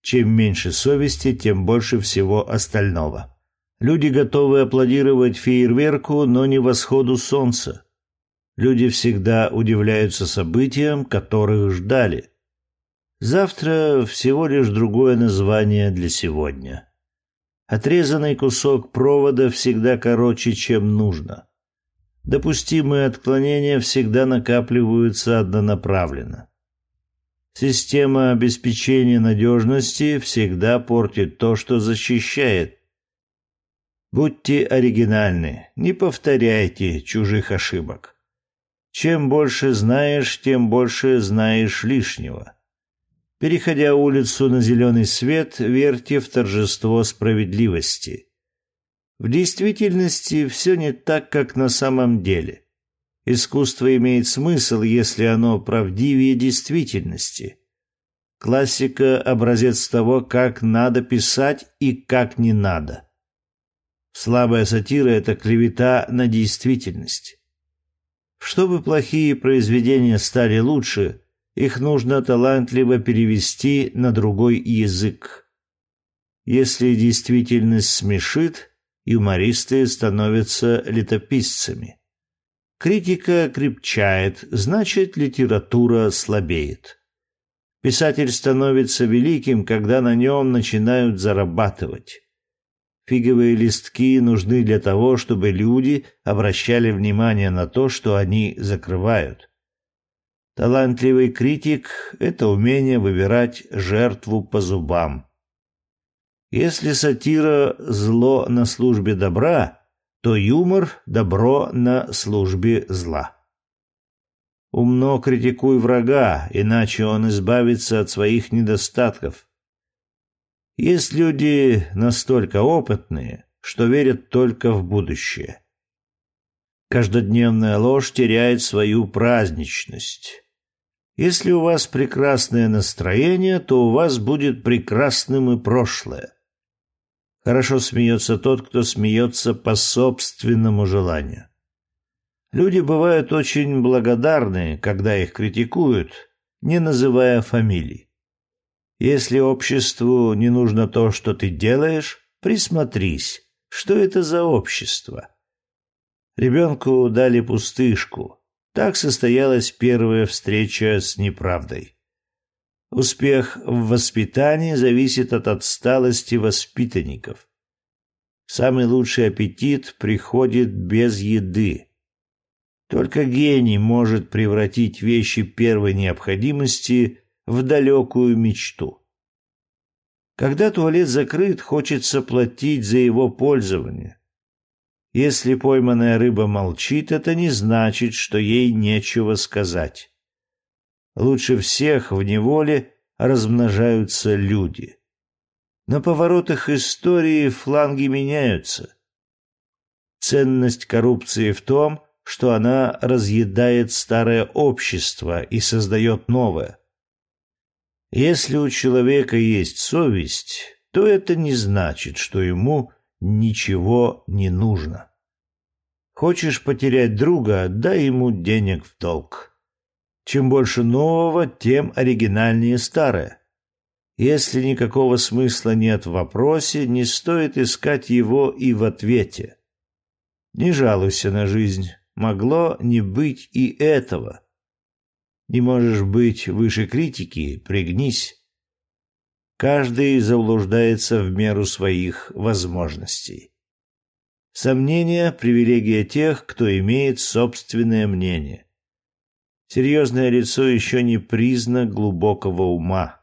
Чем меньше совести, тем больше всего остального. Люди готовы аплодировать фейерверку, но не восходу солнца. Люди всегда удивляются событиям, которых ждали – Завтра всего лишь другое название для сегодня. Отрезанный кусок провода всегда короче, чем нужно. Допустимые отклонения всегда накапливаются однонаправленно. Система обеспечения надежности всегда портит то, что защищает. Будьте оригинальны, не повторяйте чужих ошибок. Чем больше знаешь, тем больше знаешь лишнего. Переходя улицу на зеленый свет, верьте в торжество справедливости. В действительности все не так, как на самом деле. Искусство имеет смысл, если оно правдивее действительности. Классика – образец того, как надо писать и как не надо. Слабая сатира – это клевета на действительность. Чтобы плохие произведения стали лучше, их нужно талантливо перевести на другой язык. Если действительность смешит, юмористы становятся летописцами. Критика крепчает, значит, литература слабеет. Писатель становится великим, когда на нем начинают зарабатывать. Фиговые листки нужны для того, чтобы люди обращали внимание на то, что они закрывают. Талантливый критик — это умение выбирать жертву по зубам. Если сатира — зло на службе добра, то юмор — добро на службе зла. Умно критикуй врага, иначе он избавится от своих недостатков. Есть люди настолько опытные, что верят только в будущее. Каждодневная ложь теряет свою праздничность. Если у вас прекрасное настроение, то у вас будет прекрасным и прошлое. Хорошо смеется тот, кто смеется по собственному желанию. Люди бывают очень благодарны, когда их критикуют, не называя фамилий. Если обществу не нужно то, что ты делаешь, присмотрись, что это за общество. Ребенку дали пустышку. Так состоялась первая встреча с неправдой. Успех в воспитании зависит от отсталости воспитанников. Самый лучший аппетит приходит без еды. Только гений может превратить вещи первой необходимости в далекую мечту. Когда туалет закрыт, хочется платить за его пользование. Если пойманная рыба молчит, это не значит, что ей нечего сказать. Лучше всех в неволе размножаются люди. На поворотах истории фланги меняются. Ценность коррупции в том, что она разъедает старое общество и создает новое. Если у человека есть совесть, то это не значит, что ему ничего не нужно. Хочешь потерять друга, дай ему денег в долг. Чем больше нового, тем оригинальнее старое. Если никакого смысла нет в вопросе, не стоит искать его и в ответе. Не жалуйся на жизнь, могло не быть и этого. Не можешь быть выше критики, пригнись. Каждый заблуждается в меру своих возможностей. Сомнение – привилегия тех, кто имеет собственное мнение. Серьезное лицо еще не признак глубокого ума.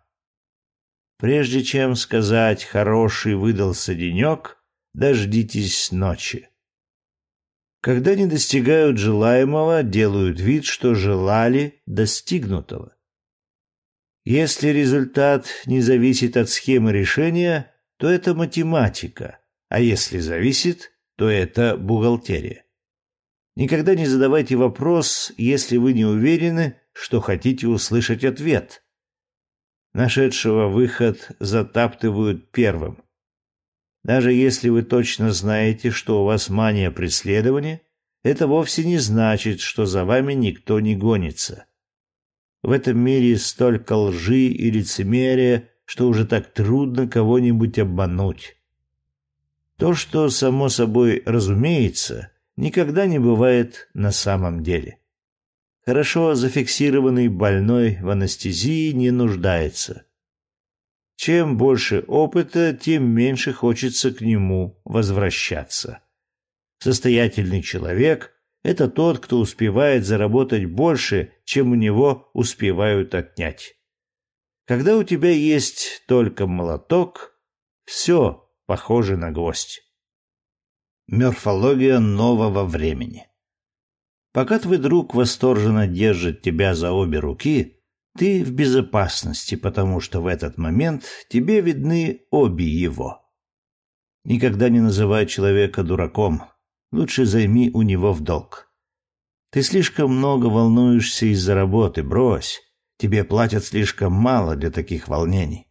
Прежде чем сказать «хороший выдался денек», дождитесь ночи. Когда не достигают желаемого, делают вид, что желали достигнутого. Если результат не зависит от схемы решения, то это математика, а если зависит, то это бухгалтерия. Никогда не задавайте вопрос, если вы не уверены, что хотите услышать ответ. Нашедшего выход затаптывают первым. Даже если вы точно знаете, что у вас мания преследования, это вовсе не значит, что за вами никто не гонится. В этом мире столько лжи и лицемерия, что уже так трудно кого-нибудь обмануть. То, что само собой разумеется, никогда не бывает на самом деле. Хорошо зафиксированный больной в анестезии не нуждается. Чем больше опыта, тем меньше хочется к нему возвращаться. Состоятельный человек – это тот, кто успевает заработать больше, чем у него успевают отнять. Когда у тебя есть только молоток, все похоже на гвоздь. Морфология нового времени Пока твой друг восторженно держит тебя за обе руки, ты в безопасности, потому что в этот момент тебе видны обе его. Никогда не называй человека дураком. Лучше займи у него в долг. Ты слишком много волнуешься из-за работы, брось. Тебе платят слишком мало для таких волнений.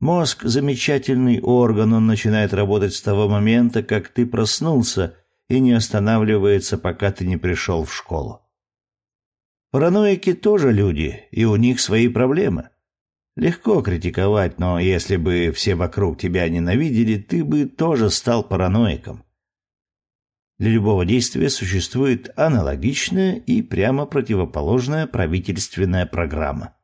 Мозг — замечательный орган, он начинает работать с того момента, как ты проснулся, и не останавливается, пока ты не пришел в школу. Параноики тоже люди, и у них свои проблемы. Легко критиковать, но если бы все вокруг тебя ненавидели, ты бы тоже стал параноиком. Для любого действия существует аналогичная и прямо противоположная правительственная программа.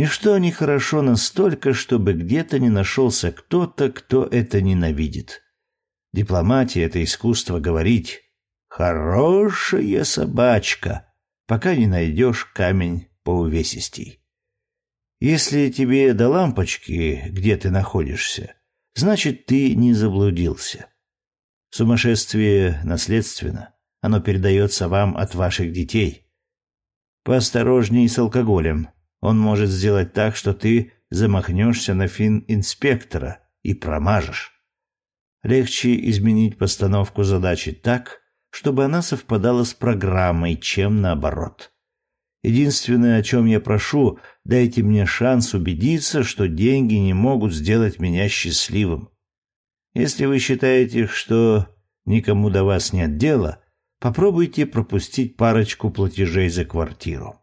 Ничто не хорошо настолько, чтобы где-то не нашелся кто-то, кто это ненавидит. Дипломатия — это искусство говорить «хорошая собачка», пока не найдешь камень поувесистей. Если тебе до лампочки, где ты находишься, значит, ты не заблудился. Сумасшествие наследственно. Оно передается вам от ваших детей. Поосторожней с алкоголем. Он может сделать так, что ты замахнешься на фин инспектора и промажешь. Легче изменить постановку задачи так, чтобы она совпадала с программой, чем наоборот. Единственное, о чем я прошу, дайте мне шанс убедиться, что деньги не могут сделать меня счастливым. Если вы считаете, что никому до вас нет дела, попробуйте пропустить парочку платежей за квартиру.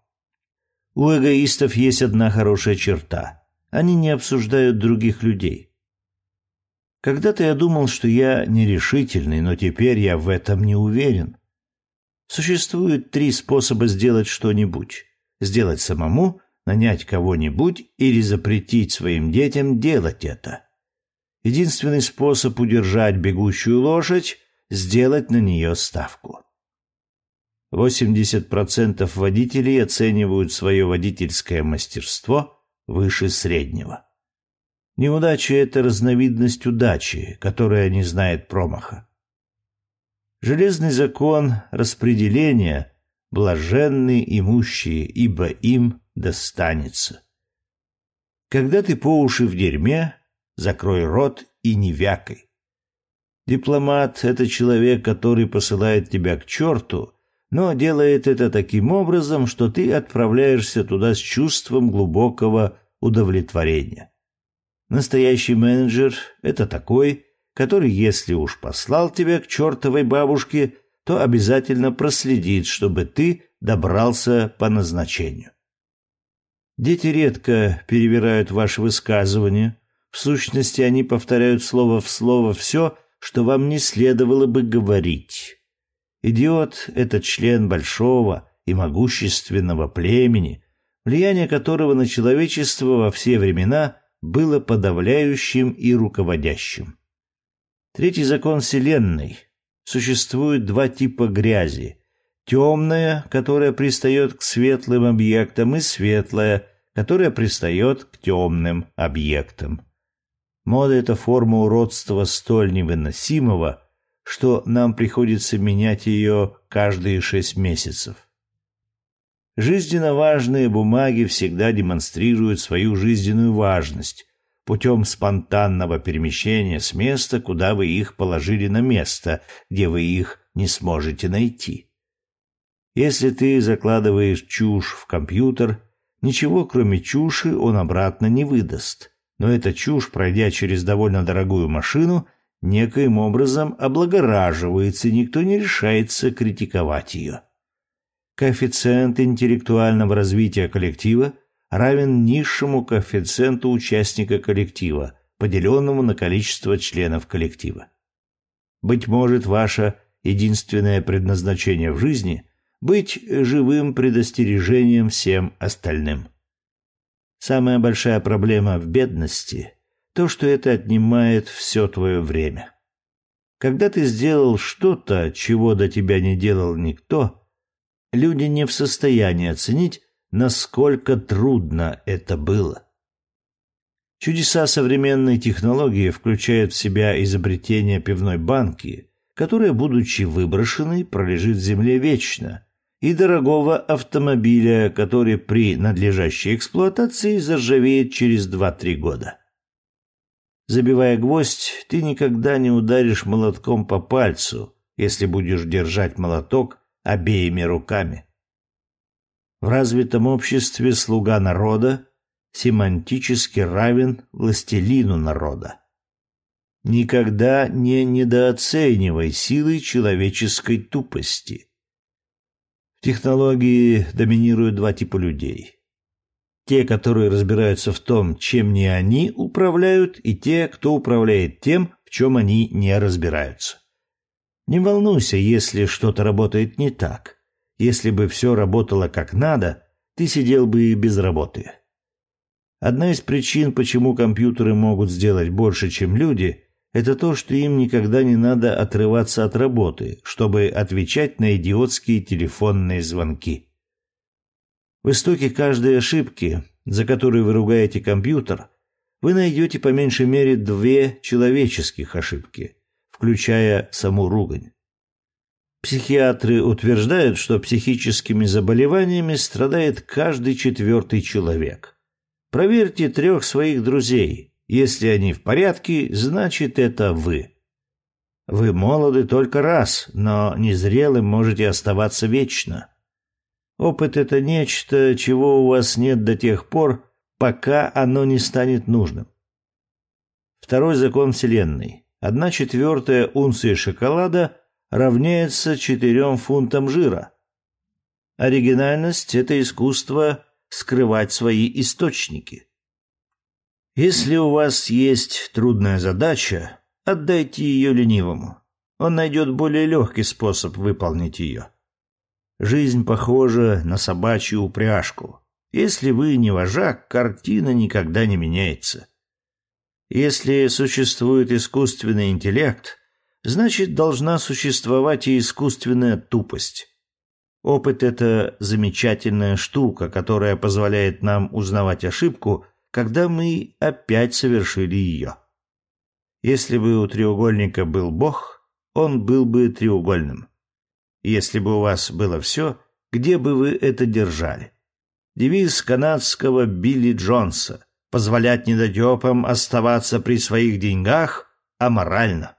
У эгоистов есть одна хорошая черта. Они не обсуждают других людей. Когда-то я думал, что я нерешительный, но теперь я в этом не уверен. Существует три способа сделать что-нибудь. Сделать самому, нанять кого-нибудь или запретить своим детям делать это. Единственный способ удержать бегущую лошадь – сделать на нее ставку. 80% водителей оценивают свое водительское мастерство выше среднего. Неудача — это разновидность удачи, которая не знает промаха. Железный закон распределения — блаженны имущие, ибо им достанется. Когда ты по уши в дерьме, закрой рот и не вякай. Дипломат — это человек, который посылает тебя к черту, но делает это таким образом, что ты отправляешься туда с чувством глубокого удовлетворения. Настоящий менеджер — это такой, который, если уж послал тебя к чертовой бабушке, то обязательно проследит, чтобы ты добрался по назначению. Дети редко перевирают ваши высказывания. В сущности, они повторяют слово в слово все, что вам не следовало бы говорить. Идиот — это член большого и могущественного племени, влияние которого на человечество во все времена — было подавляющим и руководящим. Третий закон Вселенной. Существует два типа грязи. Темная, которая пристает к светлым объектам, и светлая, которая пристает к темным объектам. Мода — это форма уродства столь невыносимого, что нам приходится менять ее каждые шесть месяцев. Жизненно важные бумаги всегда демонстрируют свою жизненную важность путем спонтанного перемещения с места, куда вы их положили на место, где вы их не сможете найти. Если ты закладываешь чушь в компьютер, ничего кроме чуши он обратно не выдаст. Но эта чушь, пройдя через довольно дорогую машину, некоим образом облагораживается, и никто не решается критиковать ее коэффициент интеллектуального развития коллектива равен низшему коэффициенту участника коллектива, поделенному на количество членов коллектива. Быть может, ваше единственное предназначение в жизни – быть живым предостережением всем остальным. Самая большая проблема в бедности – то, что это отнимает все твое время. Когда ты сделал что-то, чего до тебя не делал никто – люди не в состоянии оценить, насколько трудно это было. Чудеса современной технологии включают в себя изобретение пивной банки, которая, будучи выброшенной, пролежит в земле вечно, и дорогого автомобиля, который при надлежащей эксплуатации заржавеет через 2-3 года. Забивая гвоздь, ты никогда не ударишь молотком по пальцу, если будешь держать молоток обеими руками. В развитом обществе слуга народа семантически равен властелину народа. Никогда не недооценивай силы человеческой тупости. В технологии доминируют два типа людей. Те, которые разбираются в том, чем не они управляют, и те, кто управляет тем, в чем они не разбираются. Не волнуйся, если что-то работает не так. Если бы все работало как надо, ты сидел бы и без работы. Одна из причин, почему компьютеры могут сделать больше, чем люди, это то, что им никогда не надо отрываться от работы, чтобы отвечать на идиотские телефонные звонки. В истоке каждой ошибки, за которую вы ругаете компьютер, вы найдете по меньшей мере две человеческих ошибки, включая саму ругань. Психиатры утверждают, что психическими заболеваниями страдает каждый четвертый человек. Проверьте трех своих друзей. Если они в порядке, значит это вы. Вы молоды только раз, но незрелым можете оставаться вечно. Опыт — это нечто, чего у вас нет до тех пор, пока оно не станет нужным. Второй закон Вселенной. Одна четвертая унции шоколада равняется четырем фунтам жира. Оригинальность — это искусство скрывать свои источники. Если у вас есть трудная задача, отдайте ее ленивому. Он найдет более легкий способ выполнить ее. Жизнь похожа на собачью упряжку. Если вы не вожак, картина никогда не меняется. Если существует искусственный интеллект, значит, должна существовать и искусственная тупость. Опыт — это замечательная штука, которая позволяет нам узнавать ошибку, когда мы опять совершили ее. Если бы у треугольника был Бог, он был бы треугольным. Если бы у вас было все, где бы вы это держали? Девиз канадского Билли Джонса «Позволять недотепам оставаться при своих деньгах аморально».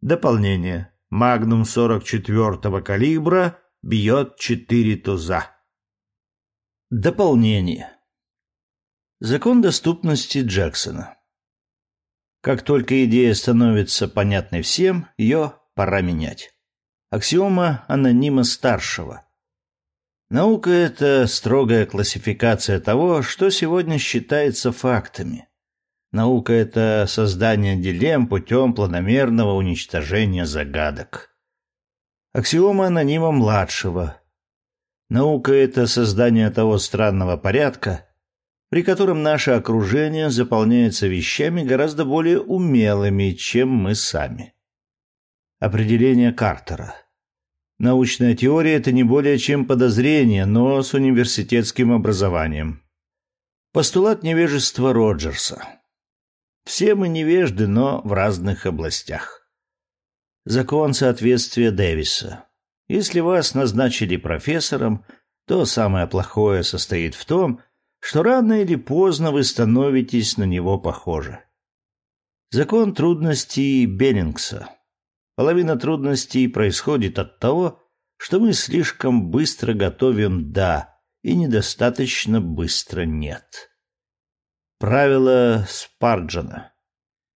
Дополнение. Магнум 44-го калибра бьет четыре туза. Дополнение. Закон доступности Джексона. Как только идея становится понятной всем, ее пора менять. Аксиома анонима старшего. Наука — это строгая классификация того, что сегодня считается фактами. Наука — это создание дилемм путем планомерного уничтожения загадок. Аксиома анонима младшего. Наука — это создание того странного порядка, при котором наше окружение заполняется вещами гораздо более умелыми, чем мы сами. Определение Картера. Научная теория — это не более чем подозрение, но с университетским образованием. Постулат невежества Роджерса. Все мы невежды, но в разных областях. Закон соответствия Дэвиса. Если вас назначили профессором, то самое плохое состоит в том, что рано или поздно вы становитесь на него похожи. Закон трудностей Беллингса. Половина трудностей происходит от того, что мы слишком быстро готовим «да» и недостаточно быстро «нет». Правило Спарджана.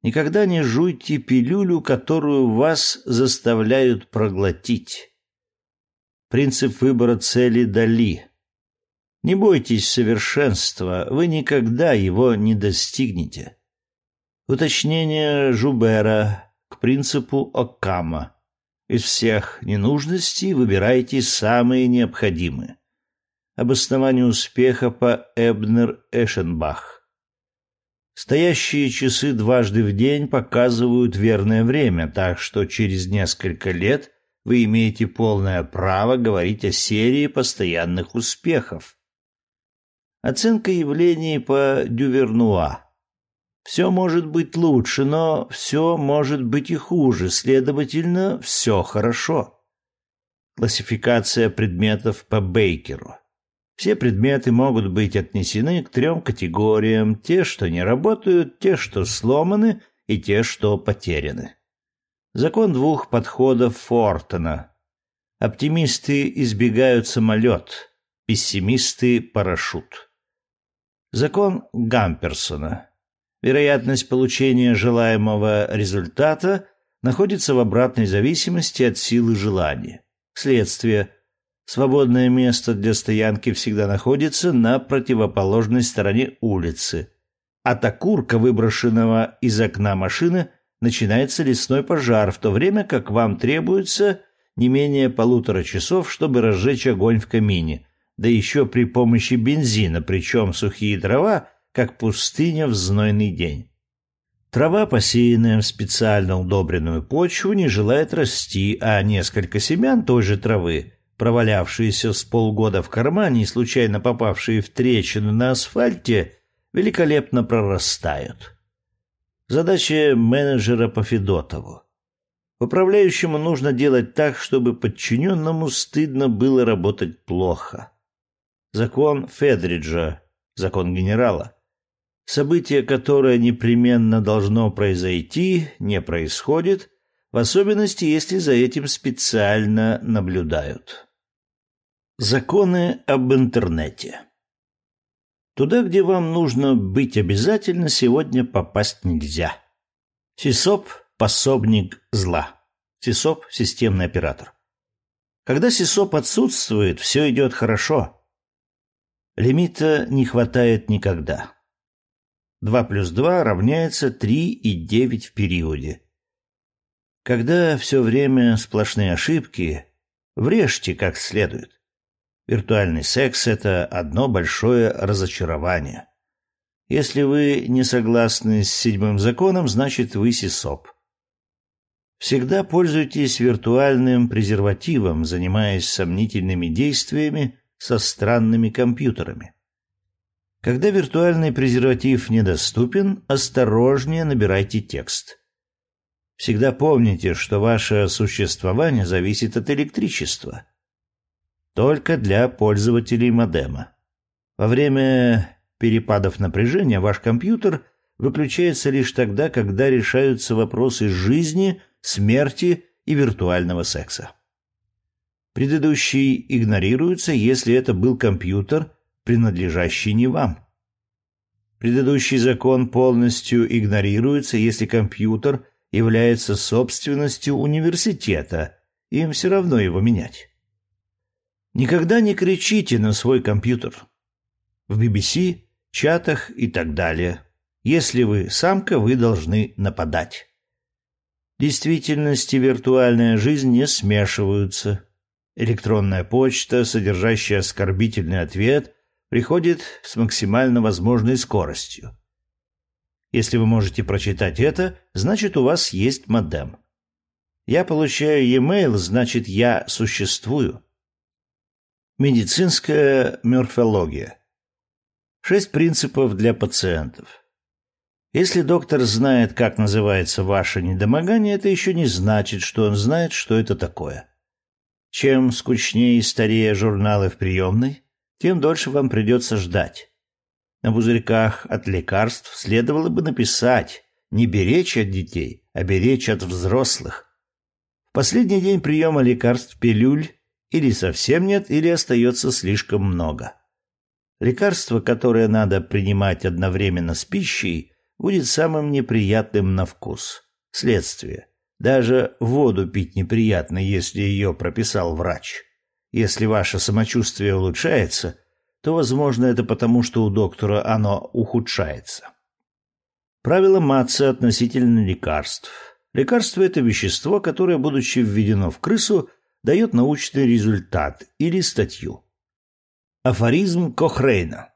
Никогда не жуйте пилюлю, которую вас заставляют проглотить. Принцип выбора цели Дали. Не бойтесь совершенства, вы никогда его не достигнете. Уточнение Жубера к принципу Оккама. Из всех ненужностей выбирайте самые необходимые. Обоснование успеха по Эбнер-Эшенбах. Стоящие часы дважды в день показывают верное время, так что через несколько лет вы имеете полное право говорить о серии постоянных успехов. Оценка явлений по Дювернуа. Все может быть лучше, но все может быть и хуже, следовательно, все хорошо. Классификация предметов по Бейкеру. Все предметы могут быть отнесены к трем категориям: те, что не работают, те, что сломаны, и те, что потеряны. Закон двух подходов Фортона. Оптимисты избегают самолет, пессимисты парашют. Закон Гамперсона. Вероятность получения желаемого результата находится в обратной зависимости от силы желания. Следствие. Свободное место для стоянки всегда находится на противоположной стороне улицы. От окурка, выброшенного из окна машины, начинается лесной пожар, в то время как вам требуется не менее полутора часов, чтобы разжечь огонь в камине, да еще при помощи бензина, причем сухие дрова, как пустыня в знойный день. Трава, посеянная в специально удобренную почву, не желает расти, а несколько семян той же травы, провалявшиеся с полгода в кармане и случайно попавшие в трещину на асфальте, великолепно прорастают. Задача менеджера по Федотову. Управляющему нужно делать так, чтобы подчиненному стыдно было работать плохо. Закон Федриджа, закон генерала. Событие, которое непременно должно произойти, не происходит, в особенности, если за этим специально наблюдают. Законы об интернете. Туда, где вам нужно быть обязательно, сегодня попасть нельзя. Сисоп – пособник зла. Сисоп – системный оператор. Когда Сисоп отсутствует, все идет хорошо. Лимита не хватает никогда. 2 плюс 2 равняется 3 и 9 в периоде. Когда все время сплошные ошибки, врежьте как следует. Виртуальный секс — это одно большое разочарование. Если вы не согласны с седьмым законом, значит вы сисоп. Всегда пользуйтесь виртуальным презервативом, занимаясь сомнительными действиями со странными компьютерами. Когда виртуальный презерватив недоступен, осторожнее набирайте текст. Всегда помните, что ваше существование зависит от электричества только для пользователей модема. Во время перепадов напряжения ваш компьютер выключается лишь тогда, когда решаются вопросы жизни, смерти и виртуального секса. Предыдущий игнорируется, если это был компьютер, принадлежащий не вам. Предыдущий закон полностью игнорируется, если компьютер является собственностью университета, им все равно его менять. Никогда не кричите на свой компьютер. В BBC, чатах и так далее. Если вы самка, вы должны нападать. Действительность и виртуальная жизнь не смешиваются. Электронная почта, содержащая оскорбительный ответ, приходит с максимально возможной скоростью. Если вы можете прочитать это, значит у вас есть модем. Я получаю e-mail, значит я существую. Медицинская морфология. Шесть принципов для пациентов. Если доктор знает, как называется ваше недомогание, это еще не значит, что он знает, что это такое. Чем скучнее и старее журналы в приемной, тем дольше вам придется ждать. На пузырьках от лекарств следовало бы написать не беречь от детей, а беречь от взрослых. В последний день приема лекарств пилюль или совсем нет, или остается слишком много. Лекарство, которое надо принимать одновременно с пищей, будет самым неприятным на вкус. Следствие. Даже воду пить неприятно, если ее прописал врач. Если ваше самочувствие улучшается, то, возможно, это потому, что у доктора оно ухудшается. Правило Матца относительно лекарств. Лекарство – это вещество, которое, будучи введено в крысу, дает научный результат или статью. Афоризм Кохрейна.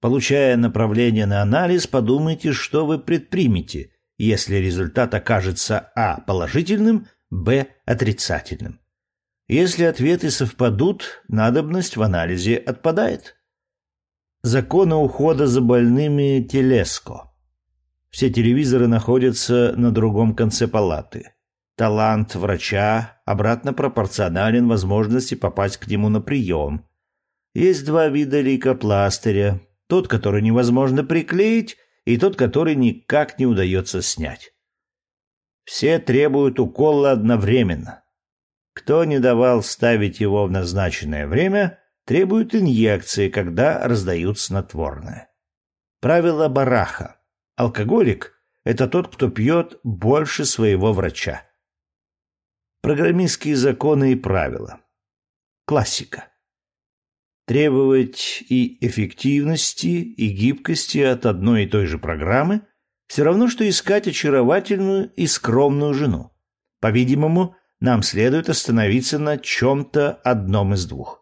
Получая направление на анализ, подумайте, что вы предпримете, если результат окажется а. положительным, б. отрицательным. Если ответы совпадут, надобность в анализе отпадает. Законы ухода за больными Телеско. Все телевизоры находятся на другом конце палаты. талант врача обратно пропорционален возможности попасть к нему на прием. Есть два вида лейкопластыря. Тот, который невозможно приклеить, и тот, который никак не удается снять. Все требуют укола одновременно. Кто не давал ставить его в назначенное время, требует инъекции, когда раздают снотворное. Правило Бараха. Алкоголик – это тот, кто пьет больше своего врача. Программистские законы и правила. Классика. Требовать и эффективности, и гибкости от одной и той же программы все равно, что искать очаровательную и скромную жену. По-видимому, нам следует остановиться на чем-то одном из двух.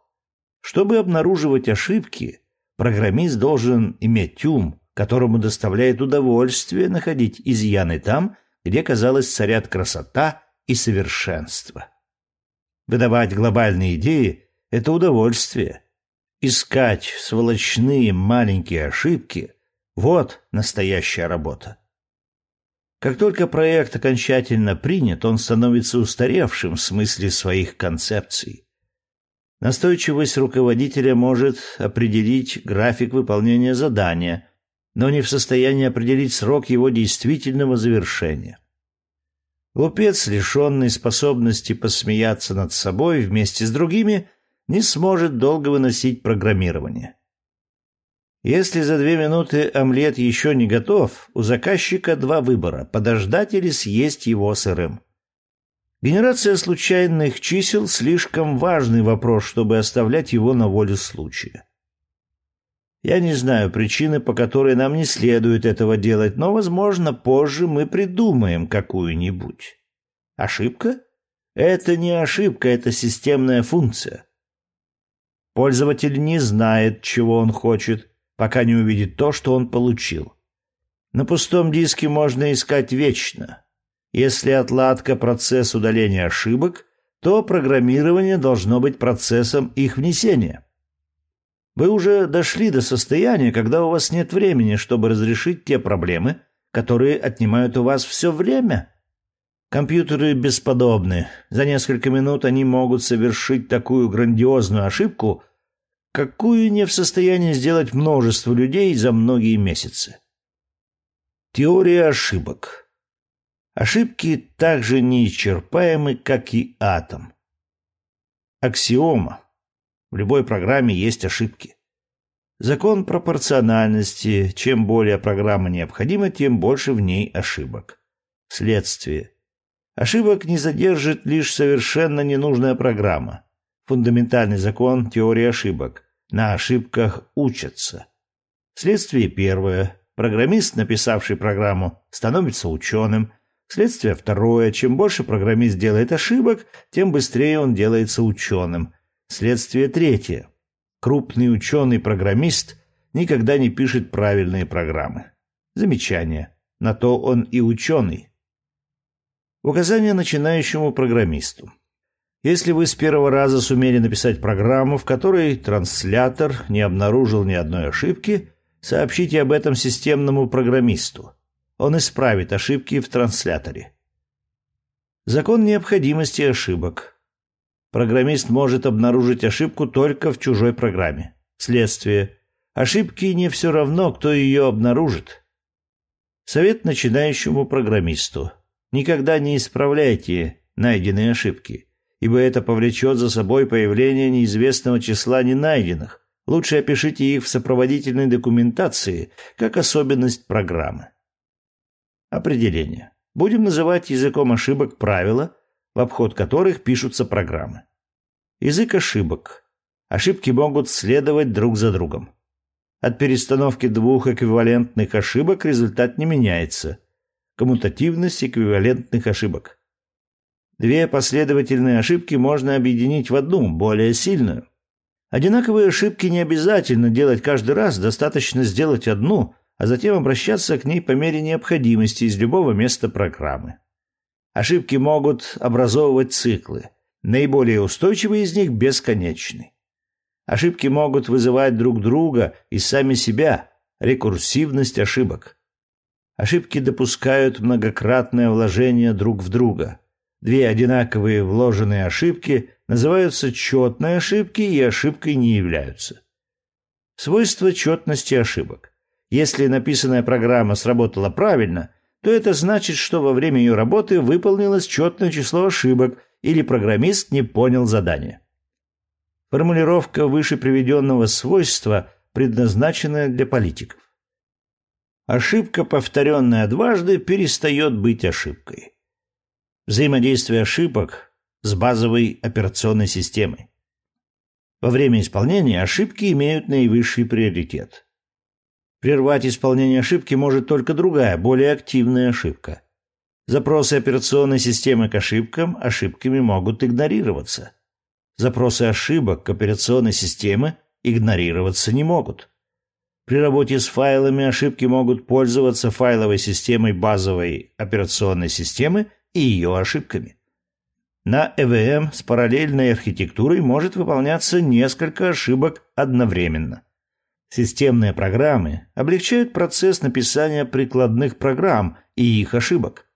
Чтобы обнаруживать ошибки, программист должен иметь ум, которому доставляет удовольствие находить изъяны там, где, казалось, царят красота и совершенство. Выдавать глобальные идеи – это удовольствие. Искать сволочные маленькие ошибки – вот настоящая работа. Как только проект окончательно принят, он становится устаревшим в смысле своих концепций. Настойчивость руководителя может определить график выполнения задания, но не в состоянии определить срок его действительного завершения. Глупец, лишенный способности посмеяться над собой вместе с другими, не сможет долго выносить программирование. Если за две минуты омлет еще не готов, у заказчика два выбора – подождать или съесть его сырым. Генерация случайных чисел – слишком важный вопрос, чтобы оставлять его на волю случая. Я не знаю причины, по которой нам не следует этого делать, но, возможно, позже мы придумаем какую-нибудь. Ошибка? Это не ошибка, это системная функция. Пользователь не знает, чего он хочет, пока не увидит то, что он получил. На пустом диске можно искать вечно. Если отладка – процесс удаления ошибок, то программирование должно быть процессом их внесения. Вы уже дошли до состояния, когда у вас нет времени, чтобы разрешить те проблемы, которые отнимают у вас все время. Компьютеры бесподобны. За несколько минут они могут совершить такую грандиозную ошибку, какую не в состоянии сделать множество людей за многие месяцы. Теория ошибок. Ошибки так же неисчерпаемы, как и атом. Аксиома. В любой программе есть ошибки. Закон пропорциональности. Чем более программа необходима, тем больше в ней ошибок. Следствие. Ошибок не задержит лишь совершенно ненужная программа. Фундаментальный закон теории ошибок. На ошибках учатся. Следствие первое. Программист, написавший программу, становится ученым. Следствие второе. Чем больше программист делает ошибок, тем быстрее он делается ученым. Следствие третье. Крупный ученый-программист никогда не пишет правильные программы. Замечание. На то он и ученый. Указание начинающему программисту. Если вы с первого раза сумели написать программу, в которой транслятор не обнаружил ни одной ошибки, сообщите об этом системному программисту. Он исправит ошибки в трансляторе. Закон необходимости ошибок. Программист может обнаружить ошибку только в чужой программе. Следствие. Ошибки не все равно, кто ее обнаружит. Совет начинающему программисту. Никогда не исправляйте найденные ошибки ибо это повлечет за собой появление неизвестного числа ненайденных. Лучше опишите их в сопроводительной документации, как особенность программы. Определение. Будем называть языком ошибок правила, в обход которых пишутся программы. Язык ошибок. Ошибки могут следовать друг за другом. От перестановки двух эквивалентных ошибок результат не меняется. Коммутативность эквивалентных ошибок. Две последовательные ошибки можно объединить в одну, более сильную. Одинаковые ошибки не обязательно делать каждый раз, достаточно сделать одну, а затем обращаться к ней по мере необходимости из любого места программы. Ошибки могут образовывать циклы. Наиболее устойчивый из них бесконечный. Ошибки могут вызывать друг друга и сами себя, рекурсивность ошибок. Ошибки допускают многократное вложение друг в друга. Две одинаковые вложенные ошибки называются четной ошибки и ошибкой не являются. Свойство четности ошибок. Если написанная программа сработала правильно, то это значит, что во время ее работы выполнилось четное число ошибок или программист не понял задание. Формулировка выше приведенного свойства предназначена для политиков. Ошибка, повторенная дважды, перестает быть ошибкой. Взаимодействие ошибок с базовой операционной системой. Во время исполнения ошибки имеют наивысший приоритет. Прервать исполнение ошибки может только другая, более активная ошибка. Запросы операционной системы к ошибкам ошибками могут игнорироваться. Запросы ошибок к операционной системе игнорироваться не могут. При работе с файлами ошибки могут пользоваться файловой системой базовой операционной системы и ее ошибками. На ЭВМ с параллельной архитектурой может выполняться несколько ошибок одновременно. Системные программы облегчают процесс написания прикладных программ и их ошибок.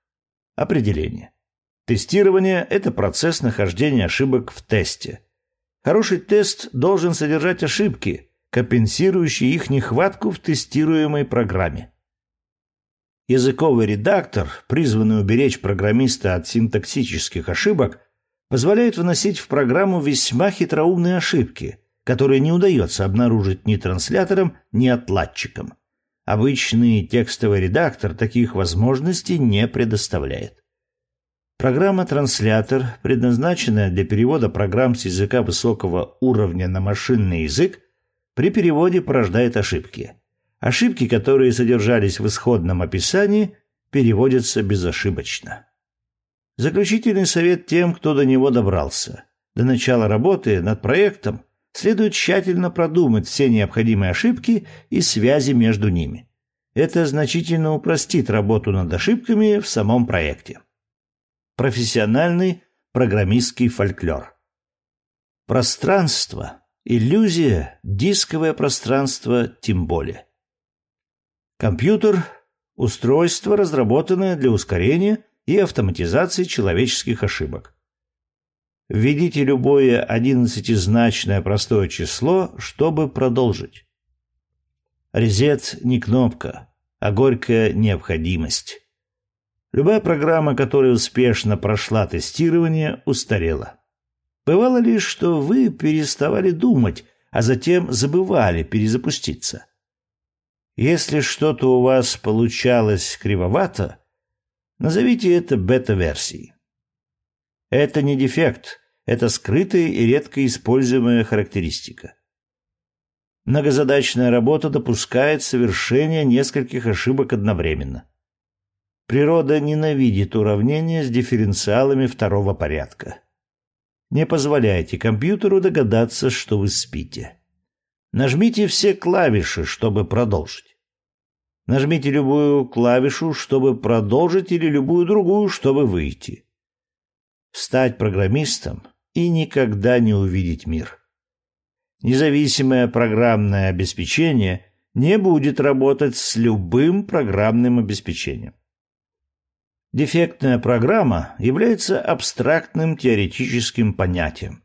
Определение. Тестирование – это процесс нахождения ошибок в тесте. Хороший тест должен содержать ошибки – компенсирующий их нехватку в тестируемой программе. Языковый редактор, призванный уберечь программиста от синтаксических ошибок, позволяет вносить в программу весьма хитроумные ошибки, которые не удается обнаружить ни трансляторам, ни отладчикам. Обычный текстовый редактор таких возможностей не предоставляет. Программа-транслятор, предназначенная для перевода программ с языка высокого уровня на машинный язык, при переводе порождает ошибки. Ошибки, которые содержались в исходном описании, переводятся безошибочно. Заключительный совет тем, кто до него добрался. До начала работы над проектом следует тщательно продумать все необходимые ошибки и связи между ними. Это значительно упростит работу над ошибками в самом проекте. Профессиональный программистский фольклор. Пространство Иллюзия, дисковое пространство тем более. Компьютер – устройство, разработанное для ускорения и автоматизации человеческих ошибок. Введите любое одиннадцатизначное простое число, чтобы продолжить. Резет не кнопка, а горькая необходимость. Любая программа, которая успешно прошла тестирование, устарела. Бывало ли, что вы переставали думать, а затем забывали перезапуститься? Если что-то у вас получалось кривовато, назовите это бета-версией. Это не дефект, это скрытая и редко используемая характеристика. Многозадачная работа допускает совершение нескольких ошибок одновременно. Природа ненавидит уравнения с дифференциалами второго порядка. Не позволяйте компьютеру догадаться, что вы спите. Нажмите все клавиши, чтобы продолжить. Нажмите любую клавишу, чтобы продолжить, или любую другую, чтобы выйти. Стать программистом и никогда не увидеть мир. Независимое программное обеспечение не будет работать с любым программным обеспечением. Дефектная программа является абстрактным теоретическим понятием.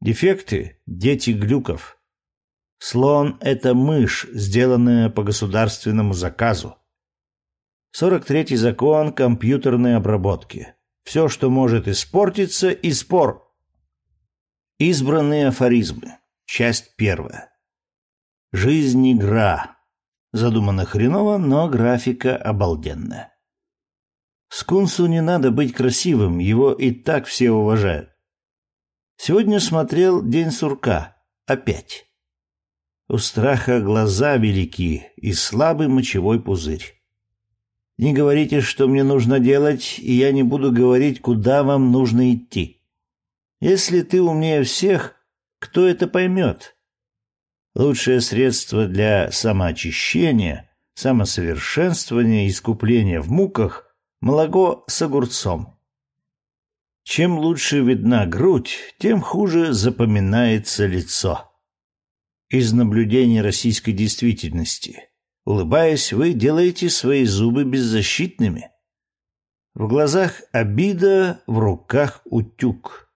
Дефекты – дети глюков. Слон – это мышь, сделанная по государственному заказу. 43-й закон компьютерной обработки. Все, что может испортиться – и спор. Избранные афоризмы. Часть первая. Жизнь – игра. Задумано хреново, но графика обалденная. Скунсу не надо быть красивым, его и так все уважают. Сегодня смотрел День сурка. Опять. У страха глаза велики и слабый мочевой пузырь. Не говорите, что мне нужно делать, и я не буду говорить, куда вам нужно идти. Если ты умнее всех, кто это поймет? Лучшее средство для самоочищения, самосовершенствования и искупления в муках Молоко с огурцом. Чем лучше видна грудь, тем хуже запоминается лицо. Из наблюдений российской действительности. Улыбаясь, вы делаете свои зубы беззащитными. В глазах обида, в руках утюг.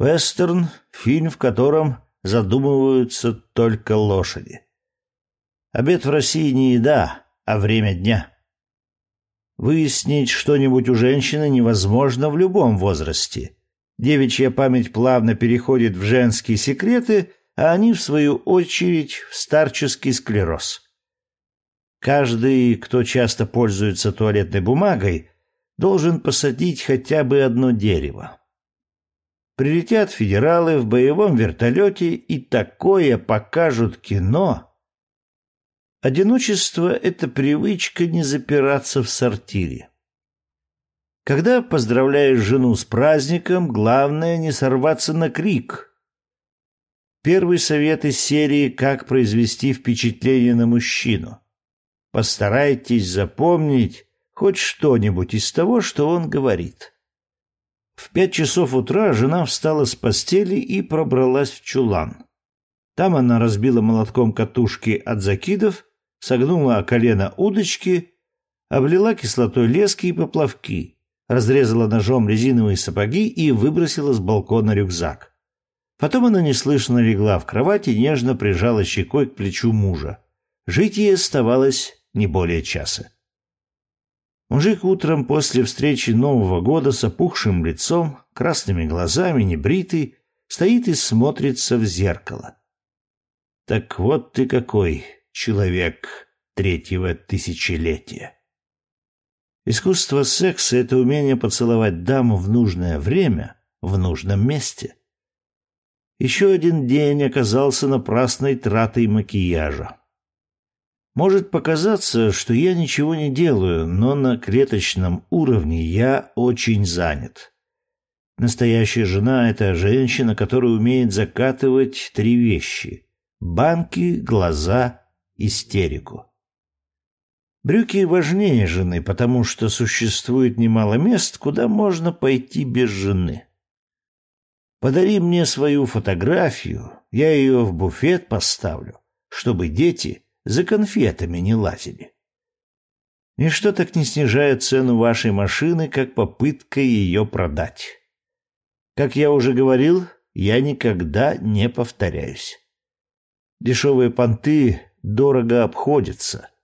Вестерн — фильм, в котором задумываются только лошади. Обед в России не еда, а время дня. Выяснить что-нибудь у женщины невозможно в любом возрасте. Девичья память плавно переходит в женские секреты, а они, в свою очередь, в старческий склероз. Каждый, кто часто пользуется туалетной бумагой, должен посадить хотя бы одно дерево. Прилетят федералы в боевом вертолете и такое покажут кино. Одиночество — это привычка не запираться в сортире. Когда поздравляешь жену с праздником, главное не сорваться на крик. Первый совет из серии «Как произвести впечатление на мужчину». Постарайтесь запомнить хоть что-нибудь из того, что он говорит. В пять часов утра жена встала с постели и пробралась в чулан. Там она разбила молотком катушки от закидов, согнула о колено удочки, облила кислотой лески и поплавки — разрезала ножом резиновые сапоги и выбросила с балкона рюкзак. Потом она неслышно легла в кровать и нежно прижала щекой к плечу мужа. Жить ей оставалось не более часа. Мужик утром после встречи Нового года с опухшим лицом, красными глазами, небритый, стоит и смотрится в зеркало. Так вот ты какой человек третьего тысячелетия. Искусство секса — это умение поцеловать даму в нужное время, в нужном месте. Еще один день оказался напрасной тратой макияжа. Может показаться, что я ничего не делаю, но на клеточном уровне я очень занят. Настоящая жена — это женщина, которая умеет закатывать три вещи — банки, глаза, истерику. Брюки важнее жены, потому что существует немало мест, куда можно пойти без жены. Подари мне свою фотографию, я ее в буфет поставлю, чтобы дети за конфетами не лазили. Ничто так не снижает цену вашей машины, как попытка ее продать. Как я уже говорил, я никогда не повторяюсь. Дешевые понты дорого обходятся —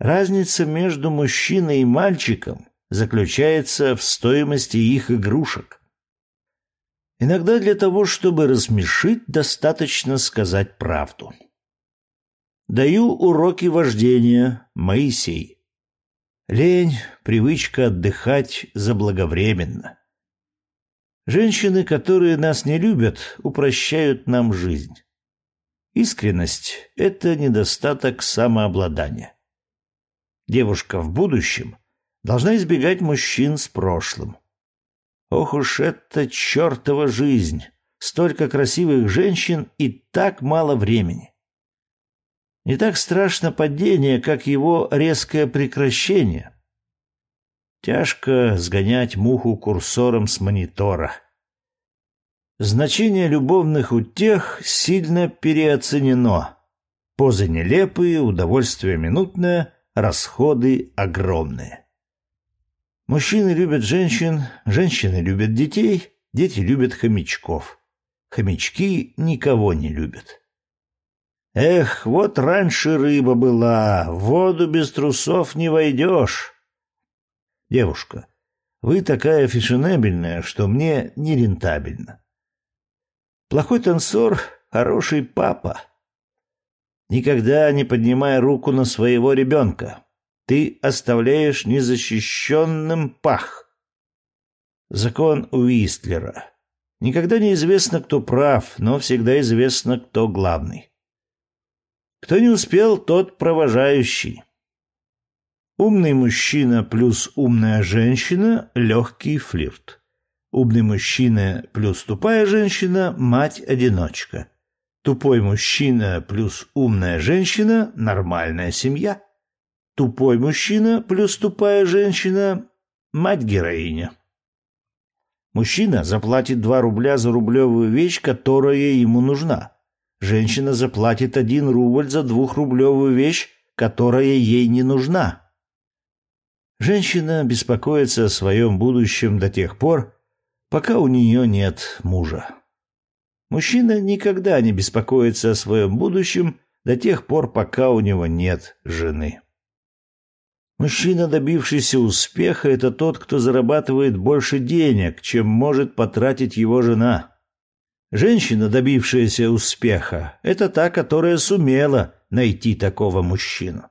Разница между мужчиной и мальчиком заключается в стоимости их игрушек. Иногда для того, чтобы рассмешить, достаточно сказать правду. Даю уроки вождения, Моисей. Лень, привычка отдыхать заблаговременно. Женщины, которые нас не любят, упрощают нам жизнь. Искренность — это недостаток самообладания. Девушка в будущем должна избегать мужчин с прошлым. Ох уж эта чертова жизнь! Столько красивых женщин и так мало времени. Не так страшно падение, как его резкое прекращение. Тяжко сгонять муху курсором с монитора. Значение любовных утех сильно переоценено. Позы нелепые, удовольствие минутное — расходы огромные. Мужчины любят женщин, женщины любят детей, дети любят хомячков. Хомячки никого не любят. Эх, вот раньше рыба была, в воду без трусов не войдешь. Девушка, вы такая фешенебельная, что мне нерентабельно. Плохой танцор — хороший папа. Никогда не поднимай руку на своего ребенка. Ты оставляешь незащищенным пах. Закон Уистлера. Никогда не известно, кто прав, но всегда известно, кто главный. Кто не успел, тот провожающий. Умный мужчина плюс умная женщина — легкий флирт. Умный мужчина плюс тупая женщина — мать-одиночка. Тупой мужчина плюс умная женщина – нормальная семья. Тупой мужчина плюс тупая женщина – мать-героиня. Мужчина заплатит 2 рубля за рублевую вещь, которая ему нужна. Женщина заплатит 1 рубль за двухрублевую вещь, которая ей не нужна. Женщина беспокоится о своем будущем до тех пор, пока у нее нет мужа. Мужчина никогда не беспокоится о своем будущем до тех пор, пока у него нет жены. Мужчина, добившийся успеха, это тот, кто зарабатывает больше денег, чем может потратить его жена. Женщина, добившаяся успеха, это та, которая сумела найти такого мужчину.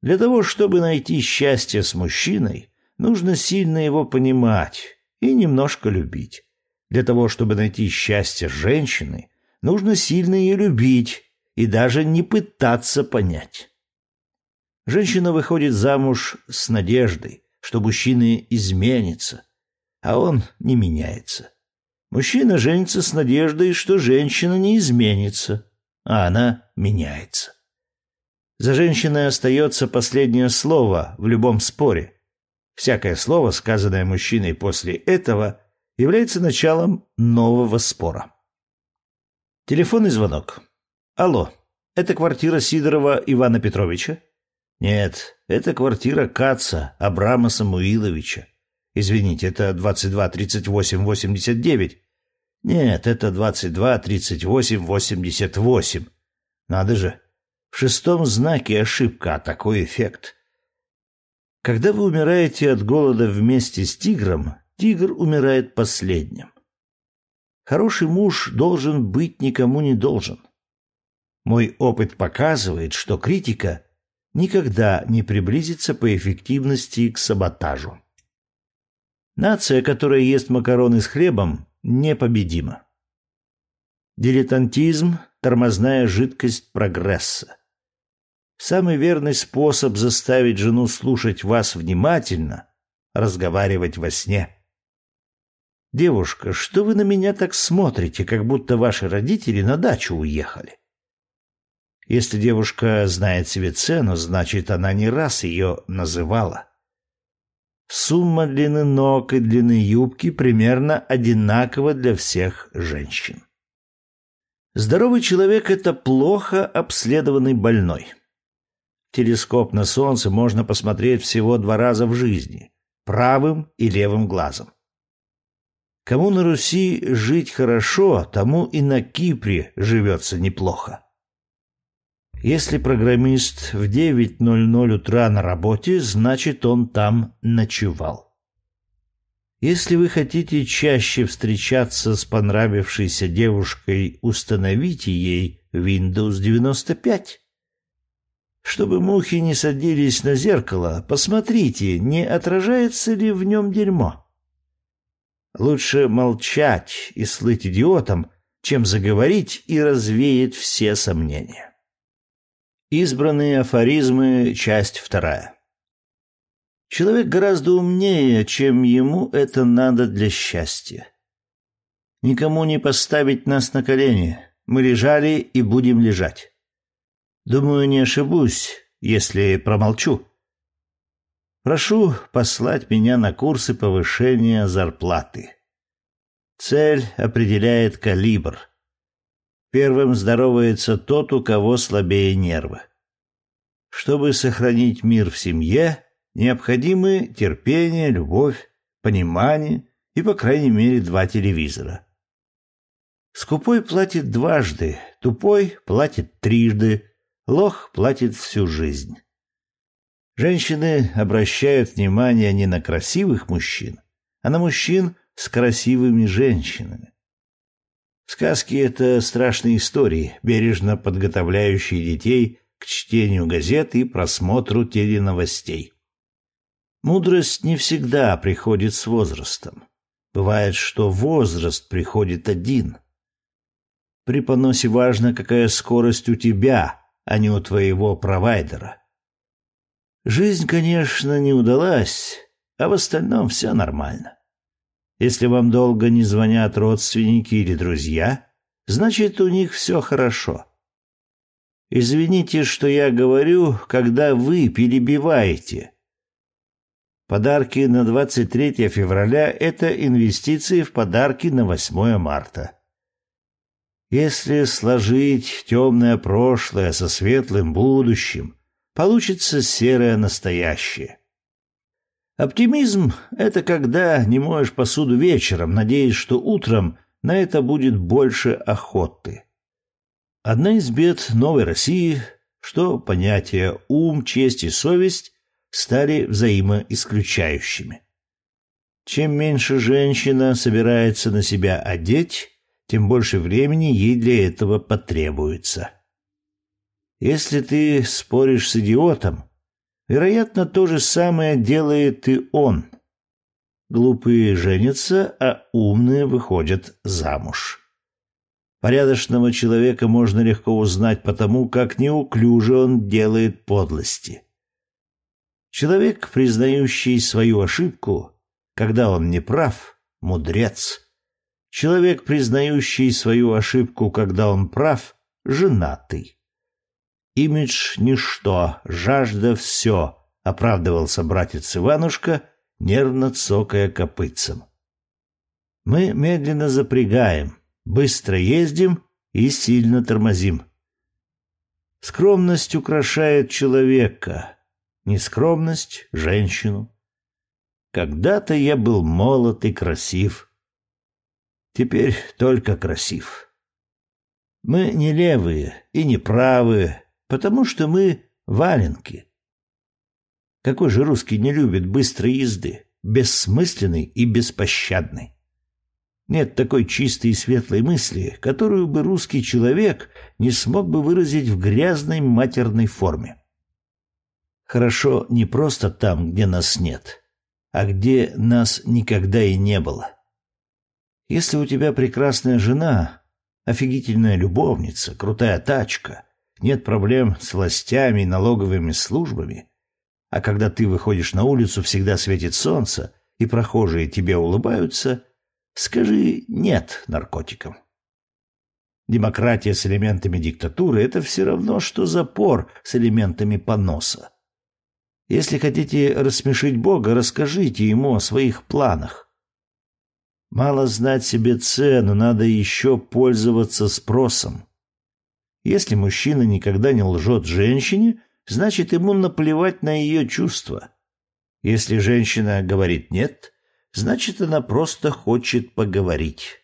Для того, чтобы найти счастье с мужчиной, нужно сильно его понимать и немножко любить. Для того, чтобы найти счастье с женщиной, нужно сильно ее любить и даже не пытаться понять. Женщина выходит замуж с надеждой, что мужчина изменится, а он не меняется. Мужчина женится с надеждой, что женщина не изменится, а она меняется. За женщиной остается последнее слово в любом споре. Всякое слово, сказанное мужчиной после этого, является началом нового спора. Телефонный звонок. Алло, это квартира Сидорова Ивана Петровича? Нет, это квартира Каца Абрама Самуиловича. Извините, это 223889. Нет, это 223888. Надо же. В шестом знаке ошибка, а такой эффект. Когда вы умираете от голода вместе с тигром, тигр умирает последним. Хороший муж должен быть никому не должен. Мой опыт показывает, что критика никогда не приблизится по эффективности к саботажу. Нация, которая ест макароны с хлебом, непобедима. Дилетантизм – тормозная жидкость прогресса. Самый верный способ заставить жену слушать вас внимательно – разговаривать во сне. «Девушка, что вы на меня так смотрите, как будто ваши родители на дачу уехали?» Если девушка знает себе цену, значит, она не раз ее называла. Сумма длины ног и длины юбки примерно одинакова для всех женщин. Здоровый человек – это плохо обследованный больной. Телескоп на солнце можно посмотреть всего два раза в жизни – правым и левым глазом. Кому на Руси жить хорошо, тому и на Кипре живется неплохо. Если программист в 9.00 утра на работе, значит он там ночевал. Если вы хотите чаще встречаться с понравившейся девушкой, установите ей Windows 95. Чтобы мухи не садились на зеркало, посмотрите, не отражается ли в нем дерьмо. Лучше молчать и слыть идиотом, чем заговорить и развеять все сомнения. Избранные афоризмы, часть вторая. Человек гораздо умнее, чем ему это надо для счастья. Никому не поставить нас на колени. Мы лежали и будем лежать. Думаю, не ошибусь, если промолчу. Прошу послать меня на курсы повышения зарплаты. Цель определяет калибр — Первым здоровается тот, у кого слабее нервы. Чтобы сохранить мир в семье, необходимы терпение, любовь, понимание и, по крайней мере, два телевизора. Скупой платит дважды, тупой платит трижды, лох платит всю жизнь. Женщины обращают внимание не на красивых мужчин, а на мужчин с красивыми женщинами. Сказки — это страшные истории, бережно подготовляющие детей к чтению газет и просмотру теленовостей. Мудрость не всегда приходит с возрастом. Бывает, что возраст приходит один. При поносе важно, какая скорость у тебя, а не у твоего провайдера. Жизнь, конечно, не удалась, а в остальном все нормально. Если вам долго не звонят родственники или друзья, значит, у них все хорошо. Извините, что я говорю, когда вы перебиваете. Подарки на 23 февраля – это инвестиции в подарки на 8 марта. Если сложить темное прошлое со светлым будущим, получится серое настоящее. Оптимизм – это когда не моешь посуду вечером, надеясь, что утром на это будет больше охоты. Одна из бед новой России, что понятия ум, честь и совесть стали взаимоисключающими. Чем меньше женщина собирается на себя одеть, тем больше времени ей для этого потребуется. Если ты споришь с идиотом, вероятно, то же самое делает и он. Глупые женятся, а умные выходят замуж. Порядочного человека можно легко узнать потому, как неуклюже он делает подлости. Человек, признающий свою ошибку, когда он не прав, мудрец. Человек, признающий свою ошибку, когда он прав, женатый. Имидж — ничто, жажда — все, — оправдывался братец Иванушка, нервно цокая копытцем. Мы медленно запрягаем, быстро ездим и сильно тормозим. Скромность украшает человека, нескромность — женщину. Когда-то я был молод и красив. Теперь только красив. Мы не левые и не правые, потому что мы валенки. Какой же русский не любит быстрой езды, бессмысленной и беспощадной? Нет такой чистой и светлой мысли, которую бы русский человек не смог бы выразить в грязной матерной форме. Хорошо не просто там, где нас нет, а где нас никогда и не было. Если у тебя прекрасная жена, офигительная любовница, крутая тачка, нет проблем с властями и налоговыми службами, а когда ты выходишь на улицу, всегда светит солнце, и прохожие тебе улыбаются – Скажи «нет» наркотикам. Демократия с элементами диктатуры – это все равно, что запор с элементами поноса. Если хотите рассмешить Бога, расскажите ему о своих планах. Мало знать себе цену, надо еще пользоваться спросом. Если мужчина никогда не лжет женщине, значит ему наплевать на ее чувства. Если женщина говорит «нет», значит, она просто хочет поговорить.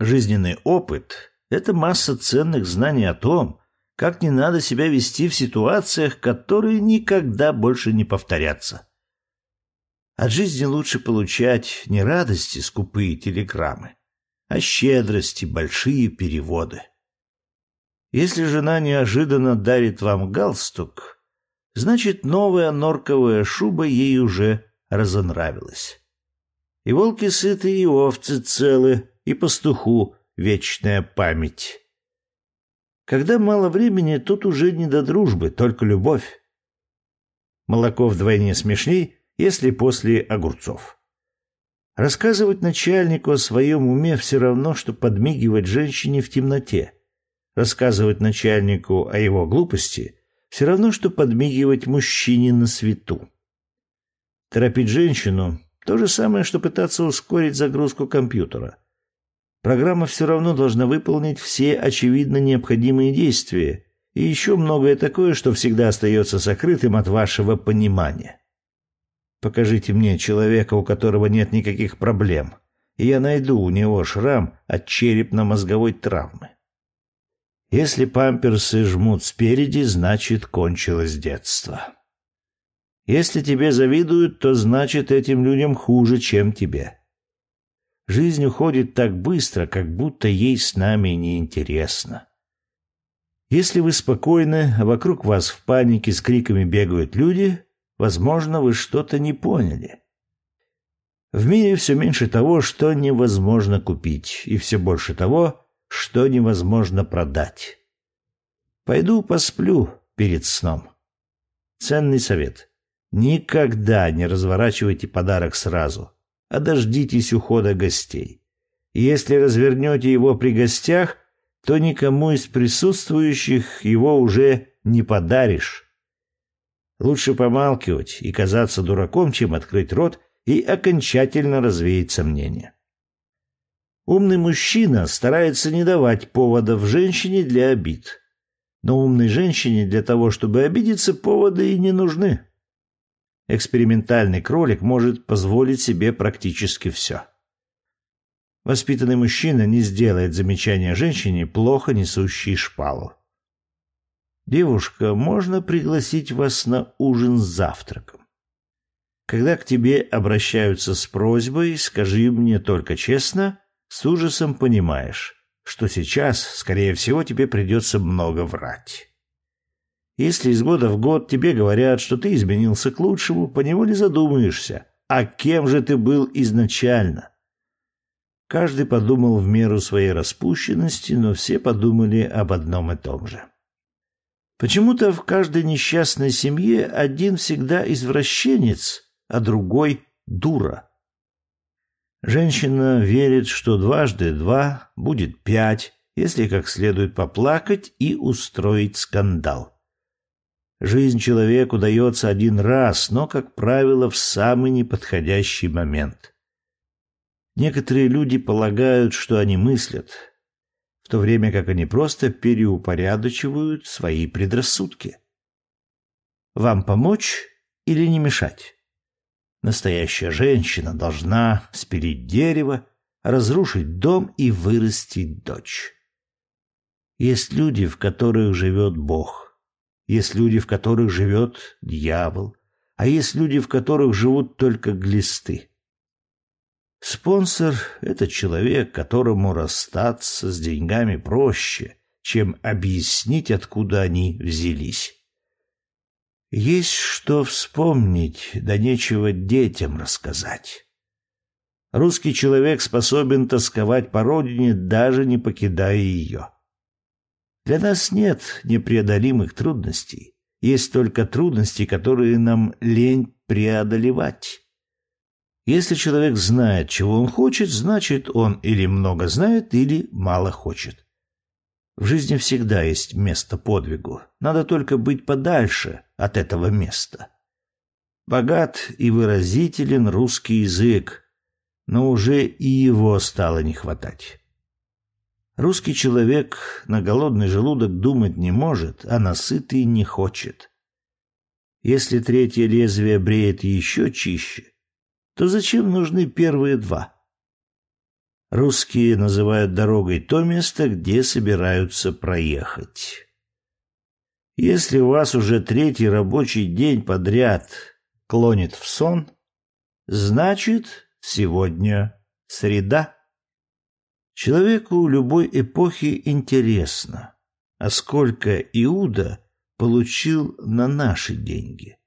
Жизненный опыт — это масса ценных знаний о том, как не надо себя вести в ситуациях, которые никогда больше не повторятся. От жизни лучше получать не радости скупые телеграммы, а щедрости большие переводы. Если жена неожиданно дарит вам галстук, значит новая норковая шуба ей уже разонравилась. И волки сыты, и овцы целы, и пастуху вечная память. Когда мало времени, тут уже не до дружбы, только любовь. Молоко вдвойне смешней, если после огурцов. Рассказывать начальнику о своем уме все равно, что подмигивать женщине в темноте. Рассказывать начальнику о его глупости все равно, что подмигивать мужчине на свету. Торопить женщину то же самое, что пытаться ускорить загрузку компьютера. Программа все равно должна выполнить все очевидно необходимые действия и еще многое такое, что всегда остается сокрытым от вашего понимания. Покажите мне человека, у которого нет никаких проблем, и я найду у него шрам от черепно-мозговой травмы. Если памперсы жмут спереди, значит, кончилось детство. Если тебе завидуют, то значит этим людям хуже, чем тебе. Жизнь уходит так быстро, как будто ей с нами неинтересно. Если вы спокойны, а вокруг вас в панике с криками бегают люди, возможно, вы что-то не поняли. В мире все меньше того, что невозможно купить, и все больше того, что невозможно продать. Пойду посплю перед сном. Ценный совет. Никогда не разворачивайте подарок сразу, а дождитесь ухода гостей. если развернете его при гостях, то никому из присутствующих его уже не подаришь. Лучше помалкивать и казаться дураком, чем открыть рот и окончательно развеять сомнения. Умный мужчина старается не давать поводов женщине для обид. Но умной женщине для того, чтобы обидеться, поводы и не нужны. Экспериментальный кролик может позволить себе практически все. Воспитанный мужчина не сделает замечания женщине, плохо несущей шпалу. «Девушка, можно пригласить вас на ужин с завтраком?» Когда к тебе обращаются с просьбой, скажи мне только честно, с ужасом понимаешь, что сейчас, скорее всего, тебе придется много врать. Если из года в год тебе говорят, что ты изменился к лучшему, поневоле задумаешься, а кем же ты был изначально? Каждый подумал в меру своей распущенности, но все подумали об одном и том же. Почему-то в каждой несчастной семье один всегда извращенец, а другой — дура. Женщина верит, что дважды два будет пять, если как следует поплакать и устроить скандал. Жизнь человеку дается один раз, но, как правило, в самый неподходящий момент. Некоторые люди полагают, что они мыслят, в то время как они просто переупорядочивают свои предрассудки. Вам помочь или не мешать? Настоящая женщина должна спилить дерево, разрушить дом и вырастить дочь. Есть люди, в которых живет Бог. Есть люди, в которых живет дьявол. А есть люди, в которых живут только глисты. Спонсор — это человек, которому расстаться с деньгами проще, чем объяснить, откуда они взялись. Есть что вспомнить, да нечего детям рассказать. Русский человек способен тосковать по родине, даже не покидая ее. Для нас нет непреодолимых трудностей. Есть только трудности, которые нам лень преодолевать. Если человек знает, чего он хочет, значит, он или много знает, или мало хочет. В жизни всегда есть место подвигу. Надо только быть подальше от этого места. Богат и выразителен русский язык, но уже и его стало не хватать. Русский человек на голодный желудок думать не может, а на сытый не хочет. Если третье лезвие бреет еще чище, то зачем нужны первые два? Русские называют дорогой то место, где собираются проехать. Если вас уже третий рабочий день подряд клонит в сон, значит, сегодня среда. Человеку любой эпохи интересно, а сколько Иуда получил на наши деньги.